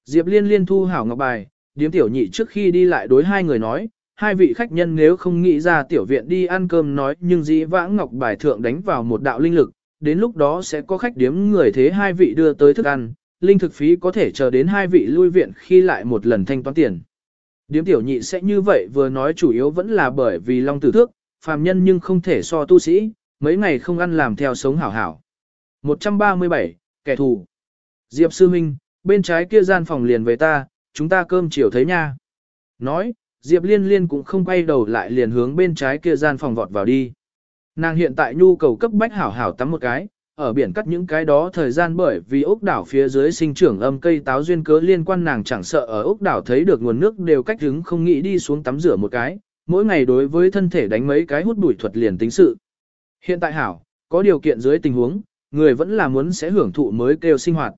Diệp Liên Liên thu hảo ngọc bài, điếm tiểu nhị trước khi đi lại đối hai người nói, hai vị khách nhân nếu không nghĩ ra tiểu viện đi ăn cơm nói nhưng dĩ vãng ngọc bài thượng đánh vào một đạo linh lực, đến lúc đó sẽ có khách điếm người thế hai vị đưa tới thức ăn, linh thực phí có thể chờ đến hai vị lui viện khi lại một lần thanh toán tiền. Điếm tiểu nhị sẽ như vậy vừa nói chủ yếu vẫn là bởi vì long tử thước, phàm nhân nhưng không thể so tu sĩ, mấy ngày không ăn làm theo sống hảo hảo. 137, kẻ thù. Diệp sư minh, bên trái kia gian phòng liền về ta, chúng ta cơm chiều thấy nha. Nói, Diệp liên liên cũng không quay đầu lại liền hướng bên trái kia gian phòng vọt vào đi. Nàng hiện tại nhu cầu cấp bách hảo hảo tắm một cái, ở biển cắt những cái đó thời gian bởi vì ốc đảo phía dưới sinh trưởng âm cây táo duyên cớ liên quan nàng chẳng sợ ở ốc đảo thấy được nguồn nước đều cách hứng không nghĩ đi xuống tắm rửa một cái, mỗi ngày đối với thân thể đánh mấy cái hút bụi thuật liền tính sự. Hiện tại hảo, có điều kiện dưới tình huống, người vẫn là muốn sẽ hưởng thụ mới kêu sinh hoạt.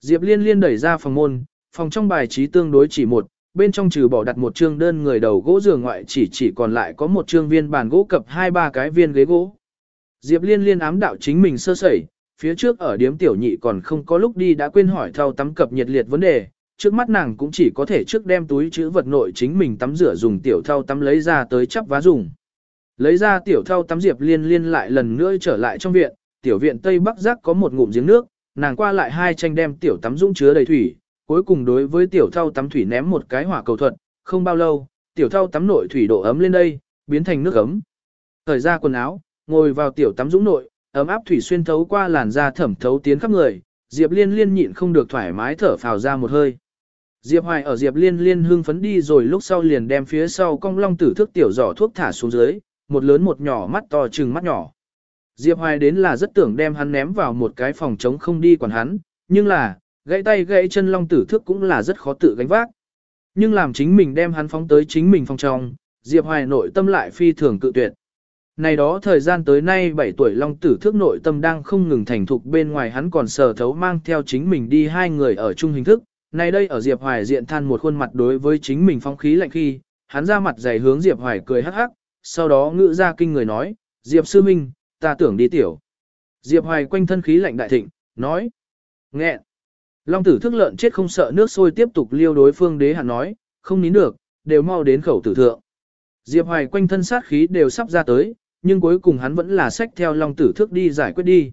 Diệp liên liên đẩy ra phòng môn, phòng trong bài trí tương đối chỉ một, bên trong trừ bỏ đặt một chương đơn người đầu gỗ giường ngoại chỉ chỉ còn lại có một chương viên bàn gỗ cập hai ba cái viên ghế gỗ. Diệp liên liên ám đạo chính mình sơ sẩy, phía trước ở điếm tiểu nhị còn không có lúc đi đã quên hỏi thao tắm cập nhiệt liệt vấn đề, trước mắt nàng cũng chỉ có thể trước đem túi chữ vật nội chính mình tắm rửa dùng tiểu thao tắm lấy ra tới chắp vá dùng. Lấy ra tiểu thao tắm Diệp liên liên lại lần nữa trở lại trong viện, tiểu viện Tây Bắc Giác có một ngụm giếng nước, nàng qua lại hai tranh đem tiểu tắm dũng chứa đầy thủy, cuối cùng đối với tiểu thao tắm thủy ném một cái hỏa cầu thuật, không bao lâu, tiểu thao tắm nội thủy độ ấm lên đây, biến thành nước ấm. Thời ra quần áo, ngồi vào tiểu tắm dũng nội, ấm áp thủy xuyên thấu qua làn da thẩm thấu tiến khắp người, Diệp Liên Liên nhịn không được thoải mái thở phào ra một hơi. Diệp Hoài ở Diệp Liên Liên hưng phấn đi rồi lúc sau liền đem phía sau cong long tử thức tiểu giỏ thuốc thả xuống dưới, một lớn một nhỏ mắt to trừng mắt nhỏ. Diệp Hoài đến là rất tưởng đem hắn ném vào một cái phòng trống không đi quản hắn, nhưng là, gãy tay gãy chân long tử thức cũng là rất khó tự gánh vác. Nhưng làm chính mình đem hắn phóng tới chính mình phòng trong, Diệp Hoài nội tâm lại phi thường cự tuyệt. Này đó thời gian tới nay 7 tuổi long tử Thước nội tâm đang không ngừng thành thục bên ngoài hắn còn sờ thấu mang theo chính mình đi hai người ở chung hình thức. Này đây ở Diệp Hoài diện than một khuôn mặt đối với chính mình phong khí lạnh khi, hắn ra mặt dày hướng Diệp Hoài cười hắc hắc, sau đó ngữ ra kinh người nói, Diệp sư minh, ta tưởng đi tiểu. Diệp Hoài quanh thân khí lạnh đại thịnh, nói, nghẹn. Long tử thức lợn chết không sợ nước sôi tiếp tục liêu đối phương đế hạn nói, không nín được, đều mau đến khẩu tử thượng. Diệp Hoài quanh thân sát khí đều sắp ra tới, nhưng cuối cùng hắn vẫn là sách theo long tử thước đi giải quyết đi.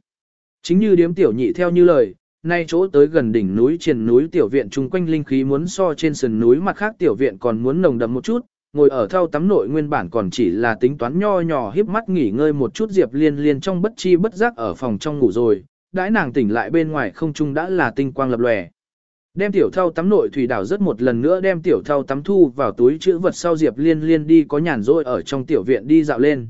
Chính như điếm tiểu nhị theo như lời, nay chỗ tới gần đỉnh núi triền núi tiểu viện chung quanh linh khí muốn so trên sườn núi mặt khác tiểu viện còn muốn nồng đậm một chút, ngồi ở thau tắm nội nguyên bản còn chỉ là tính toán nho nhỏ híp mắt nghỉ ngơi một chút Diệp Liên Liên trong bất chi bất giác ở phòng trong ngủ rồi, đãi nàng tỉnh lại bên ngoài không trung đã là tinh quang lập lòe. Đem tiểu thau tắm nội thủy đảo rất một lần nữa đem tiểu thau tắm thu vào túi chữ vật sau Diệp Liên Liên đi có nhàn rỗi ở trong tiểu viện đi dạo lên.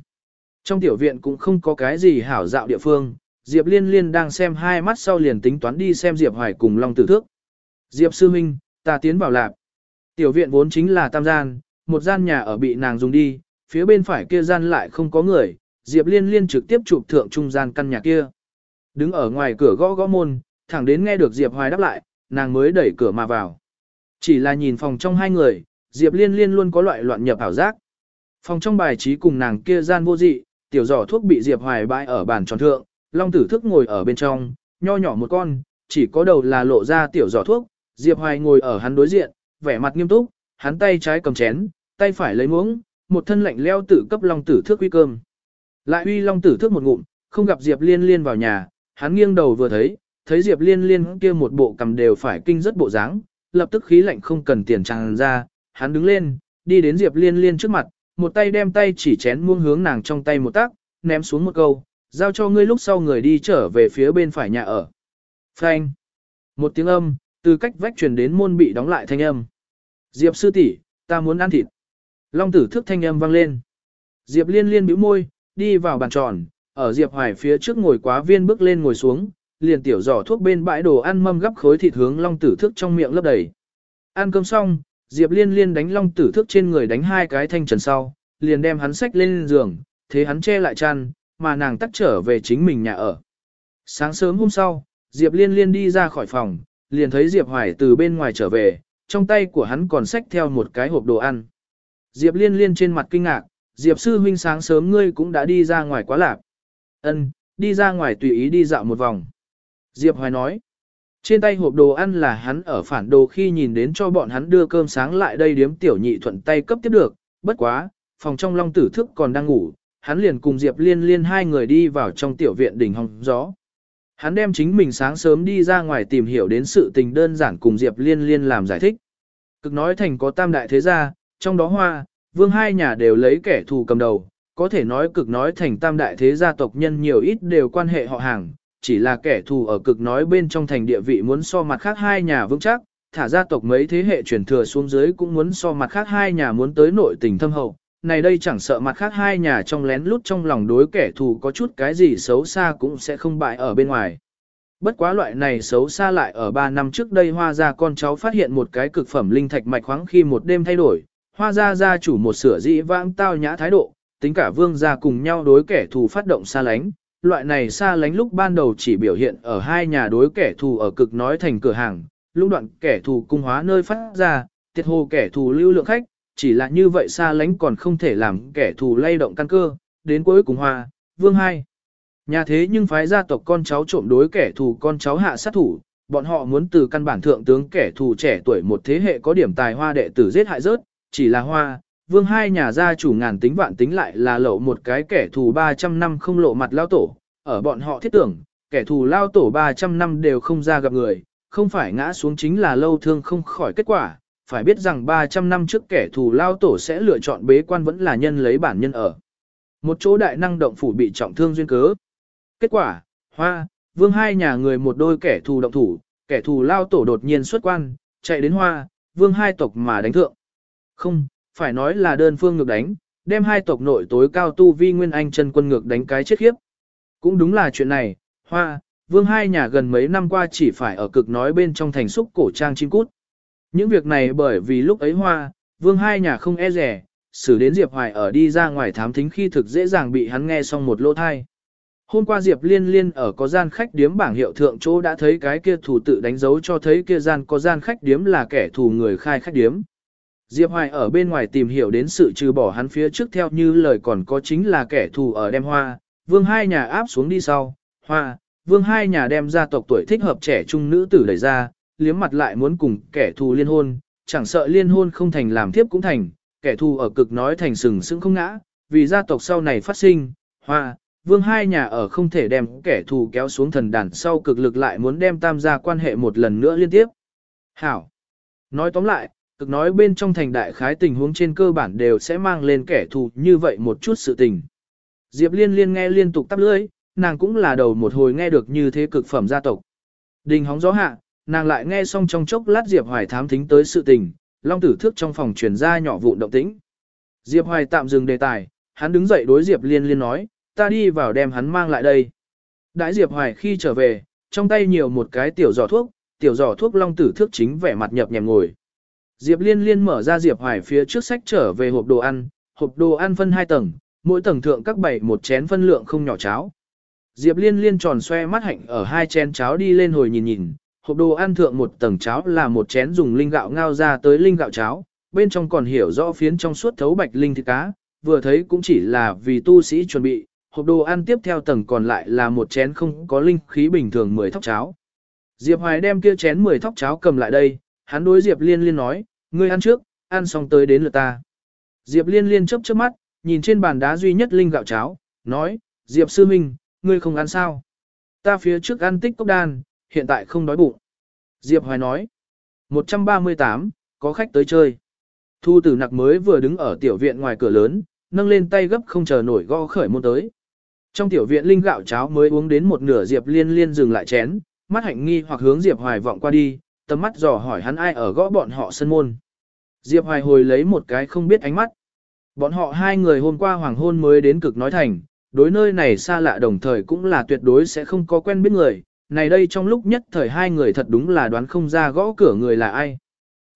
Trong tiểu viện cũng không có cái gì hảo dạo địa phương, Diệp Liên Liên đang xem hai mắt sau liền tính toán đi xem Diệp Hoài cùng Long Tử Thước. Diệp Sư Minh, ta tiến vào lạp. Tiểu viện vốn chính là tam gian, một gian nhà ở bị nàng dùng đi, phía bên phải kia gian lại không có người, Diệp Liên Liên trực tiếp chụp thượng trung gian căn nhà kia. Đứng ở ngoài cửa gõ gõ môn, thẳng đến nghe được Diệp Hoài đáp lại, nàng mới đẩy cửa mà vào. Chỉ là nhìn phòng trong hai người, Diệp Liên Liên luôn có loại loạn nhập ảo giác. Phòng trong bài trí cùng nàng kia gian vô dị, tiểu giỏ thuốc bị Diệp Hoài bãi ở bàn tròn thượng, Long Tử Thức ngồi ở bên trong, nho nhỏ một con, chỉ có đầu là lộ ra tiểu giỏ thuốc, Diệp Hoài ngồi ở hắn đối diện, vẻ mặt nghiêm túc, hắn tay trái cầm chén, tay phải lấy muỗng, một thân lạnh leo tự cấp long tử thước uy cơm. Lại uy long tử thước một ngụm, không gặp Diệp Liên Liên vào nhà, hắn nghiêng đầu vừa thấy, thấy Diệp Liên Liên kia một bộ cầm đều phải kinh rất bộ dáng, lập tức khí lạnh không cần tiền tràn ra, hắn đứng lên, đi đến Diệp Liên Liên trước mặt, một tay đem tay chỉ chén muông hướng nàng trong tay một tác, ném xuống một câu, giao cho ngươi lúc sau người đi trở về phía bên phải nhà ở. Phanh. Một tiếng âm, từ cách vách truyền đến môn bị đóng lại thanh âm. Diệp sư tỷ, ta muốn ăn thịt. Long tử thức thanh âm vang lên. Diệp liên liên bĩu môi, đi vào bàn tròn, ở Diệp Hoài phía trước ngồi quá viên bước lên ngồi xuống, liền tiểu giỏ thuốc bên bãi đồ ăn mâm gấp khối thịt hướng Long tử thức trong miệng lấp đầy. Ăn cơm xong, Diệp liên liên đánh Long tử thước trên người đánh hai cái thanh trần sau, liền đem hắn xách lên giường, thế hắn che lại chăn, mà nàng tắt trở về chính mình nhà ở. Sáng sớm hôm sau, Diệp liên liên đi ra khỏi phòng, liền thấy Diệp Hoài từ bên ngoài trở về, trong tay của hắn còn xách theo một cái hộp đồ ăn. Diệp liên liên trên mặt kinh ngạc, Diệp sư huynh sáng sớm ngươi cũng đã đi ra ngoài quá lạp. Ân, đi ra ngoài tùy ý đi dạo một vòng. Diệp Hoài nói, trên tay hộp đồ ăn là hắn ở phản đồ khi nhìn đến cho bọn hắn đưa cơm sáng lại đây điếm tiểu nhị thuận tay cấp tiếp được, bất quá, phòng trong long tử thức còn đang ngủ, hắn liền cùng Diệp liên liên hai người đi vào trong tiểu viện đỉnh hồng gió. Hắn đem chính mình sáng sớm đi ra ngoài tìm hiểu đến sự tình đơn giản cùng Diệp Liên Liên làm giải thích. Cực nói thành có tam đại thế gia, trong đó hoa, vương hai nhà đều lấy kẻ thù cầm đầu, có thể nói cực nói thành tam đại thế gia tộc nhân nhiều ít đều quan hệ họ hàng, chỉ là kẻ thù ở cực nói bên trong thành địa vị muốn so mặt khác hai nhà vững chắc, thả gia tộc mấy thế hệ truyền thừa xuống dưới cũng muốn so mặt khác hai nhà muốn tới nội tình thâm hậu, này đây chẳng sợ mặt khác hai nhà trong lén lút trong lòng đối kẻ thù có chút cái gì xấu xa cũng sẽ không bại ở bên ngoài. Bất quá loại này xấu xa lại ở 3 năm trước đây hoa gia con cháu phát hiện một cái cực phẩm linh thạch mạch khoáng khi một đêm thay đổi, hoa gia gia chủ một sửa dĩ vãng tao nhã thái độ, tính cả vương gia cùng nhau đối kẻ thù phát động xa lánh. Loại này xa lánh lúc ban đầu chỉ biểu hiện ở hai nhà đối kẻ thù ở cực nói thành cửa hàng, lúc đoạn kẻ thù cung hóa nơi phát ra, tiệt hồ kẻ thù lưu lượng khách, chỉ là như vậy xa lánh còn không thể làm kẻ thù lay động căn cơ, đến cuối cùng hoa, vương hai. Nhà thế nhưng phái gia tộc con cháu trộm đối kẻ thù con cháu hạ sát thủ, bọn họ muốn từ căn bản thượng tướng kẻ thù trẻ tuổi một thế hệ có điểm tài hoa đệ tử giết hại rớt, chỉ là hoa, vương hai nhà gia chủ ngàn tính vạn tính lại là lậu một cái kẻ thù 300 năm không lộ mặt lao tổ, ở bọn họ thiết tưởng, kẻ thù lao tổ 300 năm đều không ra gặp người, không phải ngã xuống chính là lâu thương không khỏi kết quả, phải biết rằng 300 năm trước kẻ thù lao tổ sẽ lựa chọn bế quan vẫn là nhân lấy bản nhân ở. Một chỗ đại năng động phủ bị trọng thương duyên cớ. Kết quả, hoa, vương hai nhà người một đôi kẻ thù động thủ, kẻ thù lao tổ đột nhiên xuất quan, chạy đến hoa, vương hai tộc mà đánh thượng. Không, phải nói là đơn phương ngược đánh, đem hai tộc nội tối cao tu vi nguyên anh chân quân ngược đánh cái chết khiếp. Cũng đúng là chuyện này, hoa, vương hai nhà gần mấy năm qua chỉ phải ở cực nói bên trong thành xúc cổ trang chim cút. Những việc này bởi vì lúc ấy hoa, vương hai nhà không e rẻ, xử đến Diệp Hoài ở đi ra ngoài thám thính khi thực dễ dàng bị hắn nghe xong một lỗ thai. Hôm qua Diệp Liên Liên ở có gian khách điếm bảng hiệu thượng chỗ đã thấy cái kia thủ tự đánh dấu cho thấy kia gian có gian khách điếm là kẻ thù người khai khách điếm. Diệp Hoài ở bên ngoài tìm hiểu đến sự trừ bỏ hắn phía trước theo như lời còn có chính là kẻ thù ở đem hoa, vương hai nhà áp xuống đi sau, hoa, vương hai nhà đem gia tộc tuổi thích hợp trẻ trung nữ tử đẩy ra, liếm mặt lại muốn cùng kẻ thù liên hôn, chẳng sợ liên hôn không thành làm tiếp cũng thành, kẻ thù ở cực nói thành sừng sững không ngã, vì gia tộc sau này phát sinh, hoa, vương hai nhà ở không thể đem kẻ thù kéo xuống thần đàn sau cực lực lại muốn đem tam gia quan hệ một lần nữa liên tiếp. Hảo. Nói tóm lại, cực nói bên trong thành đại khái tình huống trên cơ bản đều sẽ mang lên kẻ thù như vậy một chút sự tình. Diệp liên liên nghe liên tục tắp lưỡi, nàng cũng là đầu một hồi nghe được như thế cực phẩm gia tộc. Đình hóng gió hạ, nàng lại nghe xong trong chốc lát Diệp Hoài thám thính tới sự tình, long tử thước trong phòng truyền ra nhỏ vụn động tĩnh. Diệp Hoài tạm dừng đề tài, hắn đứng dậy đối Diệp liên liên nói, ta đi vào đem hắn mang lại đây. Đại Diệp Hoài khi trở về, trong tay nhiều một cái tiểu giỏ thuốc, tiểu giỏ thuốc long tử thước chính vẻ mặt nhập nhèm ngồi. Diệp Liên Liên mở ra Diệp Hoài phía trước sách trở về hộp đồ ăn, hộp đồ ăn phân hai tầng, mỗi tầng thượng các bảy một chén phân lượng không nhỏ cháo. Diệp Liên Liên tròn xoe mắt hạnh ở hai chén cháo đi lên hồi nhìn nhìn, hộp đồ ăn thượng một tầng cháo là một chén dùng linh gạo ngao ra tới linh gạo cháo, bên trong còn hiểu rõ phiến trong suốt thấu bạch linh thịt cá, vừa thấy cũng chỉ là vì tu sĩ chuẩn bị, hộp đồ ăn tiếp theo tầng còn lại là một chén không có linh khí bình thường 10 thóc cháo. Diệp Hoài đem kia chén 10 thóc cháo cầm lại đây, hắn đối Diệp Liên Liên nói, ngươi ăn trước, ăn xong tới đến lượt ta. Diệp Liên Liên chớp chớp mắt, nhìn trên bàn đá duy nhất linh gạo cháo, nói, Diệp Sư Minh, ngươi không ăn sao? Ta phía trước ăn tích cốc đan, hiện tại không đói bụng. Diệp Hoài nói, 138, có khách tới chơi. Thu tử nặc mới vừa đứng ở tiểu viện ngoài cửa lớn, nâng lên tay gấp không chờ nổi gõ khởi môn tới. Trong tiểu viện linh gạo cháo mới uống đến một nửa Diệp Liên Liên dừng lại chén, mắt hạnh nghi hoặc hướng Diệp Hoài vọng qua đi, tầm mắt dò hỏi hắn ai ở gõ bọn họ sân môn. Diệp Hoài hồi lấy một cái không biết ánh mắt. Bọn họ hai người hôm qua hoàng hôn mới đến cực nói thành, đối nơi này xa lạ đồng thời cũng là tuyệt đối sẽ không có quen biết người, này đây trong lúc nhất thời hai người thật đúng là đoán không ra gõ cửa người là ai.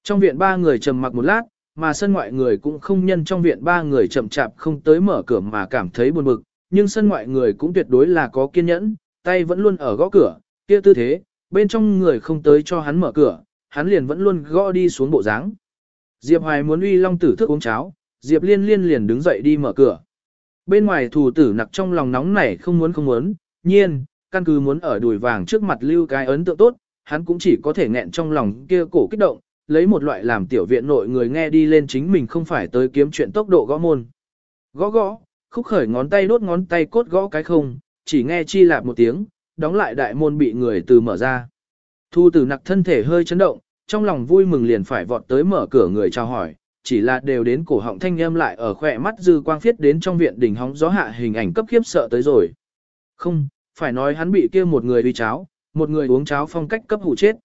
Trong viện ba người trầm mặc một lát, mà sân ngoại người cũng không nhân trong viện ba người chậm chạp không tới mở cửa mà cảm thấy buồn bực, nhưng sân ngoại người cũng tuyệt đối là có kiên nhẫn, tay vẫn luôn ở gõ cửa, kia tư thế, bên trong người không tới cho hắn mở cửa, hắn liền vẫn luôn gõ đi xuống bộ dáng. Diệp Hoài muốn uy long tử thức uống cháo, Diệp Liên Liên liền đứng dậy đi mở cửa. Bên ngoài thủ tử nặc trong lòng nóng nảy không muốn không muốn, nhiên, căn cứ muốn ở đùi vàng trước mặt lưu cái ấn tượng tốt, hắn cũng chỉ có thể nghẹn trong lòng kia cổ kích động, lấy một loại làm tiểu viện nội người nghe đi lên chính mình không phải tới kiếm chuyện tốc độ gõ môn. Gõ gõ, khúc khởi ngón tay đốt ngón tay cốt gõ cái không, chỉ nghe chi lạp một tiếng, đóng lại đại môn bị người từ mở ra. Thu tử nặc thân thể hơi chấn động, trong lòng vui mừng liền phải vọt tới mở cửa người chào hỏi, chỉ là đều đến cổ họng thanh âm lại ở khỏe mắt dư quang phiết đến trong viện đỉnh hóng gió hạ hình ảnh cấp khiếp sợ tới rồi. Không, phải nói hắn bị kia một người đi cháo, một người uống cháo phong cách cấp hụ chết.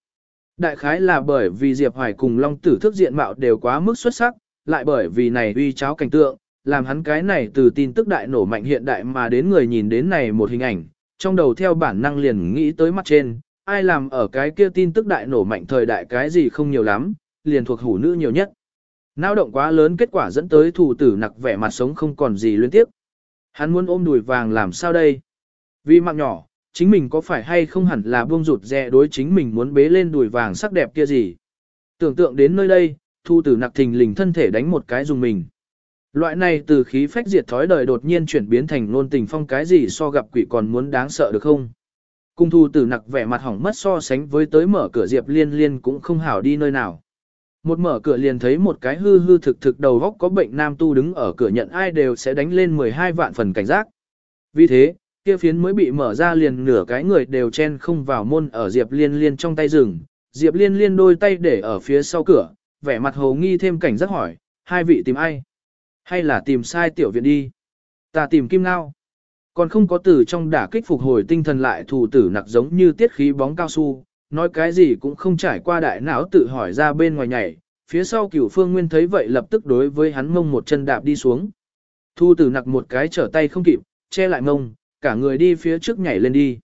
Đại khái là bởi vì Diệp Hoài cùng Long Tử thức diện mạo đều quá mức xuất sắc, lại bởi vì này uy cháo cảnh tượng, làm hắn cái này từ tin tức đại nổ mạnh hiện đại mà đến người nhìn đến này một hình ảnh, trong đầu theo bản năng liền nghĩ tới mặt trên, ai làm ở cái kia tin tức đại nổ mạnh thời đại cái gì không nhiều lắm, liền thuộc hủ nữ nhiều nhất. Nao động quá lớn kết quả dẫn tới thủ tử nặc vẻ mặt sống không còn gì liên tiếp. Hắn muốn ôm đùi vàng làm sao đây? Vì mạng nhỏ, chính mình có phải hay không hẳn là buông rụt rè đối chính mình muốn bế lên đùi vàng sắc đẹp kia gì? Tưởng tượng đến nơi đây, thu tử nặc thình lình thân thể đánh một cái dùng mình. Loại này từ khí phách diệt thói đời đột nhiên chuyển biến thành nôn tình phong cái gì so gặp quỷ còn muốn đáng sợ được không? Cung thu tử nặc vẻ mặt hỏng mất so sánh với tới mở cửa diệp liên liên cũng không hảo đi nơi nào. Một mở cửa liền thấy một cái hư hư thực thực đầu góc có bệnh nam tu đứng ở cửa nhận ai đều sẽ đánh lên 12 vạn phần cảnh giác. Vì thế, kia phiến mới bị mở ra liền nửa cái người đều chen không vào môn ở Diệp Liên Liên trong tay rừng. Diệp Liên Liên đôi tay để ở phía sau cửa, vẻ mặt hồ nghi thêm cảnh giác hỏi, hai vị tìm ai? Hay là tìm sai tiểu viện đi? Ta tìm Kim Ngao. Còn không có từ trong đả kích phục hồi tinh thần lại thủ tử nặc giống như tiết khí bóng cao su, nói cái gì cũng không trải qua đại não tự hỏi ra bên ngoài nhảy, phía sau cửu phương nguyên thấy vậy lập tức đối với hắn mông một chân đạp đi xuống. Thu tử nặc một cái trở tay không kịp, che lại mông, cả người đi phía trước nhảy lên đi.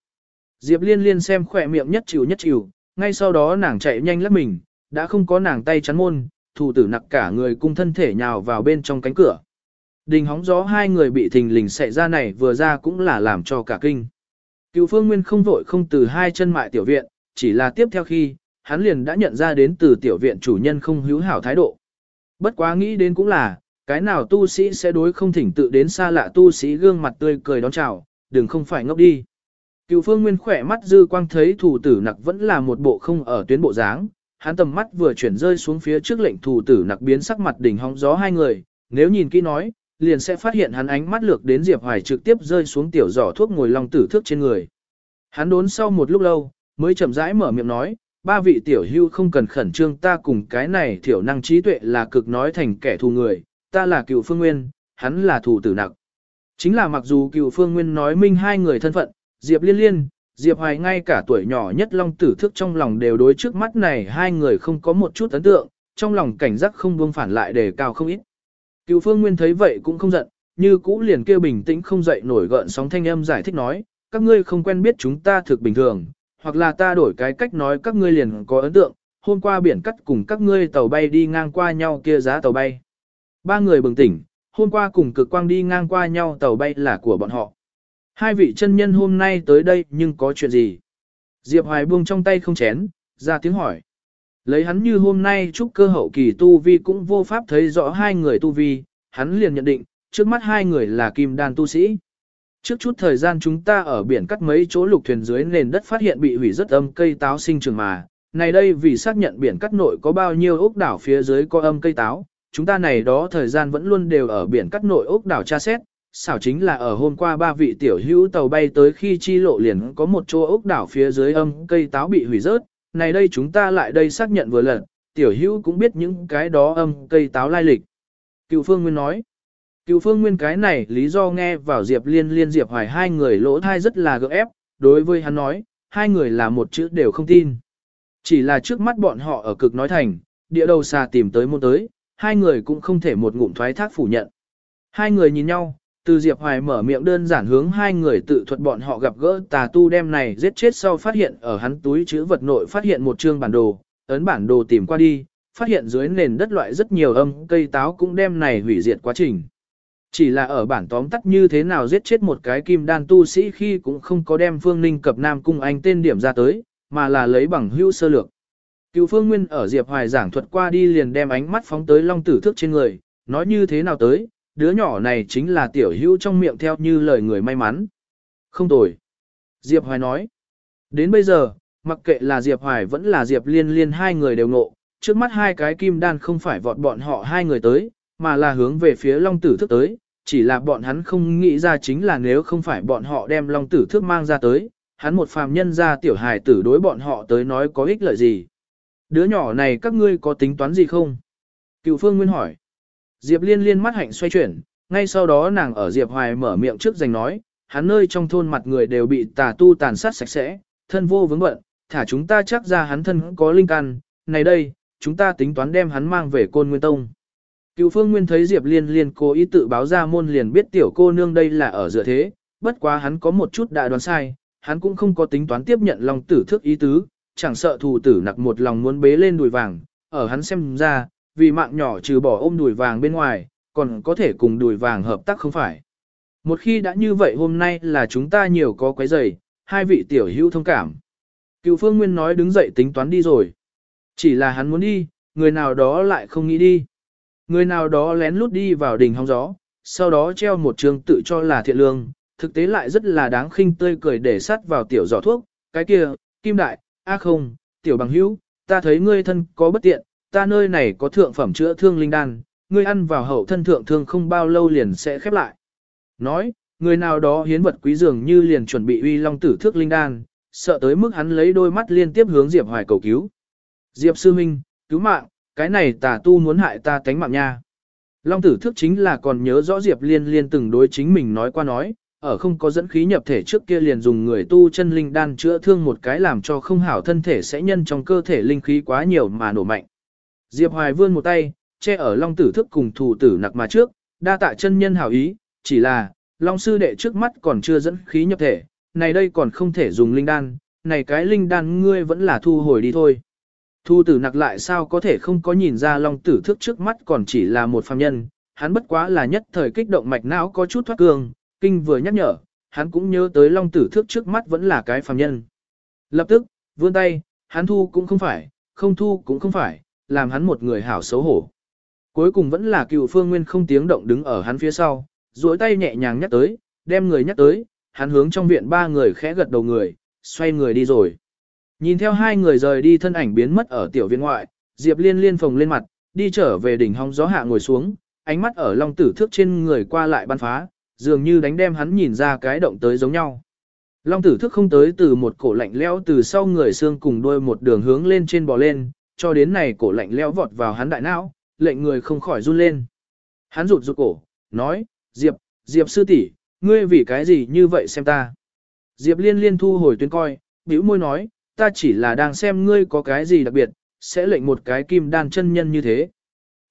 Diệp liên liên xem khỏe miệng nhất chịu nhất chịu, ngay sau đó nàng chạy nhanh lấp mình, đã không có nàng tay chắn môn, thủ tử nặc cả người cung thân thể nhào vào bên trong cánh cửa. Đình hóng gió hai người bị thình lình xảy ra này vừa ra cũng là làm cho cả kinh. Cựu phương nguyên không vội không từ hai chân mại tiểu viện, chỉ là tiếp theo khi, hắn liền đã nhận ra đến từ tiểu viện chủ nhân không hữu hảo thái độ. Bất quá nghĩ đến cũng là, cái nào tu sĩ sẽ đối không thỉnh tự đến xa lạ tu sĩ gương mặt tươi cười đón chào, đừng không phải ngốc đi. Cựu phương nguyên khỏe mắt dư quang thấy thủ tử nặc vẫn là một bộ không ở tuyến bộ dáng, hắn tầm mắt vừa chuyển rơi xuống phía trước lệnh thủ tử nặc biến sắc mặt đỉnh hóng gió hai người, nếu nhìn kỹ nói, liền sẽ phát hiện hắn ánh mắt lược đến Diệp Hoài trực tiếp rơi xuống tiểu giỏ thuốc ngồi long tử thước trên người. Hắn đốn sau một lúc lâu, mới chậm rãi mở miệng nói, ba vị tiểu hưu không cần khẩn trương ta cùng cái này thiểu năng trí tuệ là cực nói thành kẻ thù người, ta là cựu phương nguyên, hắn là thủ tử nặc. Chính là mặc dù cựu phương nguyên nói minh hai người thân phận, Diệp liên liên, Diệp hoài ngay cả tuổi nhỏ nhất long tử thức trong lòng đều đối trước mắt này hai người không có một chút ấn tượng, trong lòng cảnh giác không buông phản lại đề cao không ít. Cựu phương nguyên thấy vậy cũng không giận, như cũ liền kêu bình tĩnh không dậy nổi gợn sóng thanh âm giải thích nói, các ngươi không quen biết chúng ta thực bình thường, hoặc là ta đổi cái cách nói các ngươi liền có ấn tượng, hôm qua biển cắt cùng các ngươi tàu bay đi ngang qua nhau kia giá tàu bay. Ba người bừng tỉnh, hôm qua cùng cực quang đi ngang qua nhau tàu bay là của bọn họ. Hai vị chân nhân hôm nay tới đây nhưng có chuyện gì? Diệp Hoài buông trong tay không chén, ra tiếng hỏi. Lấy hắn như hôm nay chúc cơ hậu kỳ tu vi cũng vô pháp thấy rõ hai người tu vi, hắn liền nhận định, trước mắt hai người là kim đan tu sĩ. Trước chút thời gian chúng ta ở biển cắt mấy chỗ lục thuyền dưới nền đất phát hiện bị hủy rất âm cây táo sinh trường mà. Này đây vì xác nhận biển cắt nội có bao nhiêu ốc đảo phía dưới có âm cây táo, chúng ta này đó thời gian vẫn luôn đều ở biển cắt nội ốc đảo tra xét. Xảo chính là ở hôm qua ba vị tiểu hữu tàu bay tới khi chi lộ liền có một chỗ ốc đảo phía dưới âm cây táo bị hủy rớt. Này đây chúng ta lại đây xác nhận vừa lần, tiểu hữu cũng biết những cái đó âm cây táo lai lịch. Cựu Phương Nguyên nói, Cựu phương nguyên cái này lý do nghe vào Diệp Liên liên Diệp Hoài hai người lỗ thai rất là gượng ép, đối với hắn nói, hai người là một chữ đều không tin. Chỉ là trước mắt bọn họ ở cực nói thành, địa đầu xà tìm tới môn tới, hai người cũng không thể một ngụm thoái thác phủ nhận. Hai người nhìn nhau, từ Diệp Hoài mở miệng đơn giản hướng hai người tự thuật bọn họ gặp gỡ tà tu đem này giết chết sau phát hiện ở hắn túi chữ vật nội phát hiện một chương bản đồ, ấn bản đồ tìm qua đi, phát hiện dưới nền đất loại rất nhiều âm cây táo cũng đem này hủy diệt quá trình. Chỉ là ở bản tóm tắt như thế nào giết chết một cái kim đan tu sĩ khi cũng không có đem Phương Ninh cập Nam Cung Anh tên điểm ra tới, mà là lấy bằng hữu sơ lược. Cựu Phương Nguyên ở Diệp Hoài giảng thuật qua đi liền đem ánh mắt phóng tới Long Tử Thước trên người, nói như thế nào tới, đứa nhỏ này chính là tiểu hữu trong miệng theo như lời người may mắn. Không tồi. Diệp Hoài nói. Đến bây giờ, mặc kệ là Diệp Hoài vẫn là Diệp Liên Liên hai người đều ngộ, trước mắt hai cái kim đan không phải vọt bọn họ hai người tới, mà là hướng về phía Long Tử Thước tới, chỉ là bọn hắn không nghĩ ra chính là nếu không phải bọn họ đem long tử thước mang ra tới, hắn một phàm nhân ra tiểu hài tử đối bọn họ tới nói có ích lợi gì. Đứa nhỏ này các ngươi có tính toán gì không? Cựu phương nguyên hỏi. Diệp liên liên mắt hạnh xoay chuyển, ngay sau đó nàng ở Diệp hoài mở miệng trước giành nói, hắn nơi trong thôn mặt người đều bị tà tu tàn sát sạch sẽ, thân vô vướng bận, thả chúng ta chắc ra hắn thân có linh căn, này đây, chúng ta tính toán đem hắn mang về côn nguyên tông. Cựu phương nguyên thấy Diệp liên liên cố ý tự báo ra môn liền biết tiểu cô nương đây là ở dựa thế, bất quá hắn có một chút đã đoán sai, hắn cũng không có tính toán tiếp nhận lòng tử thức ý tứ, chẳng sợ thù tử nặc một lòng muốn bế lên đùi vàng, ở hắn xem ra, vì mạng nhỏ trừ bỏ ôm đùi vàng bên ngoài, còn có thể cùng đùi vàng hợp tác không phải. Một khi đã như vậy hôm nay là chúng ta nhiều có quấy rầy, hai vị tiểu hữu thông cảm. Cựu phương nguyên nói đứng dậy tính toán đi rồi. Chỉ là hắn muốn đi, người nào đó lại không nghĩ đi. Người nào đó lén lút đi vào đỉnh hóng gió, sau đó treo một trường tự cho là thiện lương, thực tế lại rất là đáng khinh tươi cười để sắt vào tiểu giỏ thuốc, cái kia, kim đại, a không, tiểu bằng hữu, ta thấy ngươi thân có bất tiện, ta nơi này có thượng phẩm chữa thương linh đan, ngươi ăn vào hậu thân thượng thương không bao lâu liền sẽ khép lại. Nói, người nào đó hiến vật quý dường như liền chuẩn bị uy long tử thước linh đan, sợ tới mức hắn lấy đôi mắt liên tiếp hướng Diệp Hoài cầu cứu. Diệp sư minh, cứu mạng, cái này tà tu muốn hại ta tánh mạng nha. Long tử thước chính là còn nhớ rõ Diệp Liên Liên từng đối chính mình nói qua nói, ở không có dẫn khí nhập thể trước kia liền dùng người tu chân linh đan chữa thương một cái làm cho không hảo thân thể sẽ nhân trong cơ thể linh khí quá nhiều mà nổ mạnh. Diệp Hoài vươn một tay, che ở Long tử thức cùng thủ tử nặc mà trước, đa tạ chân nhân hảo ý, chỉ là, Long sư đệ trước mắt còn chưa dẫn khí nhập thể, này đây còn không thể dùng linh đan, này cái linh đan ngươi vẫn là thu hồi đi thôi. Thu tử nặc lại sao có thể không có nhìn ra long tử thức trước mắt còn chỉ là một phàm nhân, hắn bất quá là nhất thời kích động mạch não có chút thoát cường, kinh vừa nhắc nhở, hắn cũng nhớ tới long tử thức trước mắt vẫn là cái phàm nhân. Lập tức, vươn tay, hắn thu cũng không phải, không thu cũng không phải, làm hắn một người hảo xấu hổ. Cuối cùng vẫn là cựu phương nguyên không tiếng động đứng ở hắn phía sau, duỗi tay nhẹ nhàng nhắc tới, đem người nhắc tới, hắn hướng trong viện ba người khẽ gật đầu người, xoay người đi rồi. Nhìn theo hai người rời đi thân ảnh biến mất ở tiểu viện ngoại, Diệp Liên liên phồng lên mặt, đi trở về đỉnh hong gió hạ ngồi xuống, ánh mắt ở long tử thước trên người qua lại bắn phá, dường như đánh đem hắn nhìn ra cái động tới giống nhau. Long tử thức không tới từ một cổ lạnh lẽo từ sau người xương cùng đôi một đường hướng lên trên bò lên, cho đến này cổ lạnh leo vọt vào hắn đại não, lệnh người không khỏi run lên. Hắn rụt rụt cổ, nói, Diệp, Diệp sư tỷ, ngươi vì cái gì như vậy xem ta. Diệp liên liên thu hồi tuyến coi, bĩu môi nói, ta chỉ là đang xem ngươi có cái gì đặc biệt, sẽ lệnh một cái kim đan chân nhân như thế.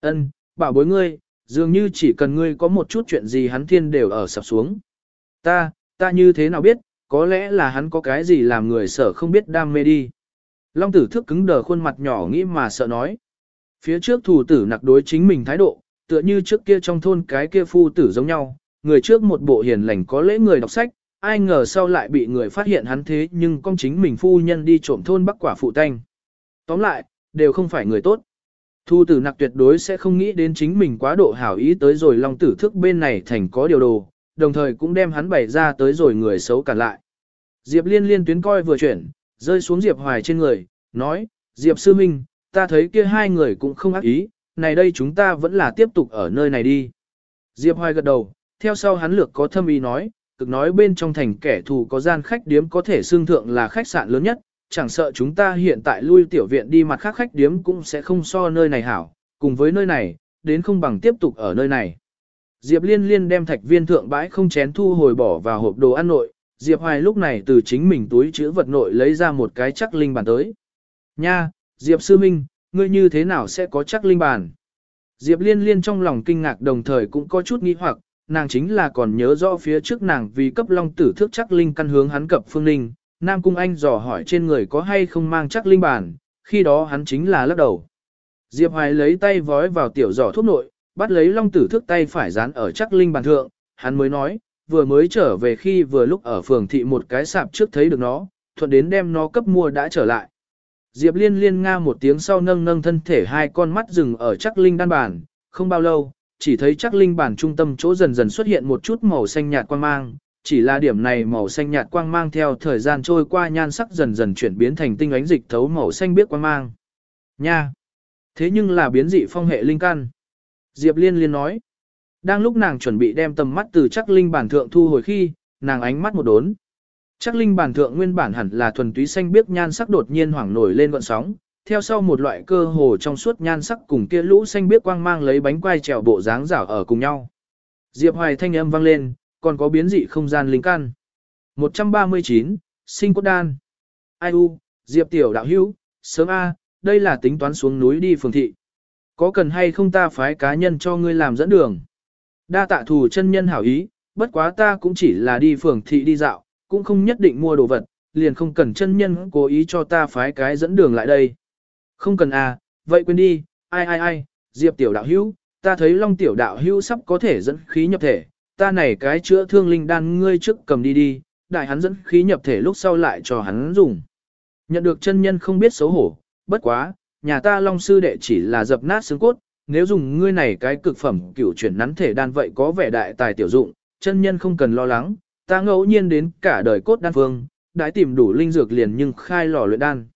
Ân, bảo bối ngươi, dường như chỉ cần ngươi có một chút chuyện gì hắn thiên đều ở sập xuống. Ta, ta như thế nào biết, có lẽ là hắn có cái gì làm người sở không biết đam mê đi. Long tử thức cứng đờ khuôn mặt nhỏ nghĩ mà sợ nói. Phía trước thủ tử nặc đối chính mình thái độ, tựa như trước kia trong thôn cái kia phu tử giống nhau, người trước một bộ hiền lành có lễ người đọc sách, ai ngờ sau lại bị người phát hiện hắn thế nhưng con chính mình phu nhân đi trộm thôn bắc quả phụ tanh. Tóm lại, đều không phải người tốt. Thu tử nặc tuyệt đối sẽ không nghĩ đến chính mình quá độ hảo ý tới rồi long tử thức bên này thành có điều đồ, đồng thời cũng đem hắn bày ra tới rồi người xấu cản lại. Diệp liên liên tuyến coi vừa chuyển, rơi xuống Diệp Hoài trên người, nói, Diệp Sư Minh, ta thấy kia hai người cũng không ác ý, này đây chúng ta vẫn là tiếp tục ở nơi này đi. Diệp Hoài gật đầu, theo sau hắn lược có thâm ý nói, cực nói bên trong thành kẻ thù có gian khách điếm có thể xương thượng là khách sạn lớn nhất, chẳng sợ chúng ta hiện tại lui tiểu viện đi mặt khác khách điếm cũng sẽ không so nơi này hảo, cùng với nơi này, đến không bằng tiếp tục ở nơi này. Diệp Liên Liên đem thạch viên thượng bãi không chén thu hồi bỏ vào hộp đồ ăn nội, Diệp Hoài lúc này từ chính mình túi chữ vật nội lấy ra một cái chắc linh bàn tới. Nha, Diệp Sư Minh, ngươi như thế nào sẽ có chắc linh bàn? Diệp Liên Liên trong lòng kinh ngạc đồng thời cũng có chút nghi hoặc, nàng chính là còn nhớ rõ phía trước nàng vì cấp long tử thước chắc linh căn hướng hắn cập phương linh, Nam Cung Anh dò hỏi trên người có hay không mang chắc linh bàn, khi đó hắn chính là lắc đầu. Diệp Hoài lấy tay vói vào tiểu giỏ thuốc nội, bắt lấy long tử thước tay phải dán ở chắc linh bàn thượng, hắn mới nói, vừa mới trở về khi vừa lúc ở phường thị một cái sạp trước thấy được nó, thuận đến đem nó cấp mua đã trở lại. Diệp liên liên nga một tiếng sau nâng nâng thân thể hai con mắt dừng ở chắc linh đan bàn, không bao lâu, chỉ thấy chắc linh bản trung tâm chỗ dần dần xuất hiện một chút màu xanh nhạt quang mang, chỉ là điểm này màu xanh nhạt quang mang theo thời gian trôi qua nhan sắc dần dần chuyển biến thành tinh ánh dịch thấu màu xanh biếc quang mang. Nha! Thế nhưng là biến dị phong hệ linh căn. Diệp Liên Liên nói. Đang lúc nàng chuẩn bị đem tầm mắt từ chắc linh bản thượng thu hồi khi, nàng ánh mắt một đốn. Chắc linh bản thượng nguyên bản hẳn là thuần túy xanh biếc nhan sắc đột nhiên hoảng nổi lên gọn sóng, theo sau một loại cơ hồ trong suốt nhan sắc cùng kia lũ xanh biếc quang mang lấy bánh quai trèo bộ dáng rảo ở cùng nhau. Diệp Hoài thanh âm vang lên, còn có biến dị không gian linh căn. 139, sinh cốt đan. Ai u, Diệp tiểu đạo hữu, sớm a, đây là tính toán xuống núi đi phường thị. Có cần hay không ta phái cá nhân cho ngươi làm dẫn đường? Đa tạ thù chân nhân hảo ý, bất quá ta cũng chỉ là đi phường thị đi dạo, cũng không nhất định mua đồ vật, liền không cần chân nhân cố ý cho ta phái cái dẫn đường lại đây. Không cần à, vậy quên đi, ai ai ai, Diệp tiểu đạo hữu, ta thấy Long tiểu đạo hữu sắp có thể dẫn khí nhập thể, ta này cái chữa thương linh đan ngươi trước cầm đi đi, đại hắn dẫn khí nhập thể lúc sau lại cho hắn dùng. Nhận được chân nhân không biết xấu hổ, bất quá, nhà ta Long sư đệ chỉ là dập nát xương cốt, nếu dùng ngươi này cái cực phẩm cửu chuyển nắn thể đan vậy có vẻ đại tài tiểu dụng, chân nhân không cần lo lắng, ta ngẫu nhiên đến cả đời cốt đan phương, đã tìm đủ linh dược liền nhưng khai lò luyện đan.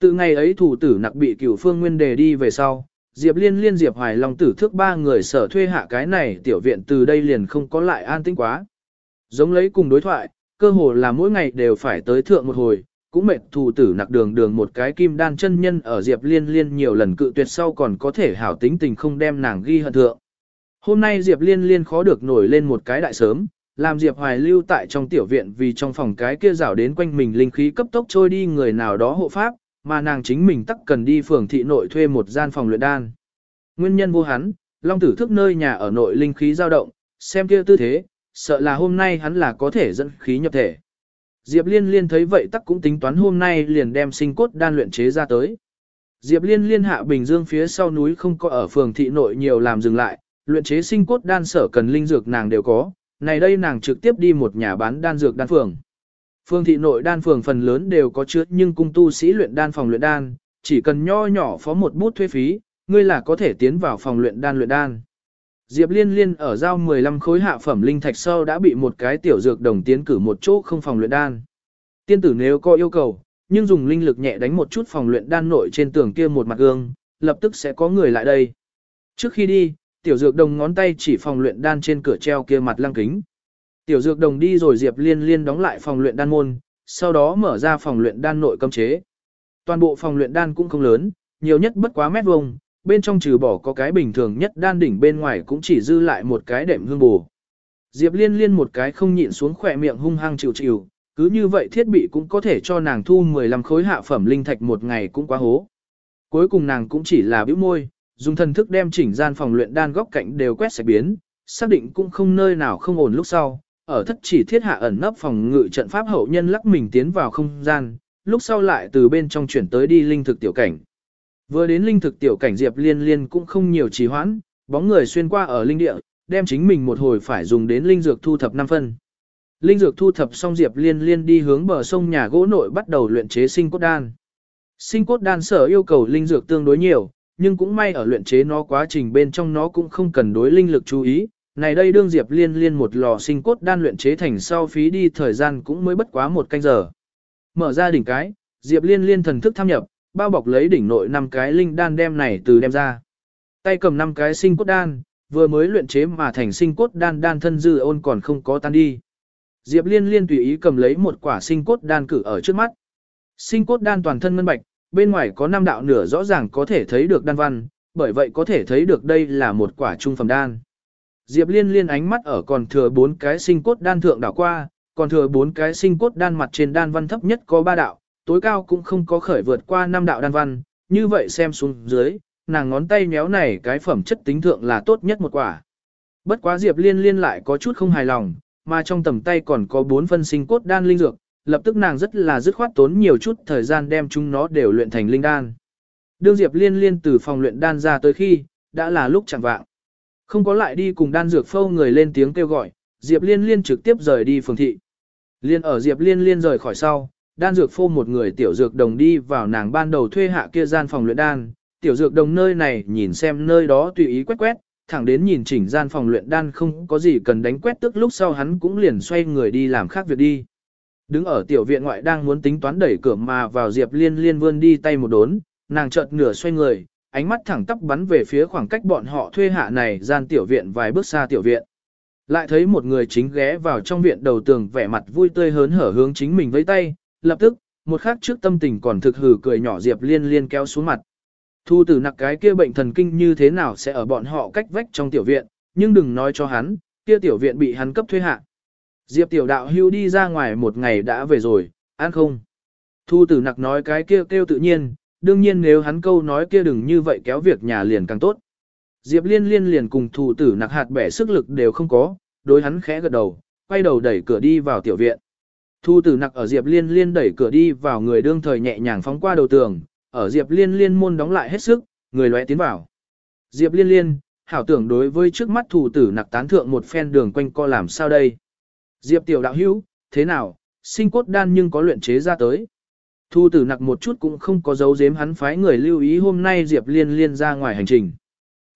Từ ngày ấy thủ tử nặc bị cửu phương nguyên đề đi về sau, Diệp Liên liên Diệp Hoài Long tử thước ba người sở thuê hạ cái này tiểu viện từ đây liền không có lại an tĩnh quá. Giống lấy cùng đối thoại, cơ hồ là mỗi ngày đều phải tới thượng một hồi, cũng mệt thủ tử nặc đường đường một cái kim đan chân nhân ở Diệp Liên liên nhiều lần cự tuyệt sau còn có thể hảo tính tình không đem nàng ghi hận thượng. Hôm nay Diệp Liên liên khó được nổi lên một cái đại sớm, làm Diệp Hoài lưu tại trong tiểu viện vì trong phòng cái kia rảo đến quanh mình linh khí cấp tốc trôi đi người nào đó hộ pháp, mà nàng chính mình tắc cần đi phường thị nội thuê một gian phòng luyện đan. Nguyên nhân vô hắn, Long tử thức nơi nhà ở nội linh khí dao động, xem kia tư thế, sợ là hôm nay hắn là có thể dẫn khí nhập thể. Diệp Liên Liên thấy vậy tắc cũng tính toán hôm nay liền đem sinh cốt đan luyện chế ra tới. Diệp Liên Liên hạ Bình Dương phía sau núi không có ở phường thị nội nhiều làm dừng lại, luyện chế sinh cốt đan sở cần linh dược nàng đều có, này đây nàng trực tiếp đi một nhà bán đan dược đan phường. Phương thị nội đan phường phần lớn đều có chứa nhưng cung tu sĩ luyện đan phòng luyện đan, chỉ cần nho nhỏ phó một bút thuế phí, ngươi là có thể tiến vào phòng luyện đan luyện đan. Diệp Liên Liên ở giao 15 khối hạ phẩm linh thạch sau đã bị một cái tiểu dược đồng tiến cử một chỗ không phòng luyện đan. Tiên tử nếu có yêu cầu, nhưng dùng linh lực nhẹ đánh một chút phòng luyện đan nội trên tường kia một mặt gương, lập tức sẽ có người lại đây. Trước khi đi, tiểu dược đồng ngón tay chỉ phòng luyện đan trên cửa treo kia mặt lăng kính. Tiểu dược đồng đi rồi Diệp Liên Liên đóng lại phòng luyện đan môn, sau đó mở ra phòng luyện đan nội cấm chế. Toàn bộ phòng luyện đan cũng không lớn, nhiều nhất bất quá mét vuông, bên trong trừ bỏ có cái bình thường nhất đan đỉnh bên ngoài cũng chỉ dư lại một cái đệm hương bù. Diệp Liên Liên một cái không nhịn xuống khỏe miệng hung hăng chịu chịu, cứ như vậy thiết bị cũng có thể cho nàng thu 15 khối hạ phẩm linh thạch một ngày cũng quá hố. Cuối cùng nàng cũng chỉ là bĩu môi, dùng thần thức đem chỉnh gian phòng luyện đan góc cạnh đều quét sạch biến, xác định cũng không nơi nào không ổn lúc sau, ở thất chỉ thiết hạ ẩn nấp phòng ngự trận pháp hậu nhân lắc mình tiến vào không gian, lúc sau lại từ bên trong chuyển tới đi linh thực tiểu cảnh. Vừa đến linh thực tiểu cảnh Diệp Liên Liên cũng không nhiều trì hoãn, bóng người xuyên qua ở linh địa, đem chính mình một hồi phải dùng đến linh dược thu thập 5 phân. Linh dược thu thập xong Diệp Liên Liên đi hướng bờ sông nhà gỗ nội bắt đầu luyện chế sinh cốt đan. Sinh cốt đan sở yêu cầu linh dược tương đối nhiều, nhưng cũng may ở luyện chế nó quá trình bên trong nó cũng không cần đối linh lực chú ý, Này đây đương Diệp Liên Liên một lò sinh cốt đan luyện chế thành sau phí đi thời gian cũng mới bất quá một canh giờ. Mở ra đỉnh cái, Diệp Liên Liên thần thức tham nhập, bao bọc lấy đỉnh nội năm cái linh đan đem này từ đem ra. Tay cầm năm cái sinh cốt đan, vừa mới luyện chế mà thành sinh cốt đan đan thân dư ôn còn không có tan đi. Diệp Liên Liên tùy ý cầm lấy một quả sinh cốt đan cử ở trước mắt. Sinh cốt đan toàn thân ngân bạch, bên ngoài có năm đạo nửa rõ ràng có thể thấy được đan văn, bởi vậy có thể thấy được đây là một quả trung phẩm đan. Diệp Liên Liên ánh mắt ở còn thừa bốn cái sinh cốt đan thượng đảo qua, còn thừa bốn cái sinh cốt đan mặt trên đan văn thấp nhất có ba đạo, tối cao cũng không có khởi vượt qua năm đạo đan văn, như vậy xem xuống dưới, nàng ngón tay méo này cái phẩm chất tính thượng là tốt nhất một quả. Bất quá Diệp Liên Liên lại có chút không hài lòng, mà trong tầm tay còn có bốn phân sinh cốt đan linh dược, lập tức nàng rất là dứt khoát tốn nhiều chút thời gian đem chúng nó đều luyện thành linh đan. Đương Diệp Liên Liên từ phòng luyện đan ra tới khi, đã là lúc chẳng vạng. Không có lại đi cùng đan dược phâu người lên tiếng kêu gọi, Diệp Liên Liên trực tiếp rời đi phường thị. Liên ở Diệp Liên Liên rời khỏi sau, đan dược phô một người tiểu dược đồng đi vào nàng ban đầu thuê hạ kia gian phòng luyện đan, tiểu dược đồng nơi này nhìn xem nơi đó tùy ý quét quét, thẳng đến nhìn chỉnh gian phòng luyện đan không có gì cần đánh quét tức lúc sau hắn cũng liền xoay người đi làm khác việc đi. Đứng ở tiểu viện ngoại đang muốn tính toán đẩy cửa mà vào Diệp Liên Liên vươn đi tay một đốn, nàng chợt nửa xoay người, ánh mắt thẳng tắp bắn về phía khoảng cách bọn họ thuê hạ này gian tiểu viện vài bước xa tiểu viện. Lại thấy một người chính ghé vào trong viện đầu tường vẻ mặt vui tươi hớn hở hướng chính mình với tay, lập tức, một khắc trước tâm tình còn thực hử cười nhỏ Diệp Liên Liên kéo xuống mặt. Thu tử nặc cái kia bệnh thần kinh như thế nào sẽ ở bọn họ cách vách trong tiểu viện, nhưng đừng nói cho hắn, kia tiểu viện bị hắn cấp thuê hạ. Diệp tiểu đạo hưu đi ra ngoài một ngày đã về rồi, ăn không? Thu tử nặc nói cái kia kêu tự nhiên, đương nhiên nếu hắn câu nói kia đừng như vậy kéo việc nhà liền càng tốt. Diệp liên liên liền cùng thủ tử nặc hạt bẻ sức lực đều không có, đối hắn khẽ gật đầu, quay đầu đẩy cửa đi vào tiểu viện. Thu tử nặc ở Diệp liên liên đẩy cửa đi vào người đương thời nhẹ nhàng phóng qua đầu tường, ở Diệp liên liên môn đóng lại hết sức, người lóe tiến vào. Diệp liên liên, hảo tưởng đối với trước mắt thủ tử nặc tán thượng một phen đường quanh co làm sao đây. Diệp tiểu đạo hữu, thế nào, sinh cốt đan nhưng có luyện chế ra tới. Thu tử nặc một chút cũng không có dấu giếm hắn phái người lưu ý hôm nay Diệp liên liên ra ngoài hành trình.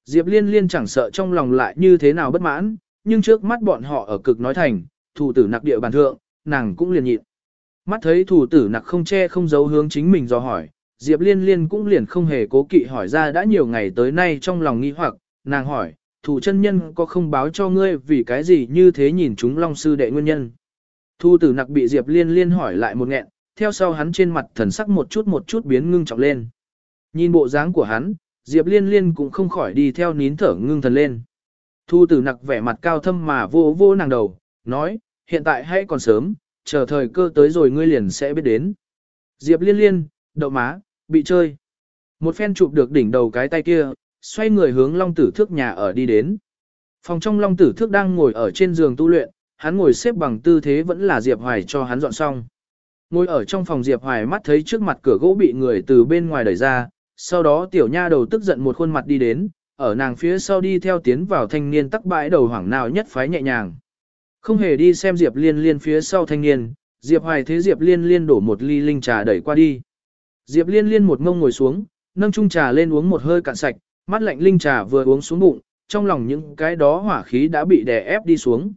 Diệp liên liên chẳng sợ trong lòng lại như thế nào bất mãn, nhưng trước mắt bọn họ ở cực nói thành, thủ tử nặc địa bàn thượng, nàng cũng liền nhịn. Mắt thấy thủ tử nặc không che không giấu hướng chính mình do hỏi, Diệp liên liên cũng liền không hề cố kỵ hỏi ra đã nhiều ngày tới nay trong lòng nghi hoặc, nàng hỏi, thủ chân nhân có không báo cho ngươi vì cái gì như thế nhìn chúng long sư đệ nguyên nhân. Thu tử nặc bị Diệp liên liên hỏi lại một nghẹn, theo sau hắn trên mặt thần sắc một chút một chút biến ngưng trọng lên. Nhìn bộ dáng của hắn, Diệp liên liên cũng không khỏi đi theo nín thở ngưng thần lên. Thu tử nặc vẻ mặt cao thâm mà vô vô nàng đầu, nói, hiện tại hãy còn sớm, chờ thời cơ tới rồi ngươi liền sẽ biết đến. Diệp liên liên, đậu má, bị chơi. Một phen chụp được đỉnh đầu cái tay kia, xoay người hướng long tử thước nhà ở đi đến. Phòng trong long tử thước đang ngồi ở trên giường tu luyện, hắn ngồi xếp bằng tư thế vẫn là Diệp Hoài cho hắn dọn xong. Ngồi ở trong phòng Diệp Hoài mắt thấy trước mặt cửa gỗ bị người từ bên ngoài đẩy ra, sau đó tiểu nha đầu tức giận một khuôn mặt đi đến, ở nàng phía sau đi theo tiến vào thanh niên tắc bãi đầu hoảng nào nhất phái nhẹ nhàng. Không hề đi xem Diệp Liên Liên phía sau thanh niên, Diệp Hoài thế Diệp Liên Liên đổ một ly linh trà đẩy qua đi. Diệp Liên Liên một ngông ngồi xuống, nâng chung trà lên uống một hơi cạn sạch, mắt lạnh linh trà vừa uống xuống bụng, trong lòng những cái đó hỏa khí đã bị đè ép đi xuống.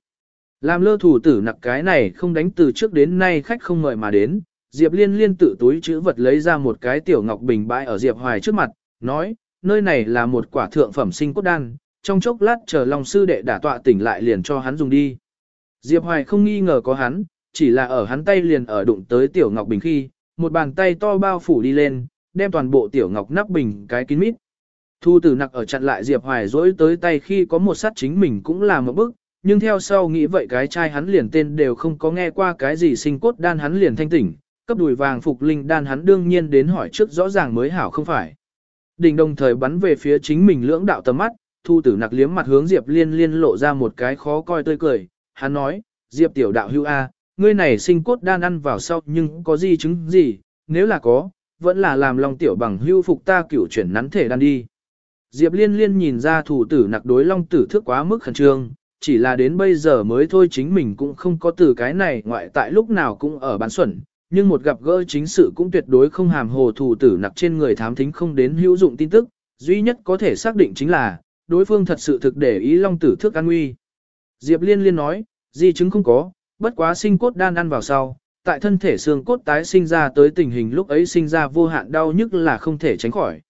Làm lơ thủ tử nặc cái này không đánh từ trước đến nay khách không mời mà đến, Diệp Liên liên tự túi chữ vật lấy ra một cái tiểu ngọc bình bãi ở Diệp Hoài trước mặt, nói, nơi này là một quả thượng phẩm sinh cốt đan, trong chốc lát chờ Long sư đệ đả tọa tỉnh lại liền cho hắn dùng đi. Diệp Hoài không nghi ngờ có hắn, chỉ là ở hắn tay liền ở đụng tới tiểu ngọc bình khi, một bàn tay to bao phủ đi lên, đem toàn bộ tiểu ngọc nắp bình cái kín mít. Thu tử nặc ở chặn lại Diệp Hoài dỗi tới tay khi có một sát chính mình cũng là một bức, nhưng theo sau nghĩ vậy cái trai hắn liền tên đều không có nghe qua cái gì sinh cốt đan hắn liền thanh tỉnh, cấp đùi vàng phục linh đan hắn đương nhiên đến hỏi trước rõ ràng mới hảo không phải. Đình đồng thời bắn về phía chính mình lưỡng đạo tầm mắt, thu tử nặc liếm mặt hướng Diệp liên liên lộ ra một cái khó coi tươi cười, hắn nói, Diệp tiểu đạo hưu A, ngươi này sinh cốt đan ăn vào sau nhưng có gì chứng gì, nếu là có, vẫn là làm lòng tiểu bằng hưu phục ta cửu chuyển nắn thể đan đi. Diệp liên liên nhìn ra thủ tử nặc đối long tử thước quá mức khẩn trương, chỉ là đến bây giờ mới thôi chính mình cũng không có từ cái này ngoại tại lúc nào cũng ở bán xuẩn, nhưng một gặp gỡ chính sự cũng tuyệt đối không hàm hồ thủ tử nặc trên người thám thính không đến hữu dụng tin tức, duy nhất có thể xác định chính là, đối phương thật sự thực để ý long tử thước an nguy. Diệp Liên Liên nói, di chứng không có, bất quá sinh cốt đan ăn vào sau, tại thân thể xương cốt tái sinh ra tới tình hình lúc ấy sinh ra vô hạn đau nhức là không thể tránh khỏi.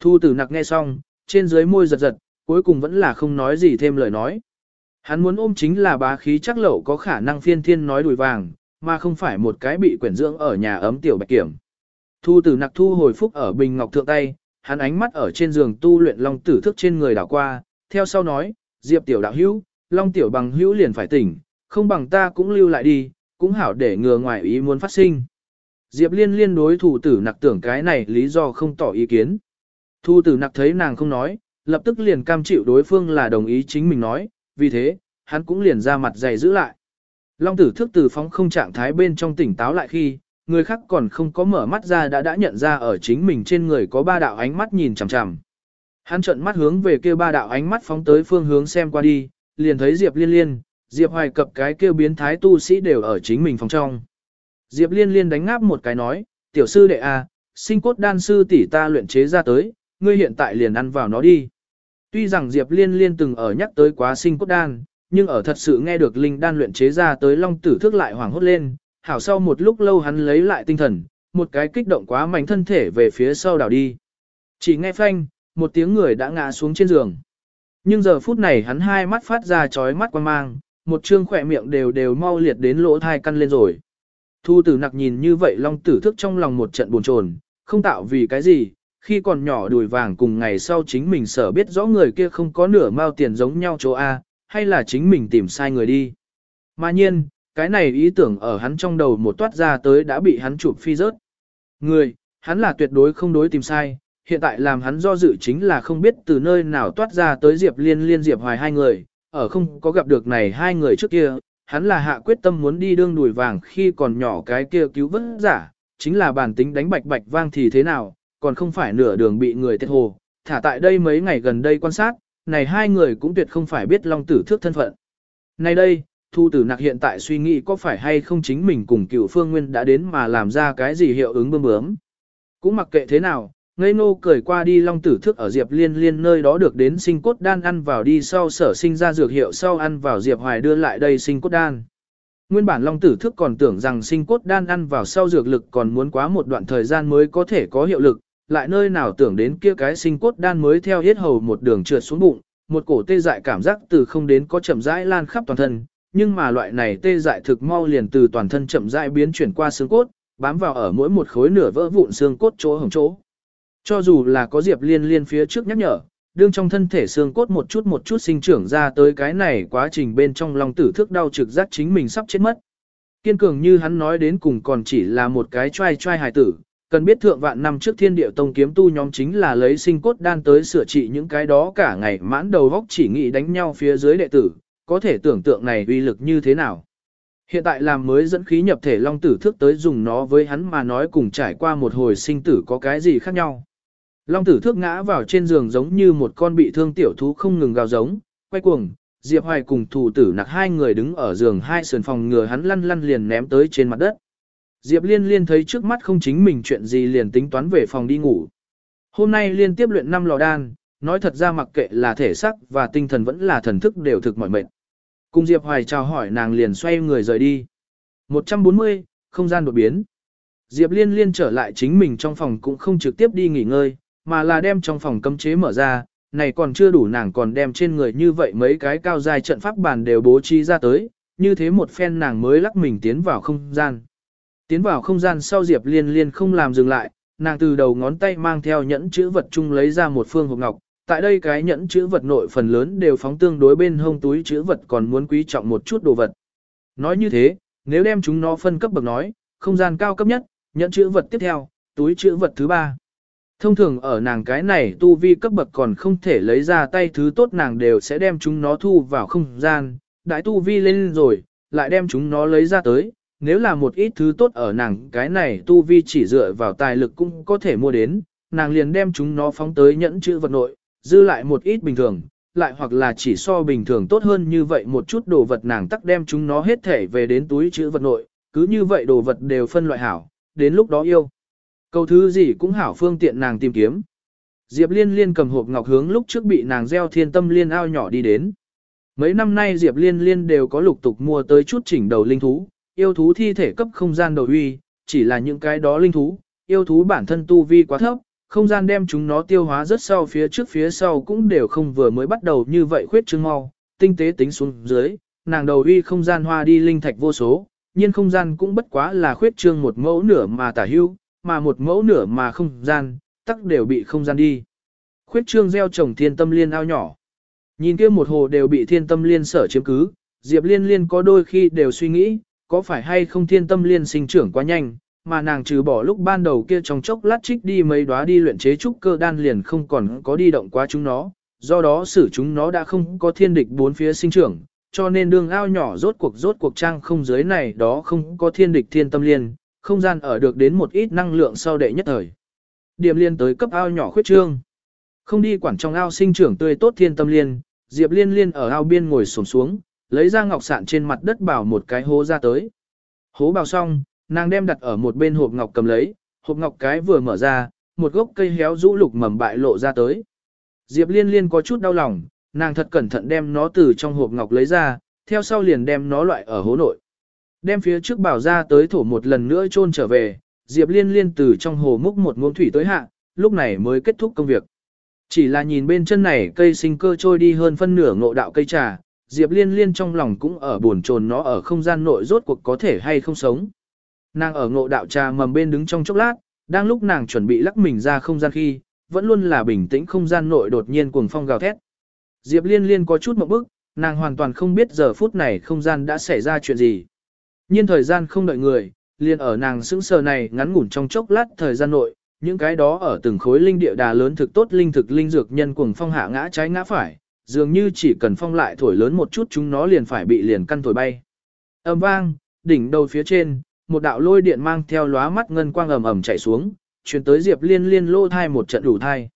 Thu tử nặc nghe xong, trên dưới môi giật giật, cuối cùng vẫn là không nói gì thêm lời nói. Hắn muốn ôm chính là bá khí chắc lậu có khả năng phiên thiên nói đùi vàng, mà không phải một cái bị quyển dưỡng ở nhà ấm tiểu bạch kiểm. Thu tử nặc thu hồi phúc ở bình ngọc thượng tay, hắn ánh mắt ở trên giường tu luyện long tử thức trên người đảo qua, theo sau nói, diệp tiểu đạo hữu, long tiểu bằng hữu liền phải tỉnh, không bằng ta cũng lưu lại đi, cũng hảo để ngừa ngoài ý muốn phát sinh. Diệp liên liên đối thủ tử nặc tưởng cái này lý do không tỏ ý kiến. Thu tử nặc thấy nàng không nói, lập tức liền cam chịu đối phương là đồng ý chính mình nói, vì thế, hắn cũng liền ra mặt dày giữ lại. Long tử thức từ phóng không trạng thái bên trong tỉnh táo lại khi, người khác còn không có mở mắt ra đã đã nhận ra ở chính mình trên người có ba đạo ánh mắt nhìn chằm chằm. Hắn trợn mắt hướng về kia ba đạo ánh mắt phóng tới phương hướng xem qua đi, liền thấy Diệp Liên Liên, Diệp Hoài cập cái kêu biến thái tu sĩ đều ở chính mình phòng trong. Diệp Liên Liên đánh ngáp một cái nói, tiểu sư đệ a, à, sinh cốt đan sư tỷ ta luyện chế ra tới, ngươi hiện tại liền ăn vào nó đi. Tuy rằng Diệp Liên Liên từng ở nhắc tới quá sinh cốt đan, nhưng ở thật sự nghe được linh đan luyện chế ra tới long tử thức lại hoảng hốt lên, hảo sau một lúc lâu hắn lấy lại tinh thần, một cái kích động quá mạnh thân thể về phía sau đảo đi. Chỉ nghe phanh, một tiếng người đã ngã xuống trên giường. Nhưng giờ phút này hắn hai mắt phát ra chói mắt quan mang, một trương khỏe miệng đều đều mau liệt đến lỗ thai căn lên rồi. Thu tử nặc nhìn như vậy long tử thức trong lòng một trận buồn chồn, không tạo vì cái gì, khi còn nhỏ đùi vàng cùng ngày sau chính mình sở biết rõ người kia không có nửa mao tiền giống nhau chỗ A, hay là chính mình tìm sai người đi. Mà nhiên, cái này ý tưởng ở hắn trong đầu một toát ra tới đã bị hắn chụp phi rớt. Người, hắn là tuyệt đối không đối tìm sai, hiện tại làm hắn do dự chính là không biết từ nơi nào toát ra tới Diệp Liên Liên Diệp Hoài hai người, ở không có gặp được này hai người trước kia, hắn là hạ quyết tâm muốn đi đương đùi vàng khi còn nhỏ cái kia cứu vớt giả, chính là bản tính đánh bạch bạch vang thì thế nào, còn không phải nửa đường bị người thiệt hồ, thả tại đây mấy ngày gần đây quan sát, này hai người cũng tuyệt không phải biết long tử thước thân phận. Này đây, thu tử nặc hiện tại suy nghĩ có phải hay không chính mình cùng cựu phương nguyên đã đến mà làm ra cái gì hiệu ứng bơm bướm. Cũng mặc kệ thế nào, ngây nô cười qua đi long tử thức ở diệp liên liên nơi đó được đến sinh cốt đan ăn vào đi sau sở sinh ra dược hiệu sau ăn vào diệp hoài đưa lại đây sinh cốt đan. Nguyên bản long tử thức còn tưởng rằng sinh cốt đan ăn vào sau dược lực còn muốn quá một đoạn thời gian mới có thể có hiệu lực, lại nơi nào tưởng đến kia cái sinh cốt đan mới theo hết hầu một đường trượt xuống bụng, một cổ tê dại cảm giác từ không đến có chậm rãi lan khắp toàn thân, nhưng mà loại này tê dại thực mau liền từ toàn thân chậm rãi biến chuyển qua xương cốt, bám vào ở mỗi một khối nửa vỡ vụn xương cốt chỗ hồng chỗ. Cho dù là có Diệp Liên Liên phía trước nhắc nhở, đương trong thân thể xương cốt một chút một chút sinh trưởng ra tới cái này quá trình bên trong lòng tử thức đau trực giác chính mình sắp chết mất. Kiên cường như hắn nói đến cùng còn chỉ là một cái trai trai hài tử, cần biết thượng vạn năm trước thiên địa tông kiếm tu nhóm chính là lấy sinh cốt đan tới sửa trị những cái đó cả ngày mãn đầu góc chỉ nghĩ đánh nhau phía dưới đệ tử, có thể tưởng tượng này uy lực như thế nào. Hiện tại làm mới dẫn khí nhập thể long tử thức tới dùng nó với hắn mà nói cùng trải qua một hồi sinh tử có cái gì khác nhau. Long tử thước ngã vào trên giường giống như một con bị thương tiểu thú không ngừng gào giống, quay cuồng, Diệp Hoài cùng thủ tử nặc hai người đứng ở giường hai sườn phòng ngừa hắn lăn lăn liền ném tới trên mặt đất. Diệp Liên Liên thấy trước mắt không chính mình chuyện gì liền tính toán về phòng đi ngủ. Hôm nay liên tiếp luyện năm lò đan, nói thật ra mặc kệ là thể sắc và tinh thần vẫn là thần thức đều thực mỏi mệt. Cùng Diệp Hoài chào hỏi nàng liền xoay người rời đi. 140, không gian đột biến. Diệp Liên Liên trở lại chính mình trong phòng cũng không trực tiếp đi nghỉ ngơi, mà là đem trong phòng cấm chế mở ra, này còn chưa đủ nàng còn đem trên người như vậy mấy cái cao dài trận pháp bàn đều bố trí ra tới, như thế một phen nàng mới lắc mình tiến vào không gian. Tiến vào không gian sau Diệp Liên Liên không làm dừng lại, nàng từ đầu ngón tay mang theo nhẫn chữ vật chung lấy ra một phương hộp ngọc, tại đây cái nhẫn chữ vật nội phần lớn đều phóng tương đối bên hông túi chữ vật còn muốn quý trọng một chút đồ vật. Nói như thế, nếu đem chúng nó phân cấp bậc nói, không gian cao cấp nhất, nhẫn chữ vật tiếp theo, túi chữ vật thứ ba. Thông thường ở nàng cái này tu vi cấp bậc còn không thể lấy ra tay thứ tốt nàng đều sẽ đem chúng nó thu vào không gian, đại tu vi lên rồi, lại đem chúng nó lấy ra tới. Nếu là một ít thứ tốt ở nàng cái này tu vi chỉ dựa vào tài lực cũng có thể mua đến, nàng liền đem chúng nó phóng tới nhẫn chữ vật nội, dư lại một ít bình thường, lại hoặc là chỉ so bình thường tốt hơn như vậy một chút đồ vật nàng tắc đem chúng nó hết thể về đến túi chữ vật nội, cứ như vậy đồ vật đều phân loại hảo, đến lúc đó yêu. Câu thứ gì cũng hảo phương tiện nàng tìm kiếm. Diệp liên liên cầm hộp ngọc hướng lúc trước bị nàng gieo thiên tâm liên ao nhỏ đi đến. Mấy năm nay Diệp Liên Liên đều có lục tục mua tới chút chỉnh đầu linh thú, yêu thú thi thể cấp không gian đầu uy, chỉ là những cái đó linh thú, yêu thú bản thân tu vi quá thấp, không gian đem chúng nó tiêu hóa rất sau phía trước phía sau cũng đều không vừa mới bắt đầu như vậy khuyết trương mau, tinh tế tính xuống dưới, nàng đầu uy không gian hoa đi linh thạch vô số, nhiên không gian cũng bất quá là khuyết trương một mẫu nửa mà tả hưu, mà một mẫu nửa mà không gian, tắc đều bị không gian đi. Khuyết trương gieo trồng thiên tâm liên ao nhỏ. Nhìn kia một hồ đều bị thiên tâm liên sở chiếm cứ, Diệp liên liên có đôi khi đều suy nghĩ, có phải hay không thiên tâm liên sinh trưởng quá nhanh, mà nàng trừ bỏ lúc ban đầu kia trong chốc lát trích đi mấy đóa đi luyện chế trúc cơ đan liền không còn có đi động quá chúng nó, do đó xử chúng nó đã không có thiên địch bốn phía sinh trưởng, cho nên đường ao nhỏ rốt cuộc rốt cuộc trang không giới này đó không có thiên địch thiên tâm liên, không gian ở được đến một ít năng lượng sau đệ nhất thời. Điểm liên tới cấp ao nhỏ khuyết trương. Không đi quản trong ao sinh trưởng tươi tốt thiên tâm liên, Diệp Liên Liên ở ao biên ngồi xổm xuống, lấy ra ngọc sạn trên mặt đất bảo một cái hố ra tới. Hố bào xong, nàng đem đặt ở một bên hộp ngọc cầm lấy, hộp ngọc cái vừa mở ra, một gốc cây héo rũ lục mầm bại lộ ra tới. Diệp Liên Liên có chút đau lòng, nàng thật cẩn thận đem nó từ trong hộp ngọc lấy ra, theo sau liền đem nó loại ở hố nội. Đem phía trước bảo ra tới thổ một lần nữa chôn trở về, Diệp Liên Liên từ trong hồ múc một ngụm thủy tới hạ, lúc này mới kết thúc công việc. Chỉ là nhìn bên chân này cây sinh cơ trôi đi hơn phân nửa ngộ đạo cây trà, Diệp Liên Liên trong lòng cũng ở buồn chồn nó ở không gian nội rốt cuộc có thể hay không sống. Nàng ở ngộ đạo trà mầm bên đứng trong chốc lát, đang lúc nàng chuẩn bị lắc mình ra không gian khi, vẫn luôn là bình tĩnh không gian nội đột nhiên cuồng phong gào thét. Diệp Liên Liên có chút một bức, nàng hoàn toàn không biết giờ phút này không gian đã xảy ra chuyện gì nhiên thời gian không đợi người, liền ở nàng sững sờ này ngắn ngủn trong chốc lát thời gian nội, những cái đó ở từng khối linh địa đà lớn thực tốt linh thực linh dược nhân cuồng phong hạ ngã trái ngã phải, dường như chỉ cần phong lại thổi lớn một chút chúng nó liền phải bị liền căn thổi bay. Âm vang, đỉnh đầu phía trên, một đạo lôi điện mang theo lóa mắt ngân quang ầm ầm chạy xuống, truyền tới Diệp Liên Liên lô thai một trận đủ thai.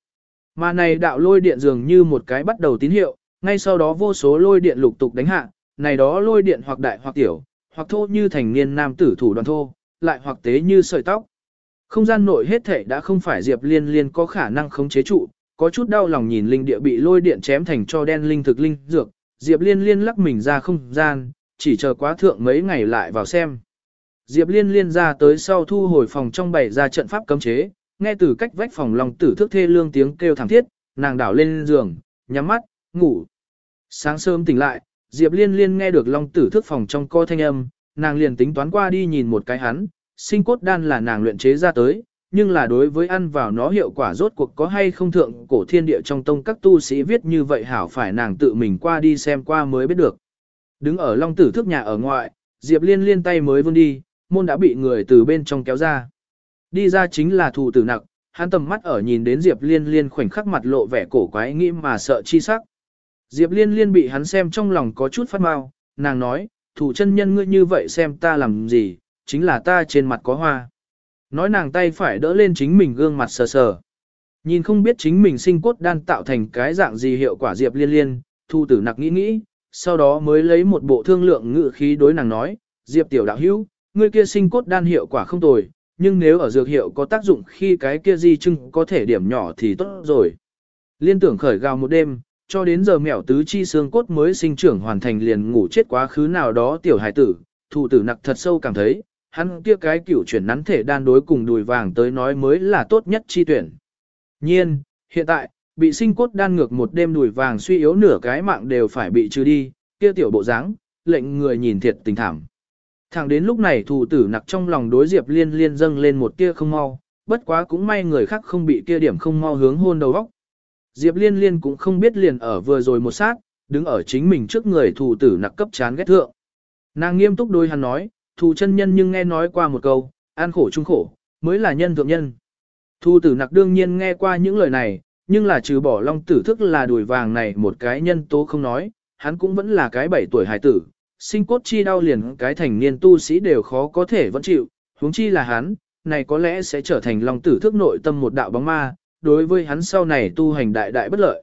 Mà này đạo lôi điện dường như một cái bắt đầu tín hiệu, ngay sau đó vô số lôi điện lục tục đánh hạ, này đó lôi điện hoặc đại hoặc tiểu, hoặc thô như thành niên nam tử thủ đoàn thô, lại hoặc tế như sợi tóc. Không gian nội hết thể đã không phải Diệp Liên Liên có khả năng khống chế trụ, có chút đau lòng nhìn linh địa bị lôi điện chém thành cho đen linh thực linh dược, Diệp Liên Liên lắc mình ra không gian, chỉ chờ quá thượng mấy ngày lại vào xem. Diệp Liên Liên ra tới sau thu hồi phòng trong bày ra trận pháp cấm chế, nghe từ cách vách phòng lòng tử thức thê lương tiếng kêu thảm thiết, nàng đảo lên giường, nhắm mắt, ngủ. Sáng sớm tỉnh lại, Diệp Liên Liên nghe được Long Tử thức phòng trong co thanh âm, nàng liền tính toán qua đi nhìn một cái hắn, sinh cốt đan là nàng luyện chế ra tới, nhưng là đối với ăn vào nó hiệu quả rốt cuộc có hay không thượng cổ thiên địa trong tông các tu sĩ viết như vậy hảo phải nàng tự mình qua đi xem qua mới biết được. Đứng ở Long Tử thức nhà ở ngoại, Diệp Liên Liên tay mới vươn đi, môn đã bị người từ bên trong kéo ra. Đi ra chính là thù tử nặc, hắn tầm mắt ở nhìn đến Diệp Liên Liên khoảnh khắc mặt lộ vẻ cổ quái nghĩ mà sợ chi sắc. Diệp Liên Liên bị hắn xem trong lòng có chút phát mau, nàng nói, thủ chân nhân ngươi như vậy xem ta làm gì, chính là ta trên mặt có hoa. Nói nàng tay phải đỡ lên chính mình gương mặt sờ sờ. Nhìn không biết chính mình sinh cốt đan tạo thành cái dạng gì hiệu quả Diệp Liên Liên, thu tử nặc nghĩ nghĩ, sau đó mới lấy một bộ thương lượng ngự khí đối nàng nói, Diệp tiểu đạo hữu, ngươi kia sinh cốt đan hiệu quả không tồi, nhưng nếu ở dược hiệu có tác dụng khi cái kia di trưng có thể điểm nhỏ thì tốt rồi. Liên tưởng khởi gào một đêm, cho đến giờ mèo tứ chi xương cốt mới sinh trưởng hoàn thành liền ngủ chết quá khứ nào đó tiểu hài tử, thủ tử nặc thật sâu cảm thấy, hắn kia cái kiểu chuyển nắn thể đan đối cùng đùi vàng tới nói mới là tốt nhất chi tuyển. Nhiên, hiện tại, bị sinh cốt đan ngược một đêm đùi vàng suy yếu nửa cái mạng đều phải bị trừ đi, kia tiểu bộ dáng, lệnh người nhìn thiệt tình thảm. Thẳng đến lúc này thủ tử nặc trong lòng đối Diệp Liên Liên dâng lên một tia không mau, bất quá cũng may người khác không bị kia điểm không mau hướng hôn đầu óc. Diệp Liên Liên cũng không biết liền ở vừa rồi một sát, đứng ở chính mình trước người thủ tử nặc cấp chán ghét thượng. Nàng nghiêm túc đôi hắn nói, thủ chân nhân nhưng nghe nói qua một câu, an khổ chung khổ, mới là nhân thượng nhân. Thu tử nặc đương nhiên nghe qua những lời này, nhưng là trừ bỏ long tử thức là đùi vàng này một cái nhân tố không nói, hắn cũng vẫn là cái bảy tuổi hải tử, sinh cốt chi đau liền cái thành niên tu sĩ đều khó có thể vẫn chịu, huống chi là hắn, này có lẽ sẽ trở thành long tử thức nội tâm một đạo bóng ma, đối với hắn sau này tu hành đại đại bất lợi.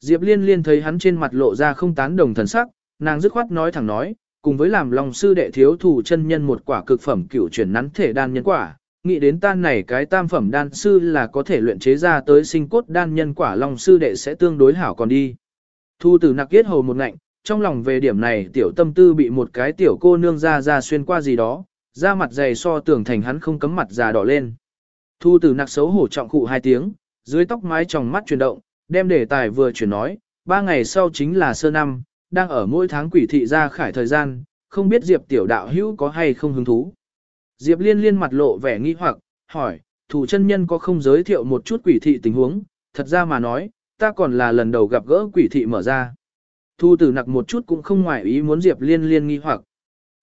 Diệp liên liên thấy hắn trên mặt lộ ra không tán đồng thần sắc, nàng dứt khoát nói thẳng nói, cùng với làm lòng sư đệ thiếu thủ chân nhân một quả cực phẩm cửu chuyển nắn thể đan nhân quả, nghĩ đến tan này cái tam phẩm đan sư là có thể luyện chế ra tới sinh cốt đan nhân quả long sư đệ sẽ tương đối hảo còn đi. Thu tử nặc kết hầu một ngạnh, trong lòng về điểm này tiểu tâm tư bị một cái tiểu cô nương ra ra xuyên qua gì đó, da mặt dày so tưởng thành hắn không cấm mặt già đỏ lên. Thu tử nặc xấu hổ trọng cụ hai tiếng, dưới tóc mái tròng mắt chuyển động, đem đề tài vừa chuyển nói, ba ngày sau chính là sơ năm, đang ở mỗi tháng quỷ thị ra khải thời gian, không biết Diệp tiểu đạo hữu có hay không hứng thú. Diệp liên liên mặt lộ vẻ nghi hoặc, hỏi, thủ chân nhân có không giới thiệu một chút quỷ thị tình huống, thật ra mà nói, ta còn là lần đầu gặp gỡ quỷ thị mở ra. Thu tử nặc một chút cũng không ngoài ý muốn Diệp liên liên nghi hoặc.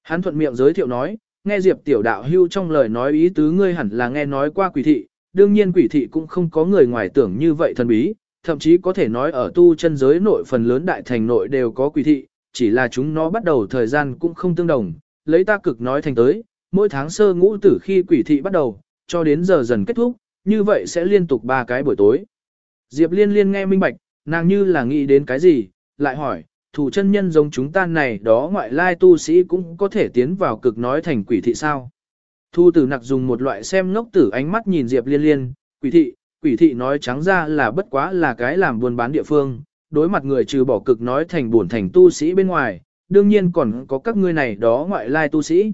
Hắn thuận miệng giới thiệu nói, nghe Diệp tiểu đạo hưu trong lời nói ý tứ ngươi hẳn là nghe nói qua quỷ thị, đương nhiên quỷ thị cũng không có người ngoài tưởng như vậy thần bí, thậm chí có thể nói ở tu chân giới nội phần lớn đại thành nội đều có quỷ thị, chỉ là chúng nó bắt đầu thời gian cũng không tương đồng, lấy ta cực nói thành tới, mỗi tháng sơ ngũ tử khi quỷ thị bắt đầu, cho đến giờ dần kết thúc, như vậy sẽ liên tục ba cái buổi tối. Diệp liên liên nghe minh bạch, nàng như là nghĩ đến cái gì, lại hỏi, thủ chân nhân giống chúng ta này đó ngoại lai tu sĩ cũng có thể tiến vào cực nói thành quỷ thị sao. Thu tử nặc dùng một loại xem ngốc tử ánh mắt nhìn Diệp liên liên, quỷ thị, quỷ thị nói trắng ra là bất quá là cái làm buôn bán địa phương, đối mặt người trừ bỏ cực nói thành buồn thành tu sĩ bên ngoài, đương nhiên còn có các ngươi này đó ngoại lai tu sĩ.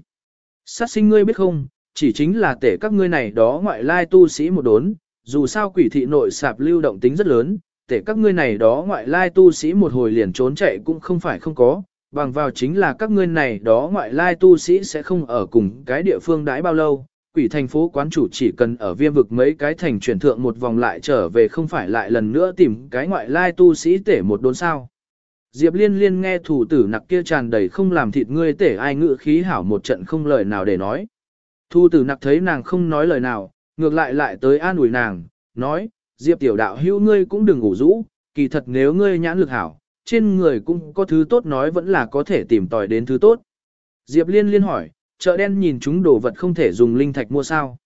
Sát sinh ngươi biết không, chỉ chính là tể các ngươi này đó ngoại lai tu sĩ một đốn, dù sao quỷ thị nội sạp lưu động tính rất lớn, tể các ngươi này đó ngoại lai tu sĩ một hồi liền trốn chạy cũng không phải không có, bằng vào chính là các ngươi này đó ngoại lai tu sĩ sẽ không ở cùng cái địa phương đãi bao lâu, quỷ thành phố quán chủ chỉ cần ở viêm vực mấy cái thành chuyển thượng một vòng lại trở về không phải lại lần nữa tìm cái ngoại lai tu sĩ tể một đốn sao. Diệp liên liên nghe thủ tử nặc kia tràn đầy không làm thịt ngươi tể ai ngự khí hảo một trận không lời nào để nói. Thu tử nặc thấy nàng không nói lời nào, ngược lại lại tới an ủi nàng, nói, Diệp tiểu đạo hữu ngươi cũng đừng ngủ rũ, kỳ thật nếu ngươi nhãn lực hảo, trên người cũng có thứ tốt nói vẫn là có thể tìm tòi đến thứ tốt. Diệp liên liên hỏi, chợ đen nhìn chúng đồ vật không thể dùng linh thạch mua sao.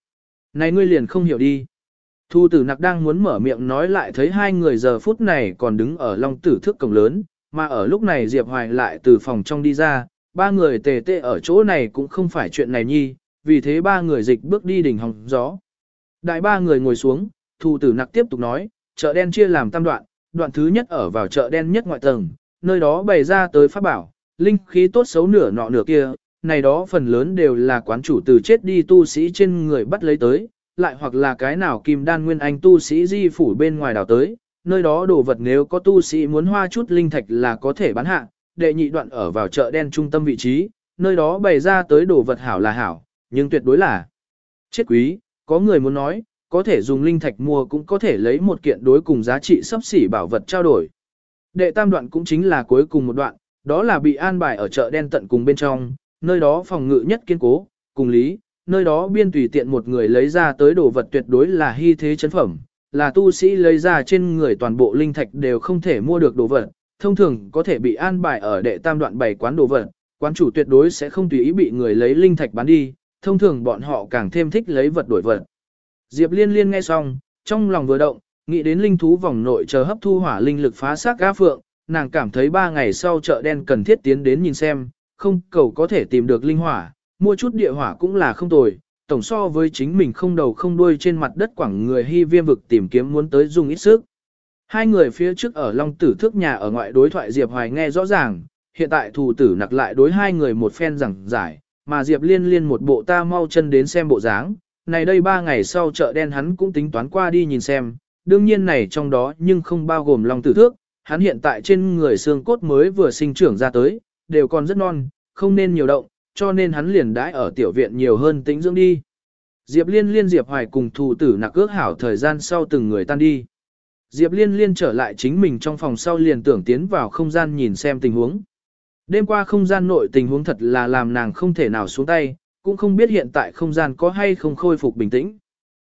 Này ngươi liền không hiểu đi. Thu tử nặc đang muốn mở miệng nói lại thấy hai người giờ phút này còn đứng ở long tử thước cổng lớn, mà ở lúc này Diệp Hoài lại từ phòng trong đi ra, ba người tề tệ ở chỗ này cũng không phải chuyện này nhi, vì thế ba người dịch bước đi đỉnh hòng gió. Đại ba người ngồi xuống, thu tử nặc tiếp tục nói, chợ đen chia làm tam đoạn, đoạn thứ nhất ở vào chợ đen nhất ngoại tầng, nơi đó bày ra tới pháp bảo, linh khí tốt xấu nửa nọ nửa kia, này đó phần lớn đều là quán chủ từ chết đi tu sĩ trên người bắt lấy tới, lại hoặc là cái nào kim đan nguyên anh tu sĩ di phủ bên ngoài đào tới, nơi đó đồ vật nếu có tu sĩ muốn hoa chút linh thạch là có thể bán hạ, đệ nhị đoạn ở vào chợ đen trung tâm vị trí, nơi đó bày ra tới đồ vật hảo là hảo, nhưng tuyệt đối là chết quý, có người muốn nói, có thể dùng linh thạch mua cũng có thể lấy một kiện đối cùng giá trị sấp xỉ bảo vật trao đổi. Đệ tam đoạn cũng chính là cuối cùng một đoạn, đó là bị an bài ở chợ đen tận cùng bên trong, nơi đó phòng ngự nhất kiên cố, cùng lý, nơi đó biên tùy tiện một người lấy ra tới đồ vật tuyệt đối là hy thế chấn phẩm, là tu sĩ lấy ra trên người toàn bộ linh thạch đều không thể mua được đồ vật, thông thường có thể bị an bài ở đệ tam đoạn bảy quán đồ vật, quán chủ tuyệt đối sẽ không tùy ý bị người lấy linh thạch bán đi, thông thường bọn họ càng thêm thích lấy vật đổi vật. Diệp Liên Liên nghe xong, trong lòng vừa động, nghĩ đến linh thú vòng nội chờ hấp thu hỏa linh lực phá xác gã phượng, nàng cảm thấy ba ngày sau chợ đen cần thiết tiến đến nhìn xem, không cầu có thể tìm được linh hỏa, mua chút địa hỏa cũng là không tồi, tổng so với chính mình không đầu không đuôi trên mặt đất quảng người hy viêm vực tìm kiếm muốn tới dùng ít sức. Hai người phía trước ở Long Tử Thước nhà ở ngoại đối thoại Diệp Hoài nghe rõ ràng, hiện tại thủ tử nặc lại đối hai người một phen rằng giải, mà Diệp liên liên một bộ ta mau chân đến xem bộ dáng. Này đây ba ngày sau chợ đen hắn cũng tính toán qua đi nhìn xem, đương nhiên này trong đó nhưng không bao gồm Long Tử Thước, hắn hiện tại trên người xương cốt mới vừa sinh trưởng ra tới, đều còn rất non, không nên nhiều động, cho nên hắn liền đãi ở tiểu viện nhiều hơn tĩnh dưỡng đi. Diệp Liên liên Diệp Hoài cùng thủ tử nặc ước hảo thời gian sau từng người tan đi. Diệp Liên liên trở lại chính mình trong phòng sau liền tưởng tiến vào không gian nhìn xem tình huống. Đêm qua không gian nội tình huống thật là làm nàng không thể nào xuống tay, cũng không biết hiện tại không gian có hay không khôi phục bình tĩnh.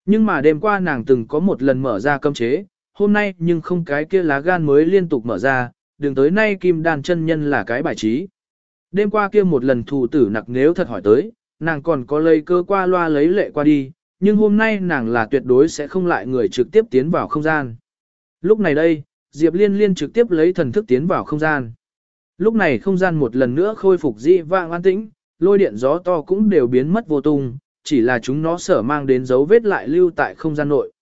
Nhưng mà đêm qua nàng từng có một lần mở ra cấm chế, hôm nay nhưng không cái kia lá gan mới liên tục mở ra, đường tới nay kim đàn chân nhân là cái bài trí. Đêm qua kia một lần thù tử nặc nếu thật hỏi tới, nàng còn có lấy cơ qua loa lấy lệ qua đi, nhưng hôm nay nàng là tuyệt đối sẽ không lại người trực tiếp tiến vào không gian. Lúc này đây, Diệp Liên Liên trực tiếp lấy thần thức tiến vào không gian. Lúc này không gian một lần nữa khôi phục dị vạng an tĩnh, lôi điện gió to cũng đều biến mất vô tung, chỉ là chúng nó sở mang đến dấu vết lại lưu tại không gian nội.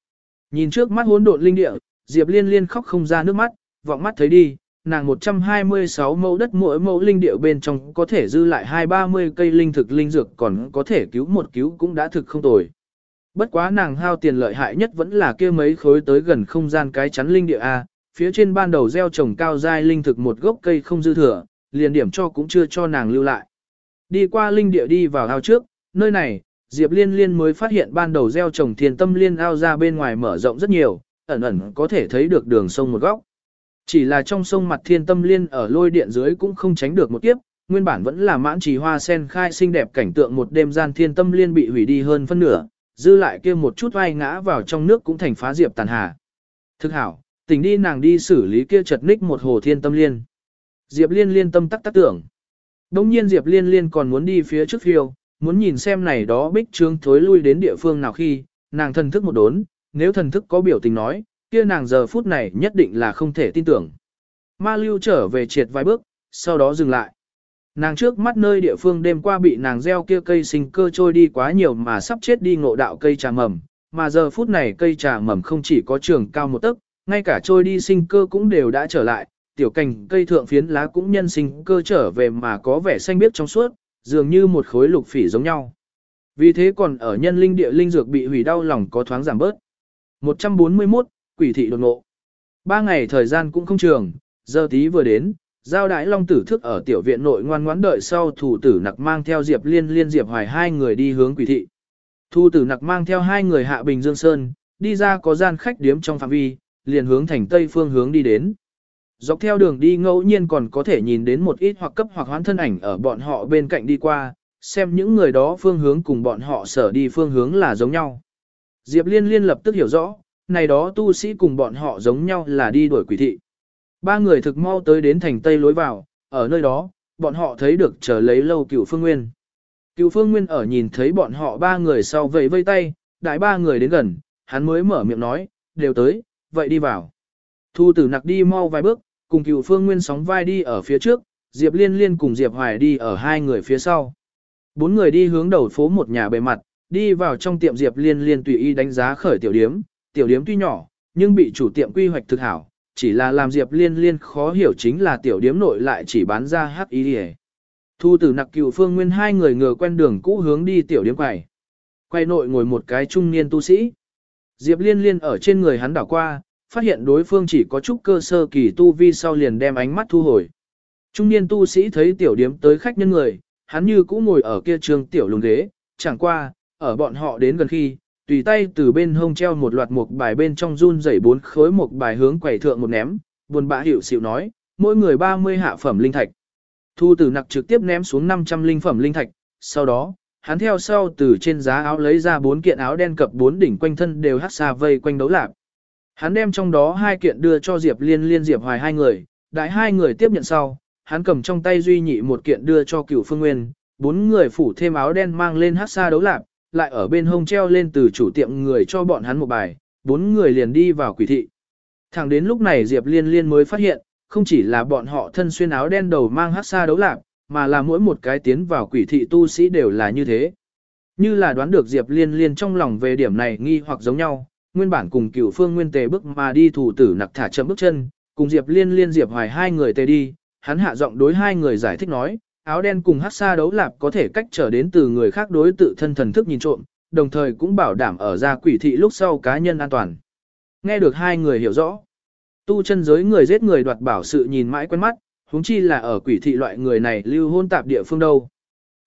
Nhìn trước mắt hỗn độn linh địa, Diệp Liên Liên khóc không ra nước mắt, vọng mắt thấy đi, nàng 126 mẫu đất mỗi mẫu linh địa bên trong có thể dư lại 2-30 cây linh thực linh dược còn có thể cứu một cứu cũng đã thực không tồi. Bất quá nàng hao tiền lợi hại nhất vẫn là kia mấy khối tới gần không gian cái chắn linh địa A, phía trên ban đầu gieo trồng cao giai linh thực một gốc cây không dư thừa, liền điểm cho cũng chưa cho nàng lưu lại. Đi qua linh địa đi vào ao trước, nơi này, Diệp Liên Liên mới phát hiện ban đầu gieo trồng thiền tâm liên ao ra bên ngoài mở rộng rất nhiều, ẩn ẩn có thể thấy được đường sông một góc. Chỉ là trong sông mặt thiên tâm liên ở lôi điện dưới cũng không tránh được một kiếp, nguyên bản vẫn là mãn trì hoa sen khai xinh đẹp cảnh tượng một đêm gian thiên tâm liên bị hủy đi hơn phân nửa, dư lại kia một chút vai ngã vào trong nước cũng thành phá diệp tàn hà. Thực hảo, tỉnh đi nàng đi xử lý kia chật ních một hồ thiên tâm liên. Diệp liên liên tâm tắc tắc tưởng. Đông nhiên Diệp liên liên còn muốn đi phía trước phiêu, muốn nhìn xem này đó bích trương thối lui đến địa phương nào khi, nàng thần thức một đốn, nếu thần thức có biểu tình nói, kia nàng giờ phút này nhất định là không thể tin tưởng. Ma lưu trở về triệt vài bước, sau đó dừng lại. Nàng trước mắt nơi địa phương đêm qua bị nàng gieo kia cây sinh cơ trôi đi quá nhiều mà sắp chết đi ngộ đạo cây trà mầm, mà giờ phút này cây trà mầm không chỉ có trường cao một tấc, ngay cả trôi đi sinh cơ cũng đều đã trở lại, tiểu cành cây thượng phiến lá cũng nhân sinh cơ trở về mà có vẻ xanh biếc trong suốt, dường như một khối lục phỉ giống nhau. Vì thế còn ở nhân linh địa linh dược bị hủy đau lòng có thoáng giảm bớt. 141, quỷ thị đột ngộ. Ba ngày thời gian cũng không trường, giờ tí vừa đến, giao đại long tử thức ở tiểu viện nội ngoan ngoãn đợi sau thủ tử nặc mang theo Diệp Liên Liên Diệp Hoài hai người đi hướng quỷ thị. Thu tử nặc mang theo hai người hạ Bình Dương Sơn, đi ra có gian khách điếm trong phạm vi, liền hướng thành tây phương hướng đi đến. Dọc theo đường đi ngẫu nhiên còn có thể nhìn đến một ít hoặc cấp hoặc hoán thân ảnh ở bọn họ bên cạnh đi qua, xem những người đó phương hướng cùng bọn họ sở đi phương hướng là giống nhau. Diệp Liên Liên lập tức hiểu rõ, này đó tu sĩ cùng bọn họ giống nhau là đi đuổi quỷ thị. Ba người thực mau tới đến thành Tây lối vào, ở nơi đó, bọn họ thấy được chờ lấy lâu cựu phương nguyên. Cựu phương nguyên ở nhìn thấy bọn họ ba người sau vẫy vây tay, đại ba người đến gần, hắn mới mở miệng nói, đều tới, vậy đi vào. Thu tử nặc đi mau vài bước, cùng cựu phương nguyên sóng vai đi ở phía trước, Diệp Liên Liên cùng Diệp Hoài đi ở hai người phía sau. Bốn người đi hướng đầu phố một nhà bề mặt, đi vào trong tiệm Diệp Liên Liên tùy ý đánh giá khởi tiểu điếm, tiểu điếm tuy nhỏ, nhưng bị chủ tiệm quy hoạch thực hảo, chỉ là làm Diệp Liên Liên khó hiểu chính là tiểu điếm nội lại chỉ bán ra hắc ý đi Thu tử nặc cựu phương nguyên hai người ngờ quen đường cũ hướng đi tiểu điếm quầy. Quay nội ngồi một cái trung niên tu sĩ. Diệp Liên Liên ở trên người hắn đảo qua, phát hiện đối phương chỉ có chút cơ sơ kỳ tu vi sau liền đem ánh mắt thu hồi. Trung niên tu sĩ thấy tiểu điếm tới khách nhân người, hắn như cũ ngồi ở kia trường tiểu lùng ghế, chẳng qua, ở bọn họ đến gần khi, tùy tay từ bên hông treo một loạt một bài bên trong run rẩy bốn khối một bài hướng quầy thượng một ném, buồn bã hiểu xịu nói, mỗi người 30 hạ phẩm linh thạch. Thu tử nặc trực tiếp ném xuống 500 linh phẩm linh thạch, sau đó, hắn theo sau từ trên giá áo lấy ra bốn kiện áo đen cập bốn đỉnh quanh thân đều hát xa vây quanh đấu lạc. Hắn đem trong đó hai kiện đưa cho Diệp Liên Liên Diệp Hoài hai người, đại hai người tiếp nhận sau, hắn cầm trong tay duy nhị một kiện đưa cho cửu phương nguyên, bốn người phủ thêm áo đen mang lên hát xa đấu lạc, lại ở bên hông treo lên từ chủ tiệm người cho bọn hắn một bài, bốn người liền đi vào quỷ thị. Thẳng đến lúc này Diệp Liên Liên mới phát hiện, không chỉ là bọn họ thân xuyên áo đen đầu mang hát xa đấu lạc, mà là mỗi một cái tiến vào quỷ thị tu sĩ đều là như thế. Như là đoán được Diệp Liên Liên trong lòng về điểm này nghi hoặc giống nhau, nguyên bản cùng cửu phương nguyên tề bước mà đi thủ tử nặc thả chậm bước chân, cùng Diệp Liên Liên Diệp Hoài hai người tề đi, hắn hạ giọng đối hai người giải thích nói, áo đen cùng hắc sa đấu lạp có thể cách trở đến từ người khác đối tự thân thần thức nhìn trộm, đồng thời cũng bảo đảm ở ra quỷ thị lúc sau cá nhân an toàn. Nghe được hai người hiểu rõ, tu chân giới người giết người đoạt bảo sự nhìn mãi quen mắt, huống chi là ở quỷ thị loại người này lưu hôn tạp địa phương đâu.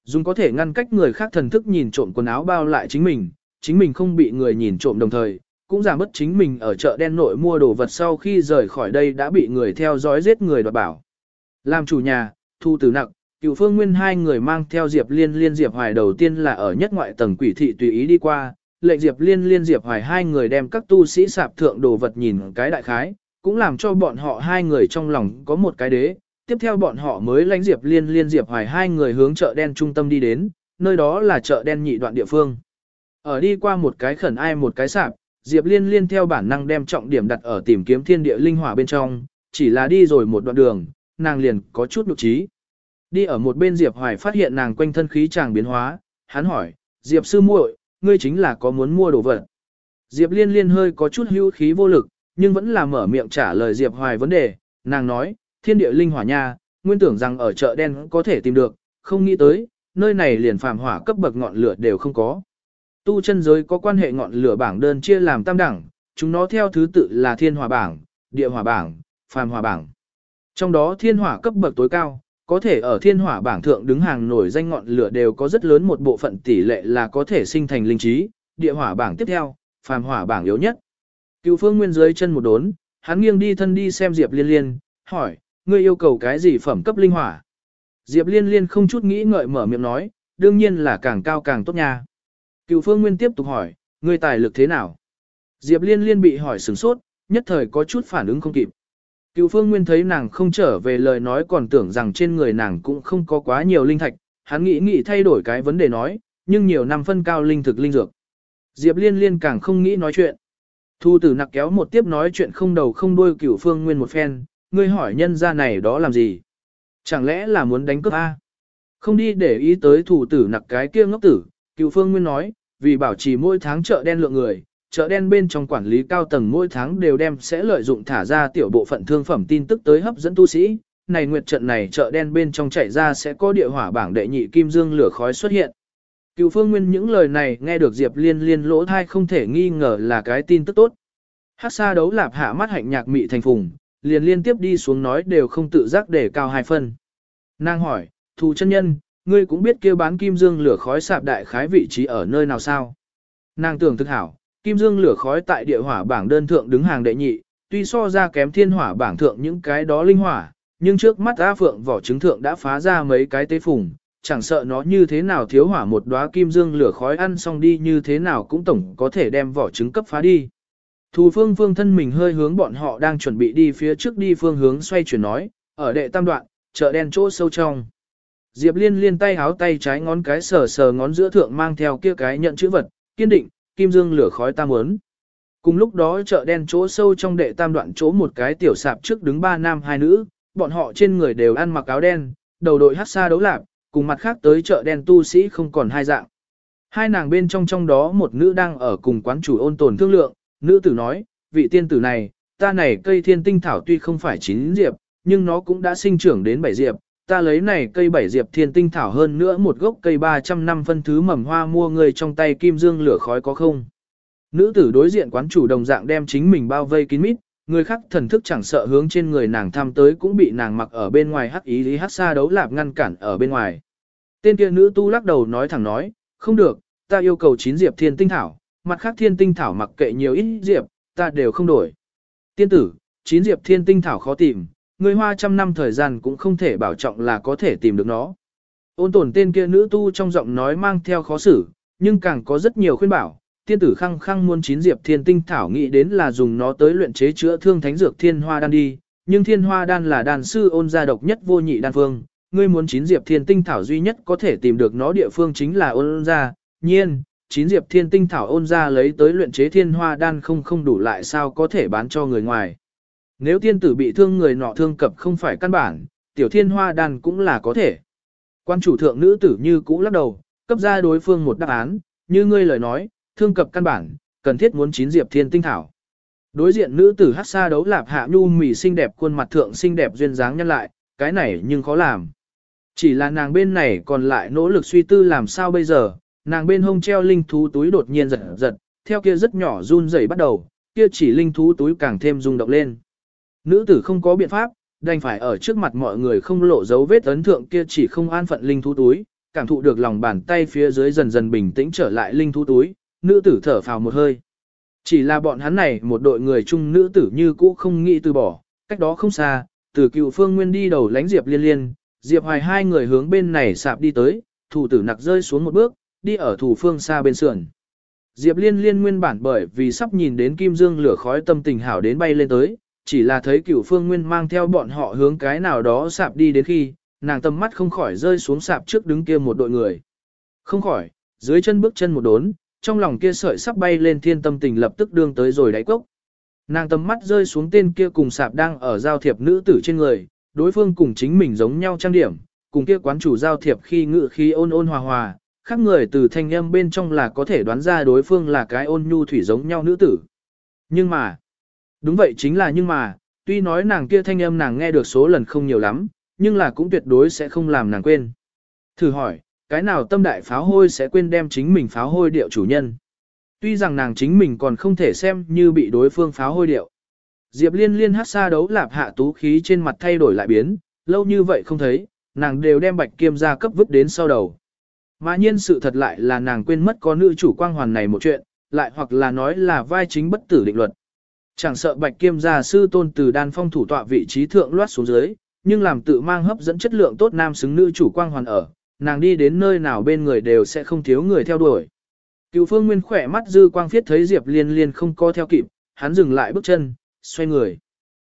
Dùng có thể ngăn cách người khác thần thức nhìn trộm quần áo bao lại chính mình, chính mình không bị người nhìn trộm đồng thời, cũng giảm mất chính mình ở chợ đen nội mua đồ vật sau khi rời khỏi đây đã bị người theo dõi giết người đoạt bảo. Làm chủ nhà, thu tử nặng, cựu phương nguyên hai người mang theo Diệp Liên Liên Diệp Hoài đầu tiên là ở nhất ngoại tầng quỷ thị tùy ý đi qua, lệnh Diệp Liên Liên Diệp Hoài hai người đem các tu sĩ sạp thượng đồ vật nhìn cái đại khái, cũng làm cho bọn họ hai người trong lòng có một cái đế. Tiếp theo bọn họ mới lãnh Diệp Liên Liên Diệp Hoài hai người hướng chợ đen trung tâm đi đến, nơi đó là chợ đen nhị đoạn địa phương. Ở đi qua một cái khẩn ai một cái sạp, Diệp Liên Liên theo bản năng đem trọng điểm đặt ở tìm kiếm thiên địa linh hỏa bên trong, chỉ là đi rồi một đoạn đường, nàng liền có chút nhục trí. Đi ở một bên Diệp Hoài phát hiện nàng quanh thân khí chàng biến hóa, hắn hỏi, Diệp sư muội, ngươi chính là có muốn mua đồ vật. Diệp liên liên hơi có chút hưu khí vô lực, nhưng vẫn là mở miệng trả lời Diệp Hoài vấn đề, nàng nói, thiên địa linh hỏa nha, nguyên tưởng rằng ở chợ đen có thể tìm được, không nghĩ tới, nơi này liền phàm hỏa cấp bậc ngọn lửa đều không có. Tu chân giới có quan hệ ngọn lửa bảng đơn chia làm tam đẳng, chúng nó theo thứ tự là thiên hỏa bảng, địa hỏa bảng, phàm hỏa bảng. Trong đó thiên hỏa cấp bậc tối cao, có thể ở thiên hỏa bảng thượng đứng hàng nổi danh ngọn lửa đều có rất lớn một bộ phận tỷ lệ là có thể sinh thành linh trí, địa hỏa bảng tiếp theo, phàm hỏa bảng yếu nhất. Cựu phương nguyên dưới chân một đốn, hắn nghiêng đi thân đi xem Diệp Liên Liên, hỏi, ngươi yêu cầu cái gì phẩm cấp linh hỏa? Diệp Liên Liên không chút nghĩ ngợi mở miệng nói, đương nhiên là càng cao càng tốt nha. Cựu phương nguyên tiếp tục hỏi, ngươi tài lực thế nào? Diệp Liên Liên bị hỏi sửng sốt, nhất thời có chút phản ứng không kịp. Cựu phương nguyên thấy nàng không trở về lời nói còn tưởng rằng trên người nàng cũng không có quá nhiều linh thạch, hắn nghĩ nghĩ thay đổi cái vấn đề nói, nhưng nhiều năm phân cao linh thực linh dược. Diệp liên liên càng không nghĩ nói chuyện. Thu tử nặc kéo một tiếp nói chuyện không đầu không đuôi cửu phương nguyên một phen, ngươi hỏi nhân ra này đó làm gì? Chẳng lẽ là muốn đánh cướp A? Không đi để ý tới thủ tử nặc cái kia ngốc tử, cửu phương nguyên nói, vì bảo trì mỗi tháng chợ đen lượng người, chợ đen bên trong quản lý cao tầng mỗi tháng đều đem sẽ lợi dụng thả ra tiểu bộ phận thương phẩm tin tức tới hấp dẫn tu sĩ. Này nguyệt trận này chợ đen bên trong chạy ra sẽ có địa hỏa bảng đệ nhị kim dương lửa khói xuất hiện. Cựu phương nguyên những lời này nghe được Diệp Liên liên lỗ thai không thể nghi ngờ là cái tin tức tốt. Hát xa đấu lạp hạ mắt hạnh nhạc mị thành phùng, liền liên tiếp đi xuống nói đều không tự giác để cao hai phân. Nàng hỏi, thù chân nhân, ngươi cũng biết kêu bán kim dương lửa khói sạp đại khái vị trí ở nơi nào sao? Nàng tưởng thực hảo, kim dương lửa khói tại địa hỏa bảng đơn thượng đứng hàng đệ nhị, tuy so ra kém thiên hỏa bảng thượng những cái đó linh hỏa, nhưng trước mắt A Phượng vỏ trứng thượng đã phá ra mấy cái tế phùng, chẳng sợ nó như thế nào thiếu hỏa một đóa kim dương lửa khói ăn xong đi như thế nào cũng tổng có thể đem vỏ trứng cấp phá đi. Thù phương phương thân mình hơi hướng bọn họ đang chuẩn bị đi phía trước đi phương hướng xoay chuyển nói, ở đệ tam đoạn, chợ đen chỗ sâu trong. Diệp liên liên tay háo tay trái ngón cái sờ sờ ngón giữa thượng mang theo kia cái nhận chữ vật, kiên định, kim dương lửa khói tam muốn. Cùng lúc đó chợ đen chỗ sâu trong đệ tam đoạn chỗ một cái tiểu sạp trước đứng ba nam hai nữ, bọn họ trên người đều ăn mặc áo đen, đầu đội hát xa đấu lạp, cùng mặt khác tới chợ đen tu sĩ không còn hai dạng. Hai nàng bên trong trong đó một nữ đang ở cùng quán chủ ôn tồn thương lượng, nữ tử nói, vị tiên tử này, ta này cây thiên tinh thảo tuy không phải chín diệp, nhưng nó cũng đã sinh trưởng đến bảy diệp, ta lấy này cây bảy diệp thiên tinh thảo hơn nữa một gốc cây 300 năm phân thứ mầm hoa mua người trong tay kim dương lửa khói có không. Nữ tử đối diện quán chủ đồng dạng đem chính mình bao vây kín mít, người khác thần thức chẳng sợ hướng trên người nàng tham tới cũng bị nàng mặc ở bên ngoài hắc ý lý hắc xa đấu lạp ngăn cản ở bên ngoài. Tên kia nữ tu lắc đầu nói thẳng nói, không được, ta yêu cầu chín diệp thiên tinh thảo, mặt khác thiên tinh thảo mặc kệ nhiều ít diệp, ta đều không đổi. Tiên tử, chín diệp thiên tinh thảo khó tìm, người hoa trăm năm thời gian cũng không thể bảo trọng là có thể tìm được nó. Ôn tổn tên kia nữ tu trong giọng nói mang theo khó xử, nhưng càng có rất nhiều khuyên bảo, tiên tử khăng khăng muốn chín diệp thiên tinh thảo nghĩ đến là dùng nó tới luyện chế chữa thương thánh dược thiên hoa đan đi, nhưng thiên hoa đan là đan sư ôn gia độc nhất vô nhị đan phương, ngươi muốn chín diệp thiên tinh thảo duy nhất có thể tìm được nó địa phương chính là ôn gia, nhiên, chín diệp thiên tinh thảo ôn gia lấy tới luyện chế thiên hoa đan không không đủ lại sao có thể bán cho người ngoài. Nếu tiên tử bị thương người nọ thương cập không phải căn bản, tiểu thiên hoa đan cũng là có thể. Quan chủ thượng nữ tử như cũ lắc đầu, cấp ra đối phương một đáp án, như ngươi lời nói, thương cập căn bản, cần thiết muốn chín diệp thiên tinh thảo. Đối diện nữ tử hát xa đấu lạp hạ nhu mì xinh đẹp khuôn mặt thượng xinh đẹp duyên dáng nhân lại, cái này nhưng khó làm. Chỉ là nàng bên này còn lại nỗ lực suy tư làm sao bây giờ, nàng bên hông treo linh thú túi đột nhiên giật giật, theo kia rất nhỏ run rẩy bắt đầu, kia chỉ linh thú túi càng thêm rung động lên. Nữ tử không có biện pháp, đành phải ở trước mặt mọi người không lộ dấu vết ấn thượng kia chỉ không an phận linh thú túi, cảm thụ được lòng bàn tay phía dưới dần dần bình tĩnh trở lại linh thú túi, nữ tử thở phào một hơi. Chỉ là bọn hắn này một đội người chung nữ tử như cũ không nghĩ từ bỏ, cách đó không xa, từ cựu phương nguyên đi đầu lánh diệp liên liên, diệp hoài hai người hướng bên này sạp đi tới, thủ tử nặc rơi xuống một bước, đi ở thủ phương xa bên sườn. Diệp liên liên nguyên bản bởi vì sắp nhìn đến kim dương lửa khói tâm tình hảo đến bay lên tới, chỉ là thấy cửu phương nguyên mang theo bọn họ hướng cái nào đó sạp đi đến khi, nàng tâm mắt không khỏi rơi xuống sạp trước đứng kia một đội người. Không khỏi, dưới chân bước chân một đốn, trong lòng kia sợi sắp bay lên thiên tâm tình lập tức đương tới rồi đáy cốc. Nàng tầm mắt rơi xuống tên kia cùng sạp đang ở giao thiệp nữ tử trên người, đối phương cùng chính mình giống nhau trang điểm, cùng kia quán chủ giao thiệp khi ngự khi ôn ôn hòa hòa, khác người từ thanh âm bên trong là có thể đoán ra đối phương là cái ôn nhu thủy giống nhau nữ tử. Nhưng mà, đúng vậy chính là nhưng mà, tuy nói nàng kia thanh âm nàng nghe được số lần không nhiều lắm, nhưng là cũng tuyệt đối sẽ không làm nàng quên. Thử hỏi, cái nào tâm đại pháo hôi sẽ quên đem chính mình pháo hôi điệu chủ nhân. Tuy rằng nàng chính mình còn không thể xem như bị đối phương pháo hôi điệu. Diệp liên liên hát xa đấu lạp hạ tú khí trên mặt thay đổi lại biến, lâu như vậy không thấy, nàng đều đem bạch kiêm ra cấp vứt đến sau đầu. Mà nhiên sự thật lại là nàng quên mất có nữ chủ quang hoàn này một chuyện, lại hoặc là nói là vai chính bất tử định luật. Chẳng sợ bạch kiêm gia sư tôn từ đan phong thủ tọa vị trí thượng loát xuống dưới, nhưng làm tự mang hấp dẫn chất lượng tốt nam xứng nữ chủ quang hoàn ở, nàng đi đến nơi nào bên người đều sẽ không thiếu người theo đuổi. Cựu phương nguyên khỏe mắt dư quang phiết thấy Diệp liên liên không co theo kịp, hắn dừng lại bước chân, xoay người.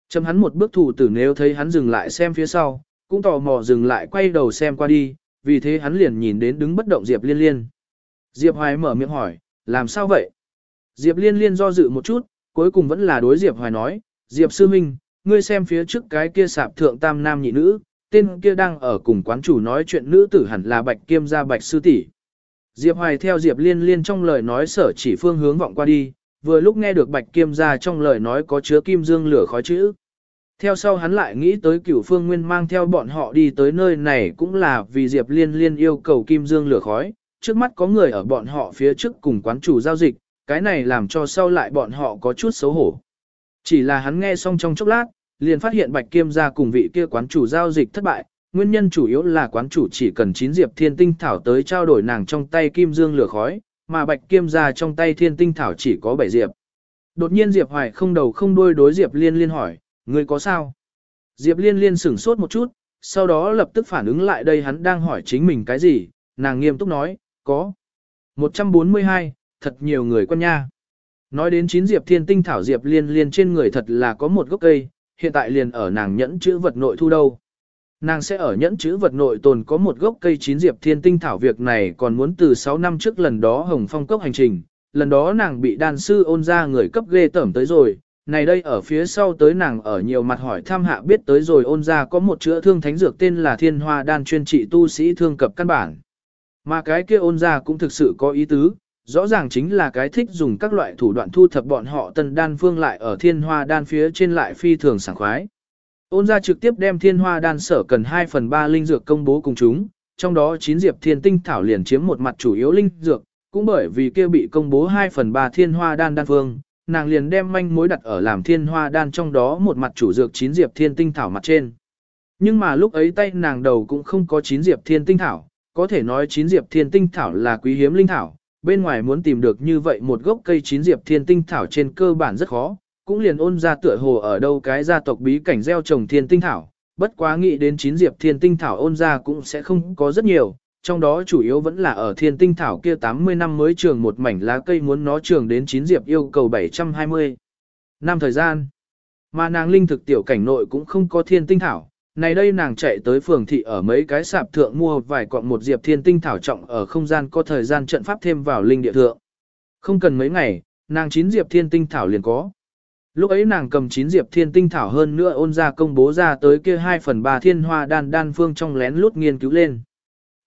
Chấm hắn một bước thủ tử nếu thấy hắn dừng lại xem phía sau, cũng tò mò dừng lại quay đầu xem qua đi, vì thế hắn liền nhìn đến đứng bất động Diệp liên liên. Diệp hoài mở miệng hỏi, làm sao vậy? Diệp liên liên do dự một chút, cuối cùng vẫn là đối Diệp hoài nói, Diệp sư minh, ngươi xem phía trước cái kia sạp thượng tam nam nhị nữ, tên kia đang ở cùng quán chủ nói chuyện nữ tử hẳn là bạch kiêm gia bạch sư tỷ. Diệp Hoài theo Diệp Liên Liên trong lời nói sở chỉ phương hướng vọng qua đi, vừa lúc nghe được Bạch Kiêm gia trong lời nói có chứa kim dương lửa khói chữ. Theo sau hắn lại nghĩ tới cửu phương nguyên mang theo bọn họ đi tới nơi này cũng là vì Diệp Liên Liên yêu cầu kim dương lửa khói, trước mắt có người ở bọn họ phía trước cùng quán chủ giao dịch, cái này làm cho sau lại bọn họ có chút xấu hổ. Chỉ là hắn nghe xong trong chốc lát, liền phát hiện Bạch Kiêm gia cùng vị kia quán chủ giao dịch thất bại, nguyên nhân chủ yếu là quán chủ chỉ cần chín diệp thiên tinh thảo tới trao đổi nàng trong tay kim dương lửa khói, mà Bạch Kiêm gia trong tay thiên tinh thảo chỉ có bảy diệp. Đột nhiên Diệp Hoài không đầu không đuôi đối Diệp Liên Liên hỏi, ngươi có sao? Diệp Liên Liên sửng sốt một chút, sau đó lập tức phản ứng lại đây hắn đang hỏi chính mình cái gì, nàng nghiêm túc nói, có. 142, thật nhiều người quen nha. Nói đến chín diệp thiên tinh thảo diệp liên liên trên người thật là có một gốc cây, hiện tại liền ở nàng nhẫn chữ vật nội thu đâu. Nàng sẽ ở nhẫn chữ vật nội tồn có một gốc cây chín diệp thiên tinh thảo việc này còn muốn từ 6 năm trước lần đó hồng phong cốc hành trình, lần đó nàng bị đàn sư ôn ra người cấp ghê tởm tới rồi, này đây ở phía sau tới nàng ở nhiều mặt hỏi tham hạ biết tới rồi ôn ra có một chữa thương thánh dược tên là thiên hoa đan chuyên trị tu sĩ thương cập căn bản. Mà cái kia ôn ra cũng thực sự có ý tứ, rõ ràng chính là cái thích dùng các loại thủ đoạn thu thập bọn họ tần đan phương lại ở thiên hoa đan phía trên lại phi thường sảng khoái. Ôn ra trực tiếp đem thiên hoa đan sở cần 2 phần 3 linh dược công bố cùng chúng, trong đó 9 diệp thiên tinh thảo liền chiếm một mặt chủ yếu linh dược, cũng bởi vì kia bị công bố 2 phần 3 thiên hoa đan đan phương, nàng liền đem manh mối đặt ở làm thiên hoa đan trong đó một mặt chủ dược 9 diệp thiên tinh thảo mặt trên. Nhưng mà lúc ấy tay nàng đầu cũng không có 9 diệp thiên tinh thảo, có thể nói 9 diệp thiên tinh thảo là quý hiếm linh thảo, bên ngoài muốn tìm được như vậy một gốc cây chín diệp thiên tinh thảo trên cơ bản rất khó, cũng liền ôn ra tựa hồ ở đâu cái gia tộc bí cảnh gieo trồng thiên tinh thảo, bất quá nghĩ đến chín diệp thiên tinh thảo ôn ra cũng sẽ không có rất nhiều, trong đó chủ yếu vẫn là ở thiên tinh thảo kia 80 năm mới trường một mảnh lá cây muốn nó trường đến chín diệp yêu cầu 720 năm thời gian. Mà nàng linh thực tiểu cảnh nội cũng không có thiên tinh thảo, này đây nàng chạy tới phường thị ở mấy cái sạp thượng mua vài quặng một diệp thiên tinh thảo trọng ở không gian có thời gian trận pháp thêm vào linh địa thượng. Không cần mấy ngày, nàng chín diệp thiên tinh thảo liền có. Lúc ấy nàng cầm chín diệp thiên tinh thảo hơn nữa ôn ra công bố ra tới kia 2 phần 3 thiên hoa đan đan phương trong lén lút nghiên cứu lên.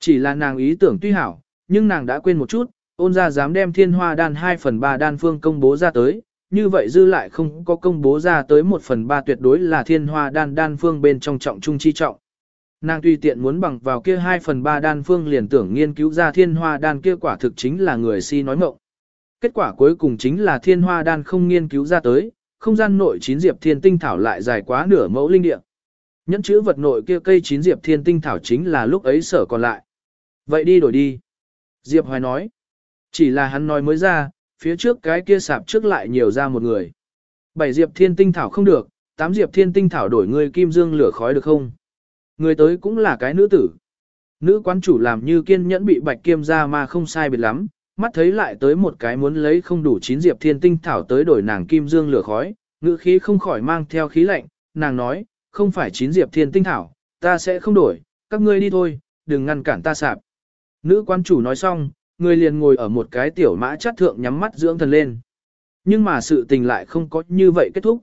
Chỉ là nàng ý tưởng tuy hảo, nhưng nàng đã quên một chút, ôn ra dám đem thiên hoa đan 2 phần 3 đan phương công bố ra tới, như vậy dư lại không có công bố ra tới một phần ba tuyệt đối là thiên hoa đan đan phương bên trong trọng trung chi trọng. Nàng tùy tiện muốn bằng vào kia 2 phần 3 đan phương liền tưởng nghiên cứu ra thiên hoa đan kia quả thực chính là người si nói mộng. Kết quả cuối cùng chính là thiên hoa đan không nghiên cứu ra tới, không gian nội chín diệp thiên tinh thảo lại dài quá nửa mẫu linh địa. Nhẫn chữ vật nội kia cây chín diệp thiên tinh thảo chính là lúc ấy sở còn lại. Vậy đi đổi đi. Diệp Hoài nói. Chỉ là hắn nói mới ra, phía trước cái kia sạp trước lại nhiều ra một người. Bảy diệp thiên tinh thảo không được, tám diệp thiên tinh thảo đổi người kim dương lửa khói được không? Người tới cũng là cái nữ tử. Nữ quán chủ làm như kiên nhẫn bị bạch kiêm ra mà không sai biệt lắm, mắt thấy lại tới một cái muốn lấy không đủ chín diệp thiên tinh thảo tới đổi nàng kim dương lửa khói, ngữ khí không khỏi mang theo khí lạnh, nàng nói, không phải chín diệp thiên tinh thảo, ta sẽ không đổi, các ngươi đi thôi, đừng ngăn cản ta sạp. Nữ quan chủ nói xong, người liền ngồi ở một cái tiểu mã chát thượng nhắm mắt dưỡng thần lên. Nhưng mà sự tình lại không có như vậy kết thúc.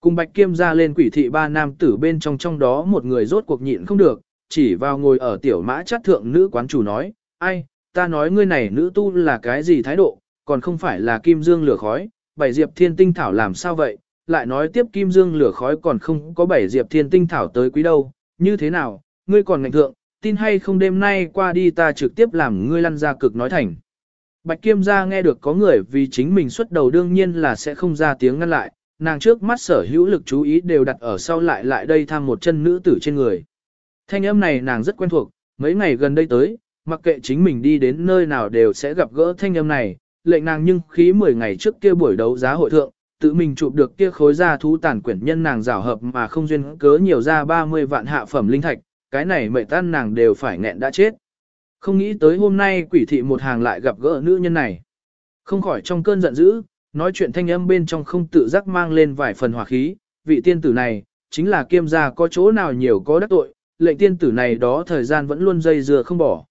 Cùng bạch kiêm ra lên quỷ thị ba nam tử bên trong trong đó một người rốt cuộc nhịn không được, chỉ vào ngồi ở tiểu mã chát thượng nữ quán chủ nói, ai, ta nói ngươi này nữ tu là cái gì thái độ, còn không phải là kim dương lửa khói, bảy diệp thiên tinh thảo làm sao vậy, lại nói tiếp kim dương lửa khói còn không có bảy diệp thiên tinh thảo tới quý đâu, như thế nào, ngươi còn ngạnh thượng, tin hay không đêm nay qua đi ta trực tiếp làm ngươi lăn ra cực nói thành. Bạch Kiêm gia nghe được có người vì chính mình xuất đầu đương nhiên là sẽ không ra tiếng ngăn lại, nàng trước mắt sở hữu lực chú ý đều đặt ở sau lại lại đây tham một chân nữ tử trên người. Thanh âm này nàng rất quen thuộc, mấy ngày gần đây tới, mặc kệ chính mình đi đến nơi nào đều sẽ gặp gỡ thanh âm này, lệnh nàng nhưng khí 10 ngày trước kia buổi đấu giá hội thượng, tự mình chụp được kia khối gia thú tàn quyển nhân nàng rào hợp mà không duyên cớ nhiều ra 30 vạn hạ phẩm linh thạch, cái này mệnh tan nàng đều phải nghẹn đã chết. Không nghĩ tới hôm nay quỷ thị một hàng lại gặp gỡ nữ nhân này. Không khỏi trong cơn giận dữ, nói chuyện thanh âm bên trong không tự giác mang lên vài phần hỏa khí, vị tiên tử này, chính là kiêm gia có chỗ nào nhiều có đắc tội, lệnh tiên tử này đó thời gian vẫn luôn dây dưa không bỏ.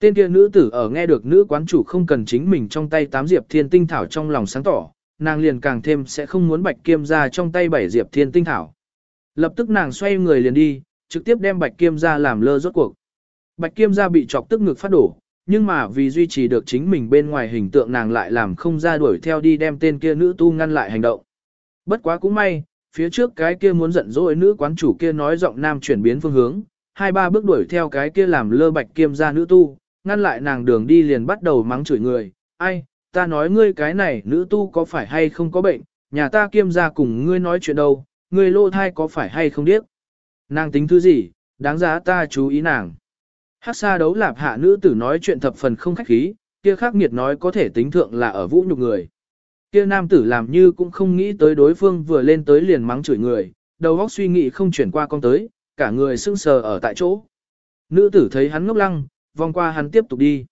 Tên kia nữ tử ở nghe được nữ quán chủ không cần chính mình trong tay tám diệp thiên tinh thảo trong lòng sáng tỏ, nàng liền càng thêm sẽ không muốn bạch kiêm ra trong tay bảy diệp thiên tinh thảo. Lập tức nàng xoay người liền đi, trực tiếp đem bạch kiêm ra làm lơ rốt cuộc. Bạch kiêm ra bị chọc tức ngực phát đổ, nhưng mà vì duy trì được chính mình bên ngoài hình tượng nàng lại làm không ra đuổi theo đi đem tên kia nữ tu ngăn lại hành động. Bất quá cũng may, phía trước cái kia muốn giận dỗi nữ quán chủ kia nói giọng nam chuyển biến phương hướng, hai ba bước đuổi theo cái kia làm lơ bạch kiêm ra nữ tu, ngăn lại nàng đường đi liền bắt đầu mắng chửi người, ai, ta nói ngươi cái này nữ tu có phải hay không có bệnh, nhà ta kiêm ra cùng ngươi nói chuyện đâu, ngươi lô thai có phải hay không điếc. Nàng tính thứ gì, đáng giá ta chú ý nàng. Hắc xa đấu lạp hạ nữ tử nói chuyện thập phần không khách khí, kia khắc nghiệt nói có thể tính thượng là ở vũ nhục người. Kia nam tử làm như cũng không nghĩ tới đối phương vừa lên tới liền mắng chửi người, đầu óc suy nghĩ không chuyển qua con tới, cả người sưng sờ ở tại chỗ. Nữ tử thấy hắn ngốc lăng, vòng qua hắn tiếp tục đi.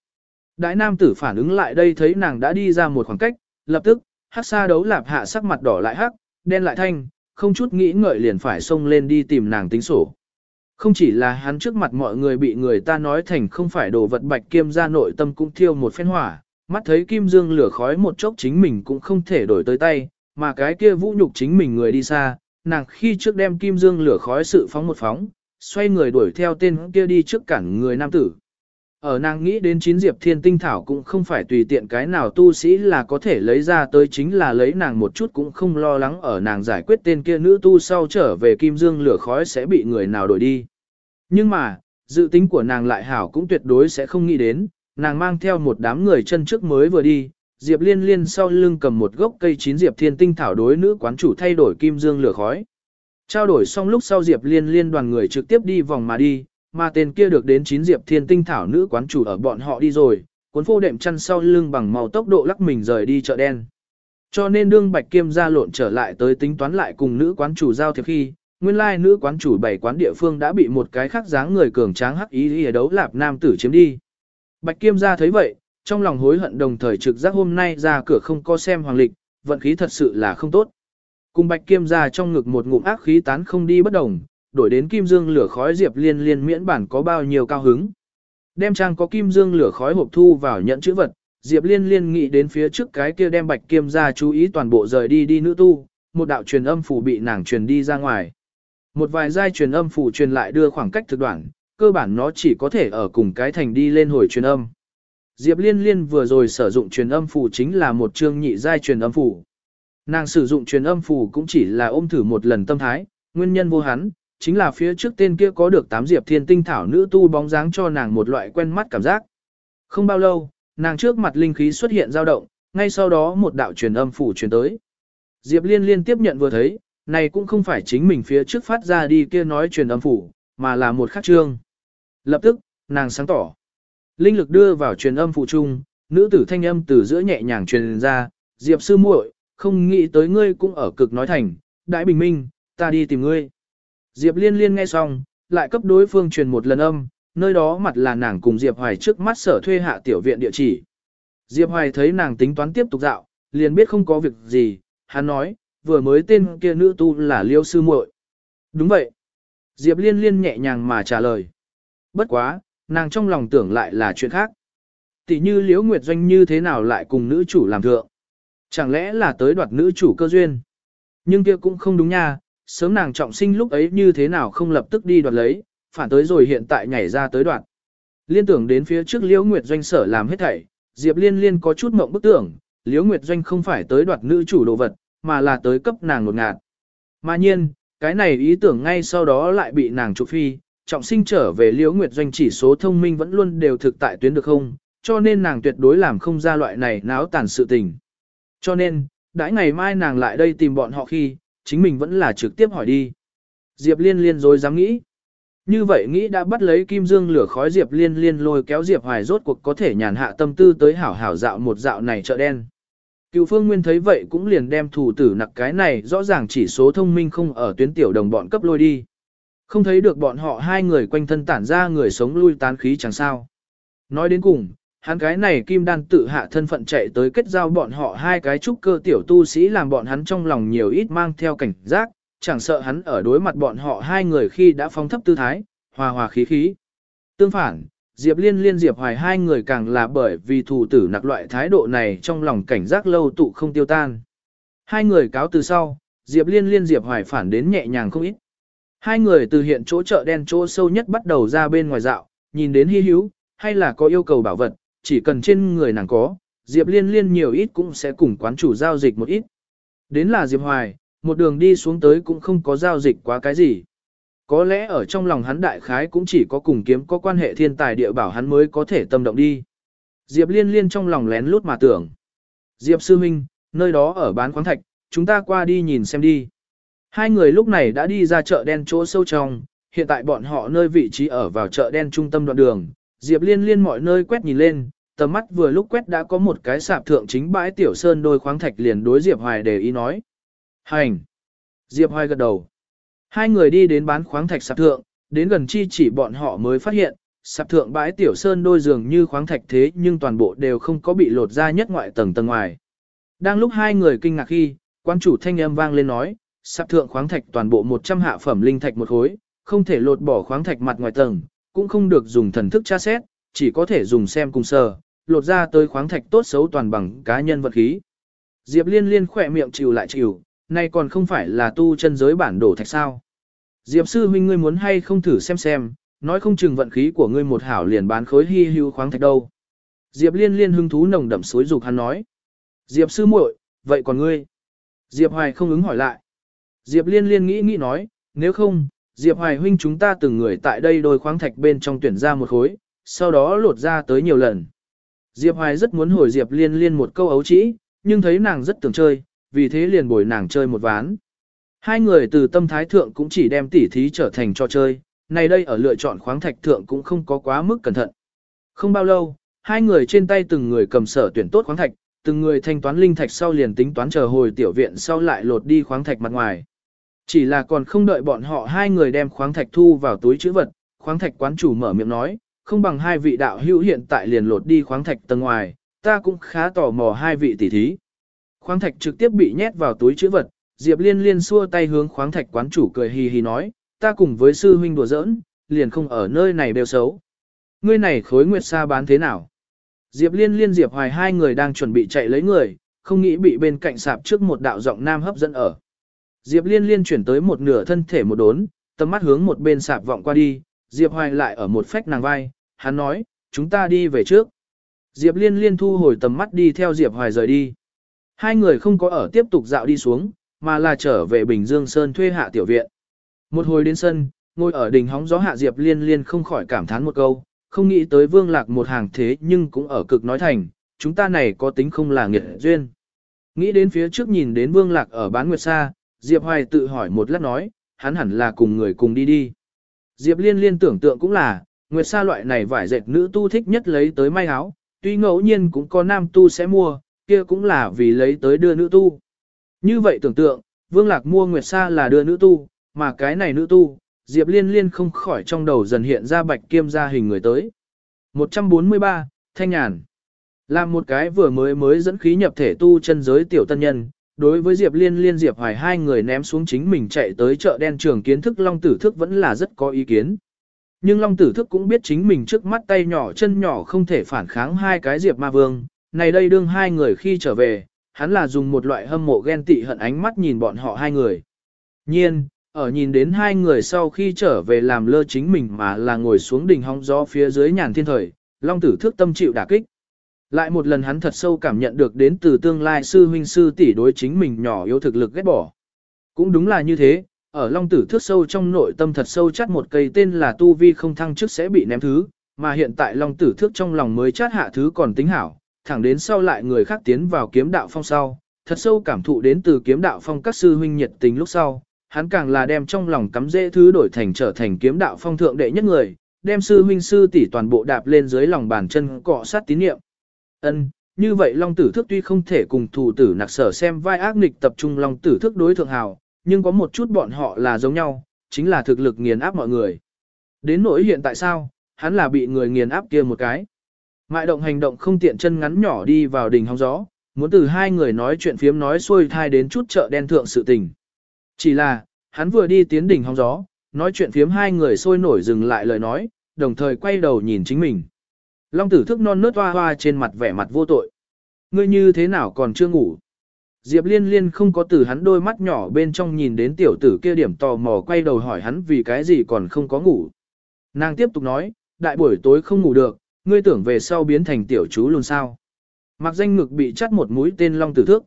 Đại nam tử phản ứng lại đây thấy nàng đã đi ra một khoảng cách, lập tức, hắc xa đấu lạp hạ sắc mặt đỏ lại hắc, đen lại thanh, không chút nghĩ ngợi liền phải xông lên đi tìm nàng tính sổ. Không chỉ là hắn trước mặt mọi người bị người ta nói thành không phải đồ vật bạch kiêm ra nội tâm cũng thiêu một phen hỏa, mắt thấy kim dương lửa khói một chốc chính mình cũng không thể đổi tới tay, mà cái kia vũ nhục chính mình người đi xa, nàng khi trước đem kim dương lửa khói sự phóng một phóng, xoay người đuổi theo tên kia đi trước cản người nam tử. Ở nàng nghĩ đến chín diệp thiên tinh thảo cũng không phải tùy tiện cái nào tu sĩ là có thể lấy ra tới chính là lấy nàng một chút cũng không lo lắng ở nàng giải quyết tên kia nữ tu sau trở về kim dương lửa khói sẽ bị người nào đổi đi. Nhưng mà, dự tính của nàng lại hảo cũng tuyệt đối sẽ không nghĩ đến, nàng mang theo một đám người chân trước mới vừa đi, Diệp Liên Liên sau lưng cầm một gốc cây chín Diệp Thiên Tinh thảo đối nữ quán chủ thay đổi kim dương lửa khói. Trao đổi xong lúc sau Diệp Liên Liên đoàn người trực tiếp đi vòng mà đi, mà tên kia được đến chín Diệp Thiên Tinh thảo nữ quán chủ ở bọn họ đi rồi, cuốn phô đệm chăn sau lưng bằng màu tốc độ lắc mình rời đi chợ đen. Cho nên đương Bạch Kiêm ra lộn trở lại tới tính toán lại cùng nữ quán chủ giao thiệp khi, nguyên lai nữ quán chủ bảy quán địa phương đã bị một cái khác dáng người cường tráng hắc ý ở đấu lạp nam tử chiếm đi. Bạch Kiêm ra thấy vậy, trong lòng hối hận đồng thời trực giác hôm nay ra cửa không có xem hoàng lịch, vận khí thật sự là không tốt. Cùng Bạch Kiêm ra trong ngực một ngụm ác khí tán không đi bất đồng, đổi đến kim dương lửa khói diệp liên liên miễn bản có bao nhiêu cao hứng. Đem trang có kim dương lửa khói hộp thu vào nhận chữ vật, diệp liên liên nghĩ đến phía trước cái kia đem Bạch Kiêm ra chú ý toàn bộ rời đi đi nữ tu, một đạo truyền âm phủ bị nàng truyền đi ra ngoài. Một vài giai truyền âm phủ truyền lại đưa khoảng cách thực đoạn, cơ bản nó chỉ có thể ở cùng cái thành đi lên hồi truyền âm. Diệp Liên Liên vừa rồi sử dụng truyền âm phủ chính là một chương nhị giai truyền âm phủ. Nàng sử dụng truyền âm phủ cũng chỉ là ôm thử một lần tâm thái, nguyên nhân vô hắn, chính là phía trước tên kia có được tám diệp thiên tinh thảo nữ tu bóng dáng cho nàng một loại quen mắt cảm giác. Không bao lâu, nàng trước mặt linh khí xuất hiện dao động, ngay sau đó một đạo truyền âm phủ truyền tới. Diệp Liên Liên tiếp nhận vừa thấy, này cũng không phải chính mình phía trước phát ra đi kia nói truyền âm phủ, mà là một khắc trương Lập tức, nàng sáng tỏ. Linh lực đưa vào truyền âm phụ trung, nữ tử thanh âm từ giữa nhẹ nhàng truyền ra, Diệp sư muội, không nghĩ tới ngươi cũng ở cực nói thành, đại bình minh, ta đi tìm ngươi. Diệp liên liên nghe xong, lại cấp đối phương truyền một lần âm, nơi đó mặt là nàng cùng Diệp Hoài trước mắt sở thuê hạ tiểu viện địa chỉ. Diệp Hoài thấy nàng tính toán tiếp tục dạo, liền biết không có việc gì, hắn nói, vừa mới tên kia nữ tu là Liêu sư muội. Đúng vậy. Diệp liên liên nhẹ nhàng mà trả lời. Bất quá, nàng trong lòng tưởng lại là chuyện khác. Tỷ như Liễu Nguyệt Doanh như thế nào lại cùng nữ chủ làm thượng. Chẳng lẽ là tới đoạt nữ chủ cơ duyên. Nhưng kia cũng không đúng nha, sớm nàng trọng sinh lúc ấy như thế nào không lập tức đi đoạt lấy, phản tới rồi hiện tại nhảy ra tới đoạt. Liên tưởng đến phía trước Liễu Nguyệt Doanh sở làm hết thảy, Diệp Liên Liên có chút mộng bức tưởng, Liễu Nguyệt Doanh không phải tới đoạt nữ chủ đồ vật, mà là tới cấp nàng nột ngạt. Mà nhiên, cái này ý tưởng ngay sau đó lại bị nàng trục phi, trọng sinh trở về liễu nguyệt doanh chỉ số thông minh vẫn luôn đều thực tại tuyến được không, cho nên nàng tuyệt đối làm không ra loại này náo tàn sự tình. Cho nên, đãi ngày mai nàng lại đây tìm bọn họ khi, chính mình vẫn là trực tiếp hỏi đi. Diệp liên liên rồi dám nghĩ. Như vậy nghĩ đã bắt lấy kim dương lửa khói Diệp liên liên lôi kéo Diệp hoài rốt cuộc có thể nhàn hạ tâm tư tới hảo hảo dạo một dạo này chợ đen. Cựu phương nguyên thấy vậy cũng liền đem thủ tử nặc cái này rõ ràng chỉ số thông minh không ở tuyến tiểu đồng bọn cấp lôi đi. Không thấy được bọn họ hai người quanh thân tản ra người sống lui tán khí chẳng sao. Nói đến cùng, hắn cái này kim đan tự hạ thân phận chạy tới kết giao bọn họ hai cái trúc cơ tiểu tu sĩ làm bọn hắn trong lòng nhiều ít mang theo cảnh giác, chẳng sợ hắn ở đối mặt bọn họ hai người khi đã phong thấp tư thái, hòa hòa khí khí. Tương phản, Diệp Liên liên Diệp Hoài hai người càng là bởi vì thủ tử nặc loại thái độ này trong lòng cảnh giác lâu tụ không tiêu tan. Hai người cáo từ sau, Diệp Liên liên Diệp Hoài phản đến nhẹ nhàng không ít. Hai người từ hiện chỗ chợ đen chỗ sâu nhất bắt đầu ra bên ngoài dạo, nhìn đến hy hữu, hay là có yêu cầu bảo vật, chỉ cần trên người nàng có, Diệp Liên liên nhiều ít cũng sẽ cùng quán chủ giao dịch một ít. Đến là Diệp Hoài, một đường đi xuống tới cũng không có giao dịch quá cái gì. Có lẽ ở trong lòng hắn đại khái cũng chỉ có cùng kiếm có quan hệ thiên tài địa bảo hắn mới có thể tâm động đi. Diệp liên liên trong lòng lén lút mà tưởng. Diệp sư minh, nơi đó ở bán khoáng thạch, chúng ta qua đi nhìn xem đi. Hai người lúc này đã đi ra chợ đen chỗ sâu trong, hiện tại bọn họ nơi vị trí ở vào chợ đen trung tâm đoạn đường. Diệp liên liên mọi nơi quét nhìn lên, tầm mắt vừa lúc quét đã có một cái sạp thượng chính bãi tiểu sơn đôi khoáng thạch liền đối Diệp Hoài để ý nói. Hành! Diệp Hoài gật đầu. Hai người đi đến bán khoáng thạch sạp thượng, đến gần chi chỉ bọn họ mới phát hiện, sạp thượng bãi tiểu sơn đôi giường như khoáng thạch thế nhưng toàn bộ đều không có bị lột ra nhất ngoại tầng tầng ngoài. Đang lúc hai người kinh ngạc khi, quan chủ thanh âm vang lên nói, sạp thượng khoáng thạch toàn bộ 100 hạ phẩm linh thạch một khối, không thể lột bỏ khoáng thạch mặt ngoài tầng, cũng không được dùng thần thức tra xét, chỉ có thể dùng xem cùng sờ, lột ra tới khoáng thạch tốt xấu toàn bằng cá nhân vật khí. Diệp liên liên khỏe miệng chịu lại chịu, nay còn không phải là tu chân giới bản đồ thạch sao. Diệp sư huynh ngươi muốn hay không thử xem xem, nói không chừng vận khí của ngươi một hảo liền bán khối hy hữu khoáng thạch đâu. Diệp liên liên hứng thú nồng đậm suối dục hắn nói. Diệp sư muội, vậy còn ngươi? Diệp hoài không ứng hỏi lại. Diệp liên liên nghĩ nghĩ nói, nếu không, Diệp hoài huynh chúng ta từng người tại đây đôi khoáng thạch bên trong tuyển ra một khối, sau đó lột ra tới nhiều lần. Diệp hoài rất muốn hồi Diệp liên liên một câu ấu trĩ, nhưng thấy nàng rất tưởng chơi, vì thế liền bồi nàng chơi một ván. Hai người từ tâm thái thượng cũng chỉ đem tỉ thí trở thành trò chơi, này đây ở lựa chọn khoáng thạch thượng cũng không có quá mức cẩn thận. Không bao lâu, hai người trên tay từng người cầm sở tuyển tốt khoáng thạch, từng người thanh toán linh thạch sau liền tính toán chờ hồi tiểu viện sau lại lột đi khoáng thạch mặt ngoài. Chỉ là còn không đợi bọn họ hai người đem khoáng thạch thu vào túi chữ vật, khoáng thạch quán chủ mở miệng nói, không bằng hai vị đạo hữu hiện tại liền lột đi khoáng thạch tầng ngoài, ta cũng khá tò mò hai vị tỷ thí. Khoáng thạch trực tiếp bị nhét vào túi chữ vật, Diệp Liên Liên xua tay hướng khoáng thạch quán chủ cười hì hì nói, ta cùng với sư huynh đùa giỡn, liền không ở nơi này đều xấu. Ngươi này khối nguyệt sa bán thế nào? Diệp Liên Liên Diệp Hoài hai người đang chuẩn bị chạy lấy người, không nghĩ bị bên cạnh sạp trước một đạo giọng nam hấp dẫn ở. Diệp Liên Liên chuyển tới một nửa thân thể một đốn, tầm mắt hướng một bên sạp vọng qua đi, Diệp Hoài lại ở một phách nàng vai, hắn nói, chúng ta đi về trước. Diệp Liên Liên thu hồi tầm mắt đi theo Diệp Hoài rời đi. Hai người không có ở tiếp tục dạo đi xuống, mà là trở về Bình Dương Sơn thuê hạ tiểu viện. Một hồi đến sân, ngồi ở đỉnh hóng gió hạ Diệp Liên Liên không khỏi cảm thán một câu, không nghĩ tới Vương Lạc một hàng thế nhưng cũng ở cực nói thành, chúng ta này có tính không là nghiệt duyên. Nghĩ đến phía trước nhìn đến Vương Lạc ở bán nguyệt xa, Diệp Hoài tự hỏi một lát nói, hắn hẳn là cùng người cùng đi đi. Diệp Liên Liên tưởng tượng cũng là, nguyệt sa loại này vải dệt nữ tu thích nhất lấy tới may áo, tuy ngẫu nhiên cũng có nam tu sẽ mua, kia cũng là vì lấy tới đưa nữ tu. Như vậy tưởng tượng, Vương Lạc mua Nguyệt Sa là đưa nữ tu, mà cái này nữ tu, Diệp Liên Liên không khỏi trong đầu dần hiện ra bạch kiêm ra hình người tới. 143, Thanh Nhàn Làm một cái vừa mới mới dẫn khí nhập thể tu chân giới tiểu tân nhân, đối với Diệp Liên Liên Diệp Hoài hai người ném xuống chính mình chạy tới chợ đen trường kiến thức Long Tử Thức vẫn là rất có ý kiến. Nhưng Long Tử Thức cũng biết chính mình trước mắt tay nhỏ chân nhỏ không thể phản kháng hai cái Diệp Ma Vương, này đây đương hai người khi trở về, hắn là dùng một loại hâm mộ ghen tị hận ánh mắt nhìn bọn họ hai người. Nhiên, ở nhìn đến hai người sau khi trở về làm lơ chính mình mà là ngồi xuống đỉnh hóng gió phía dưới nhàn thiên thời, long tử thước tâm chịu đả kích. Lại một lần hắn thật sâu cảm nhận được đến từ tương lai sư huynh sư tỷ đối chính mình nhỏ yếu thực lực ghét bỏ. Cũng đúng là như thế, ở long tử thước sâu trong nội tâm thật sâu chắt một cây tên là tu vi không thăng chức sẽ bị ném thứ, mà hiện tại long tử thước trong lòng mới chát hạ thứ còn tính hảo, thẳng đến sau lại người khác tiến vào kiếm đạo phong sau, thật sâu cảm thụ đến từ kiếm đạo phong các sư huynh nhiệt tình lúc sau, hắn càng là đem trong lòng cắm dễ thứ đổi thành trở thành kiếm đạo phong thượng đệ nhất người, đem sư huynh sư tỷ toàn bộ đạp lên dưới lòng bàn chân cọ sát tín niệm. Ân, như vậy Long Tử Thước tuy không thể cùng thủ tử nặc sở xem vai ác nghịch tập trung Long Tử Thước đối thượng hào, nhưng có một chút bọn họ là giống nhau, chính là thực lực nghiền áp mọi người. Đến nỗi hiện tại sao, hắn là bị người nghiền áp kia một cái. Mại động hành động không tiện chân ngắn nhỏ đi vào đỉnh hóng gió, muốn từ hai người nói chuyện phiếm nói xuôi thai đến chút chợ đen thượng sự tình. Chỉ là, hắn vừa đi tiến đỉnh hóng gió, nói chuyện phiếm hai người sôi nổi dừng lại lời nói, đồng thời quay đầu nhìn chính mình. Long tử thức non nớt hoa hoa trên mặt vẻ mặt vô tội. Ngươi như thế nào còn chưa ngủ? Diệp liên liên không có từ hắn đôi mắt nhỏ bên trong nhìn đến tiểu tử kia điểm tò mò quay đầu hỏi hắn vì cái gì còn không có ngủ. Nàng tiếp tục nói, đại buổi tối không ngủ được, ngươi tưởng về sau biến thành tiểu chú luôn sao. Mặc danh ngực bị chắt một mũi tên long tử thước.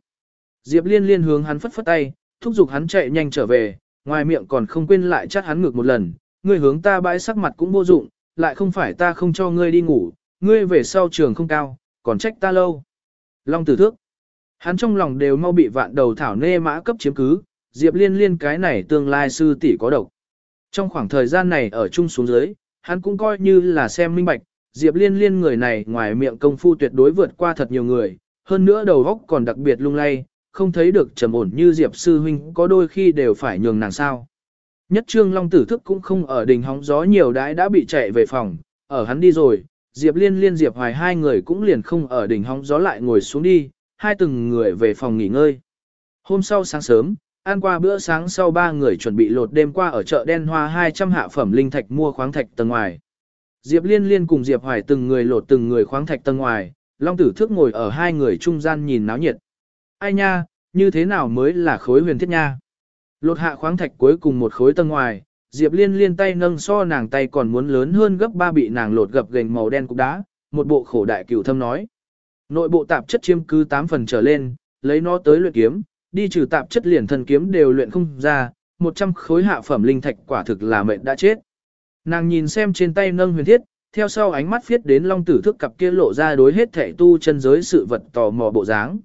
Diệp liên liên hướng hắn phất phất tay, thúc giục hắn chạy nhanh trở về, ngoài miệng còn không quên lại chắt hắn ngực một lần, ngươi hướng ta bãi sắc mặt cũng vô dụng, lại không phải ta không cho ngươi đi ngủ, ngươi về sau trường không cao, còn trách ta lâu. Long tử thước. Hắn trong lòng đều mau bị vạn đầu thảo nê mã cấp chiếm cứ, Diệp Liên Liên cái này tương lai sư tỷ có độc. Trong khoảng thời gian này ở chung xuống dưới, hắn cũng coi như là xem minh bạch, Diệp Liên Liên người này ngoài miệng công phu tuyệt đối vượt qua thật nhiều người, hơn nữa đầu óc còn đặc biệt lung lay, không thấy được trầm ổn như Diệp sư huynh có đôi khi đều phải nhường nàng sao. Nhất trương long tử thức cũng không ở đỉnh hóng gió nhiều đãi đã bị chạy về phòng, ở hắn đi rồi, Diệp Liên Liên Diệp Hoài hai người cũng liền không ở đỉnh hóng gió lại ngồi xuống đi, hai từng người về phòng nghỉ ngơi. Hôm sau sáng sớm, ăn qua bữa sáng sau ba người chuẩn bị lột đêm qua ở chợ đen hoa 200 hạ phẩm linh thạch mua khoáng thạch tầng ngoài. Diệp Liên Liên cùng Diệp Hoài từng người lột từng người khoáng thạch tầng ngoài, Long Tử Thước ngồi ở hai người trung gian nhìn náo nhiệt. Ai nha, như thế nào mới là khối huyền thiết nha? Lột hạ khoáng thạch cuối cùng một khối tầng ngoài, Diệp Liên Liên tay nâng so nàng tay còn muốn lớn hơn gấp ba bị nàng lột gập gềnh màu đen cục đá, một bộ khổ đại cửu thâm nói. Nội bộ tạp chất chiếm cứ 8 phần trở lên, lấy nó tới luyện kiếm, đi trừ tạp chất liền thần kiếm đều luyện không ra, 100 khối hạ phẩm linh thạch quả thực là mệnh đã chết. Nàng nhìn xem trên tay nâng huyền thiết, theo sau ánh mắt viết đến long tử thức cặp kia lộ ra đối hết thể tu chân giới sự vật tò mò bộ dáng.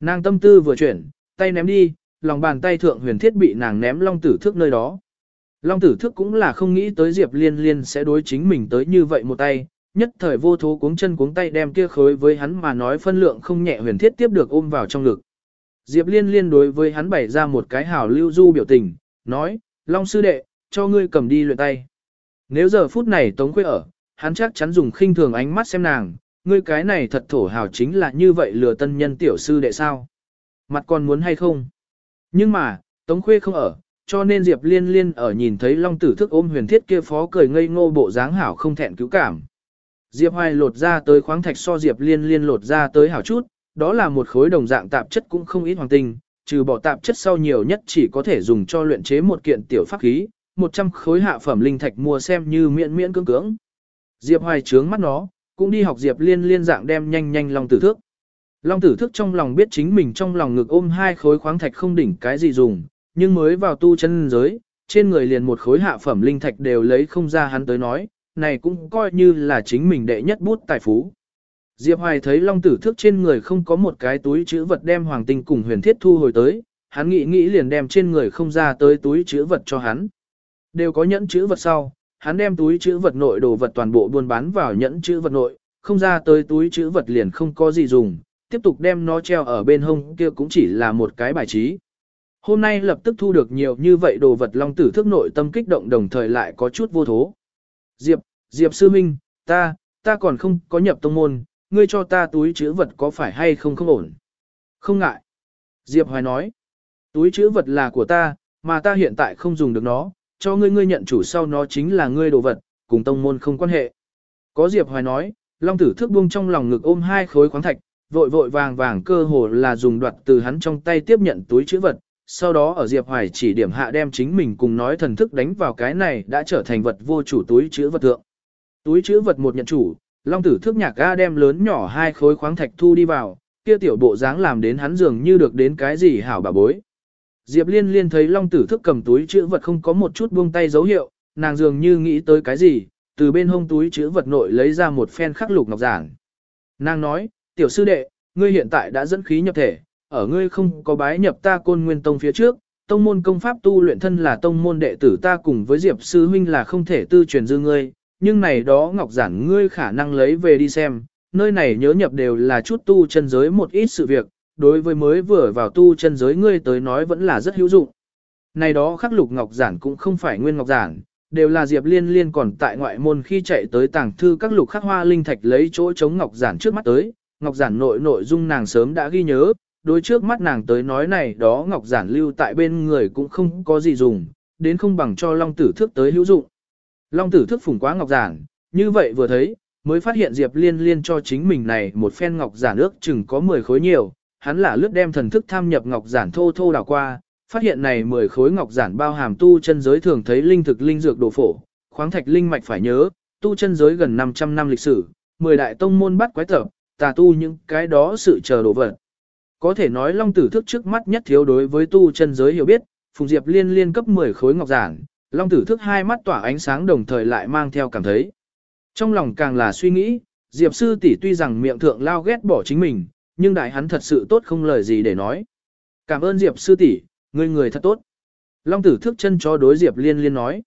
Nàng tâm tư vừa chuyển, tay ném đi, lòng bàn tay thượng huyền thiết bị nàng ném long tử thức nơi đó. Long tử thức cũng là không nghĩ tới Diệp Liên Liên sẽ đối chính mình tới như vậy một tay, nhất thời vô thố cuống chân cuống tay đem kia khối với hắn mà nói phân lượng không nhẹ huyền thiết tiếp được ôm vào trong ngực. Diệp liên liên đối với hắn bày ra một cái hảo lưu du biểu tình, nói, Long sư đệ, cho ngươi cầm đi luyện tay. Nếu giờ phút này Tống Quế ở, hắn chắc chắn dùng khinh thường ánh mắt xem nàng, ngươi cái này thật thổ hào chính là như vậy lừa tân nhân tiểu sư đệ sao. Mặt còn muốn hay không? Nhưng mà, Tống Khuê không ở, cho nên Diệp Liên Liên ở nhìn thấy Long Tử Thức ôm huyền thiết kia phó cười ngây ngô bộ dáng hảo không thẹn cứu cảm. Diệp Hoài lột ra tới khoáng thạch so Diệp Liên Liên lột ra tới hảo chút, đó là một khối đồng dạng tạp chất cũng không ít hoàng tinh, trừ bỏ tạp chất sau nhiều nhất chỉ có thể dùng cho luyện chế một kiện tiểu pháp khí, 100 khối hạ phẩm linh thạch mua xem như miễn miễn cưỡng cưỡng. Diệp Hoài trướng mắt nó, cũng đi học Diệp Liên Liên dạng đem nhanh nhanh long tử thước. Long tử thức trong lòng biết chính mình trong lòng ngực ôm hai khối khoáng thạch không đỉnh cái gì dùng, nhưng mới vào tu chân giới, trên người liền một khối hạ phẩm linh thạch đều lấy không ra hắn tới nói, này cũng coi như là chính mình đệ nhất bút tài phú. Diệp Hoài thấy Long Tử Thước trên người không có một cái túi chữ vật đem hoàng tinh cùng huyền thiết thu hồi tới, hắn nghĩ nghĩ liền đem trên người không ra tới túi chữ vật cho hắn. Đều có nhẫn chữ vật sau, hắn đem túi chữ vật nội đồ vật toàn bộ buôn bán vào nhẫn chữ vật nội, không ra tới túi chữ vật liền không có gì dùng, tiếp tục đem nó treo ở bên hông kia cũng chỉ là một cái bài trí. Hôm nay lập tức thu được nhiều như vậy đồ vật Long Tử Thước nội tâm kích động đồng thời lại có chút vô thố. Diệp, Diệp sư minh, ta, ta còn không có nhập tông môn, ngươi cho ta túi chữ vật có phải hay không không ổn. Không ngại. Diệp Hoài nói, túi chữ vật là của ta, mà ta hiện tại không dùng được nó, cho ngươi ngươi nhận chủ sau nó chính là ngươi đồ vật, cùng tông môn không quan hệ. Có Diệp Hoài nói, Long tử thước buông trong lòng ngực ôm hai khối khoáng thạch, vội vội vàng vàng cơ hồ là dùng đoạt từ hắn trong tay tiếp nhận túi chữ vật, sau đó ở Diệp Hoài chỉ điểm hạ đem chính mình cùng nói thần thức đánh vào cái này đã trở thành vật vô chủ túi chữ vật thượng. Túi chữ vật một nhận chủ, Long tử thức nhạc ga đem lớn nhỏ hai khối khoáng thạch thu đi vào, kia tiểu bộ dáng làm đến hắn dường như được đến cái gì hảo bà bối. Diệp liên liên thấy long tử thức cầm túi chữ vật không có một chút buông tay dấu hiệu, nàng dường như nghĩ tới cái gì, từ bên hông túi chữ vật nội lấy ra một phen khắc lục ngọc giản. Nàng nói, tiểu sư đệ, ngươi hiện tại đã dẫn khí nhập thể, ở ngươi không có bái nhập ta côn nguyên tông phía trước, tông môn công pháp tu luyện thân là tông môn đệ tử ta cùng với Diệp sư huynh là không thể tư truyền dư ngươi, nhưng này đó ngọc giản ngươi khả năng lấy về đi xem, nơi này nhớ nhập đều là chút tu chân giới một ít sự việc, đối với mới vừa vào tu chân giới ngươi tới nói vẫn là rất hữu dụng. Này đó khắc lục ngọc giản cũng không phải nguyên ngọc giản, đều là Diệp Liên Liên còn tại ngoại môn khi chạy tới tàng thư các lục khắc hoa linh thạch lấy chỗ chống ngọc giản trước mắt tới, ngọc giản nội nội dung nàng sớm đã ghi nhớ, đối trước mắt nàng tới nói này đó ngọc giản lưu tại bên người cũng không có gì dùng, đến không bằng cho Long Tử thước tới hữu dụng. Long Tử thước phủng quá ngọc giản, như vậy vừa thấy, mới phát hiện Diệp Liên Liên cho chính mình này một phen ngọc giản ước chừng có 10 khối nhiều, hắn là lướt đem thần thức tham nhập ngọc giản thô thô đảo qua, phát hiện này 10 khối ngọc giản bao hàm tu chân giới thường thấy linh thực linh dược đồ phổ, khoáng thạch linh mạch phải nhớ, tu chân giới gần 500 năm lịch sử, 10 đại tông môn bắt quái tập, tà tu những cái đó sự chờ đồ vật. Có thể nói Long Tử Thức trước mắt nhất thiếu đối với tu chân giới hiểu biết, Phùng Diệp liên liên cấp 10 khối ngọc giản, Long Tử Thức hai mắt tỏa ánh sáng đồng thời lại mang theo cảm thấy. Trong lòng càng là suy nghĩ, Diệp sư tỷ tuy rằng miệng thượng lao ghét bỏ chính mình, nhưng đại hắn thật sự tốt không lời gì để nói. Cảm ơn Diệp sư tỷ, ngươi người thật tốt. Long Tử Thức chân cho đối Diệp Liên Liên nói.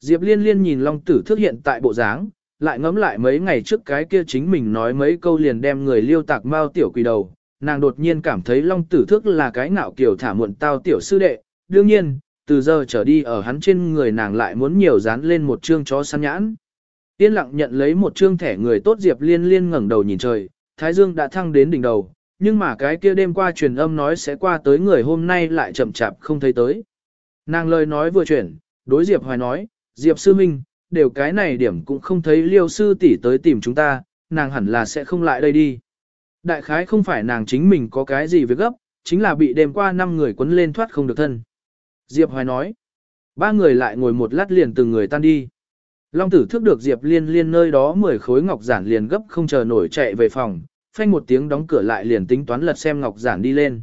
Diệp Liên Liên nhìn Long Tử Thức hiện tại bộ dáng, lại ngẫm lại mấy ngày trước cái kia chính mình nói mấy câu liền đem người liêu tạc mao tiểu quỷ đầu, nàng đột nhiên cảm thấy Long Tử Thức là cái ngạo kiểu thả muộn tao tiểu sư đệ, đương nhiên, từ giờ trở đi ở hắn trên người nàng lại muốn nhiều dán lên một chương chó săn nhãn. Yên lặng nhận lấy một chương thẻ người tốt Diệp Liên Liên ngẩng đầu nhìn trời, Thái Dương đã thăng đến đỉnh đầu, nhưng mà cái kia đêm qua truyền âm nói sẽ qua tới người hôm nay lại chậm chạp không thấy tới. Nàng lời nói vừa chuyển, đối Diệp Hoài nói, Diệp Sư Minh, đều cái này điểm cũng không thấy liêu sư tỷ tới tìm chúng ta, nàng hẳn là sẽ không lại đây đi. Đại khái không phải nàng chính mình có cái gì việc gấp, chính là bị đêm qua năm người quấn lên thoát không được thân. Diệp Hoài nói, ba người lại ngồi một lát liền từng người tan đi. Long tử thức được Diệp liên liên nơi đó 10 khối ngọc giản liền gấp không chờ nổi chạy về phòng, phanh một tiếng đóng cửa lại liền tính toán lật xem ngọc giản đi lên.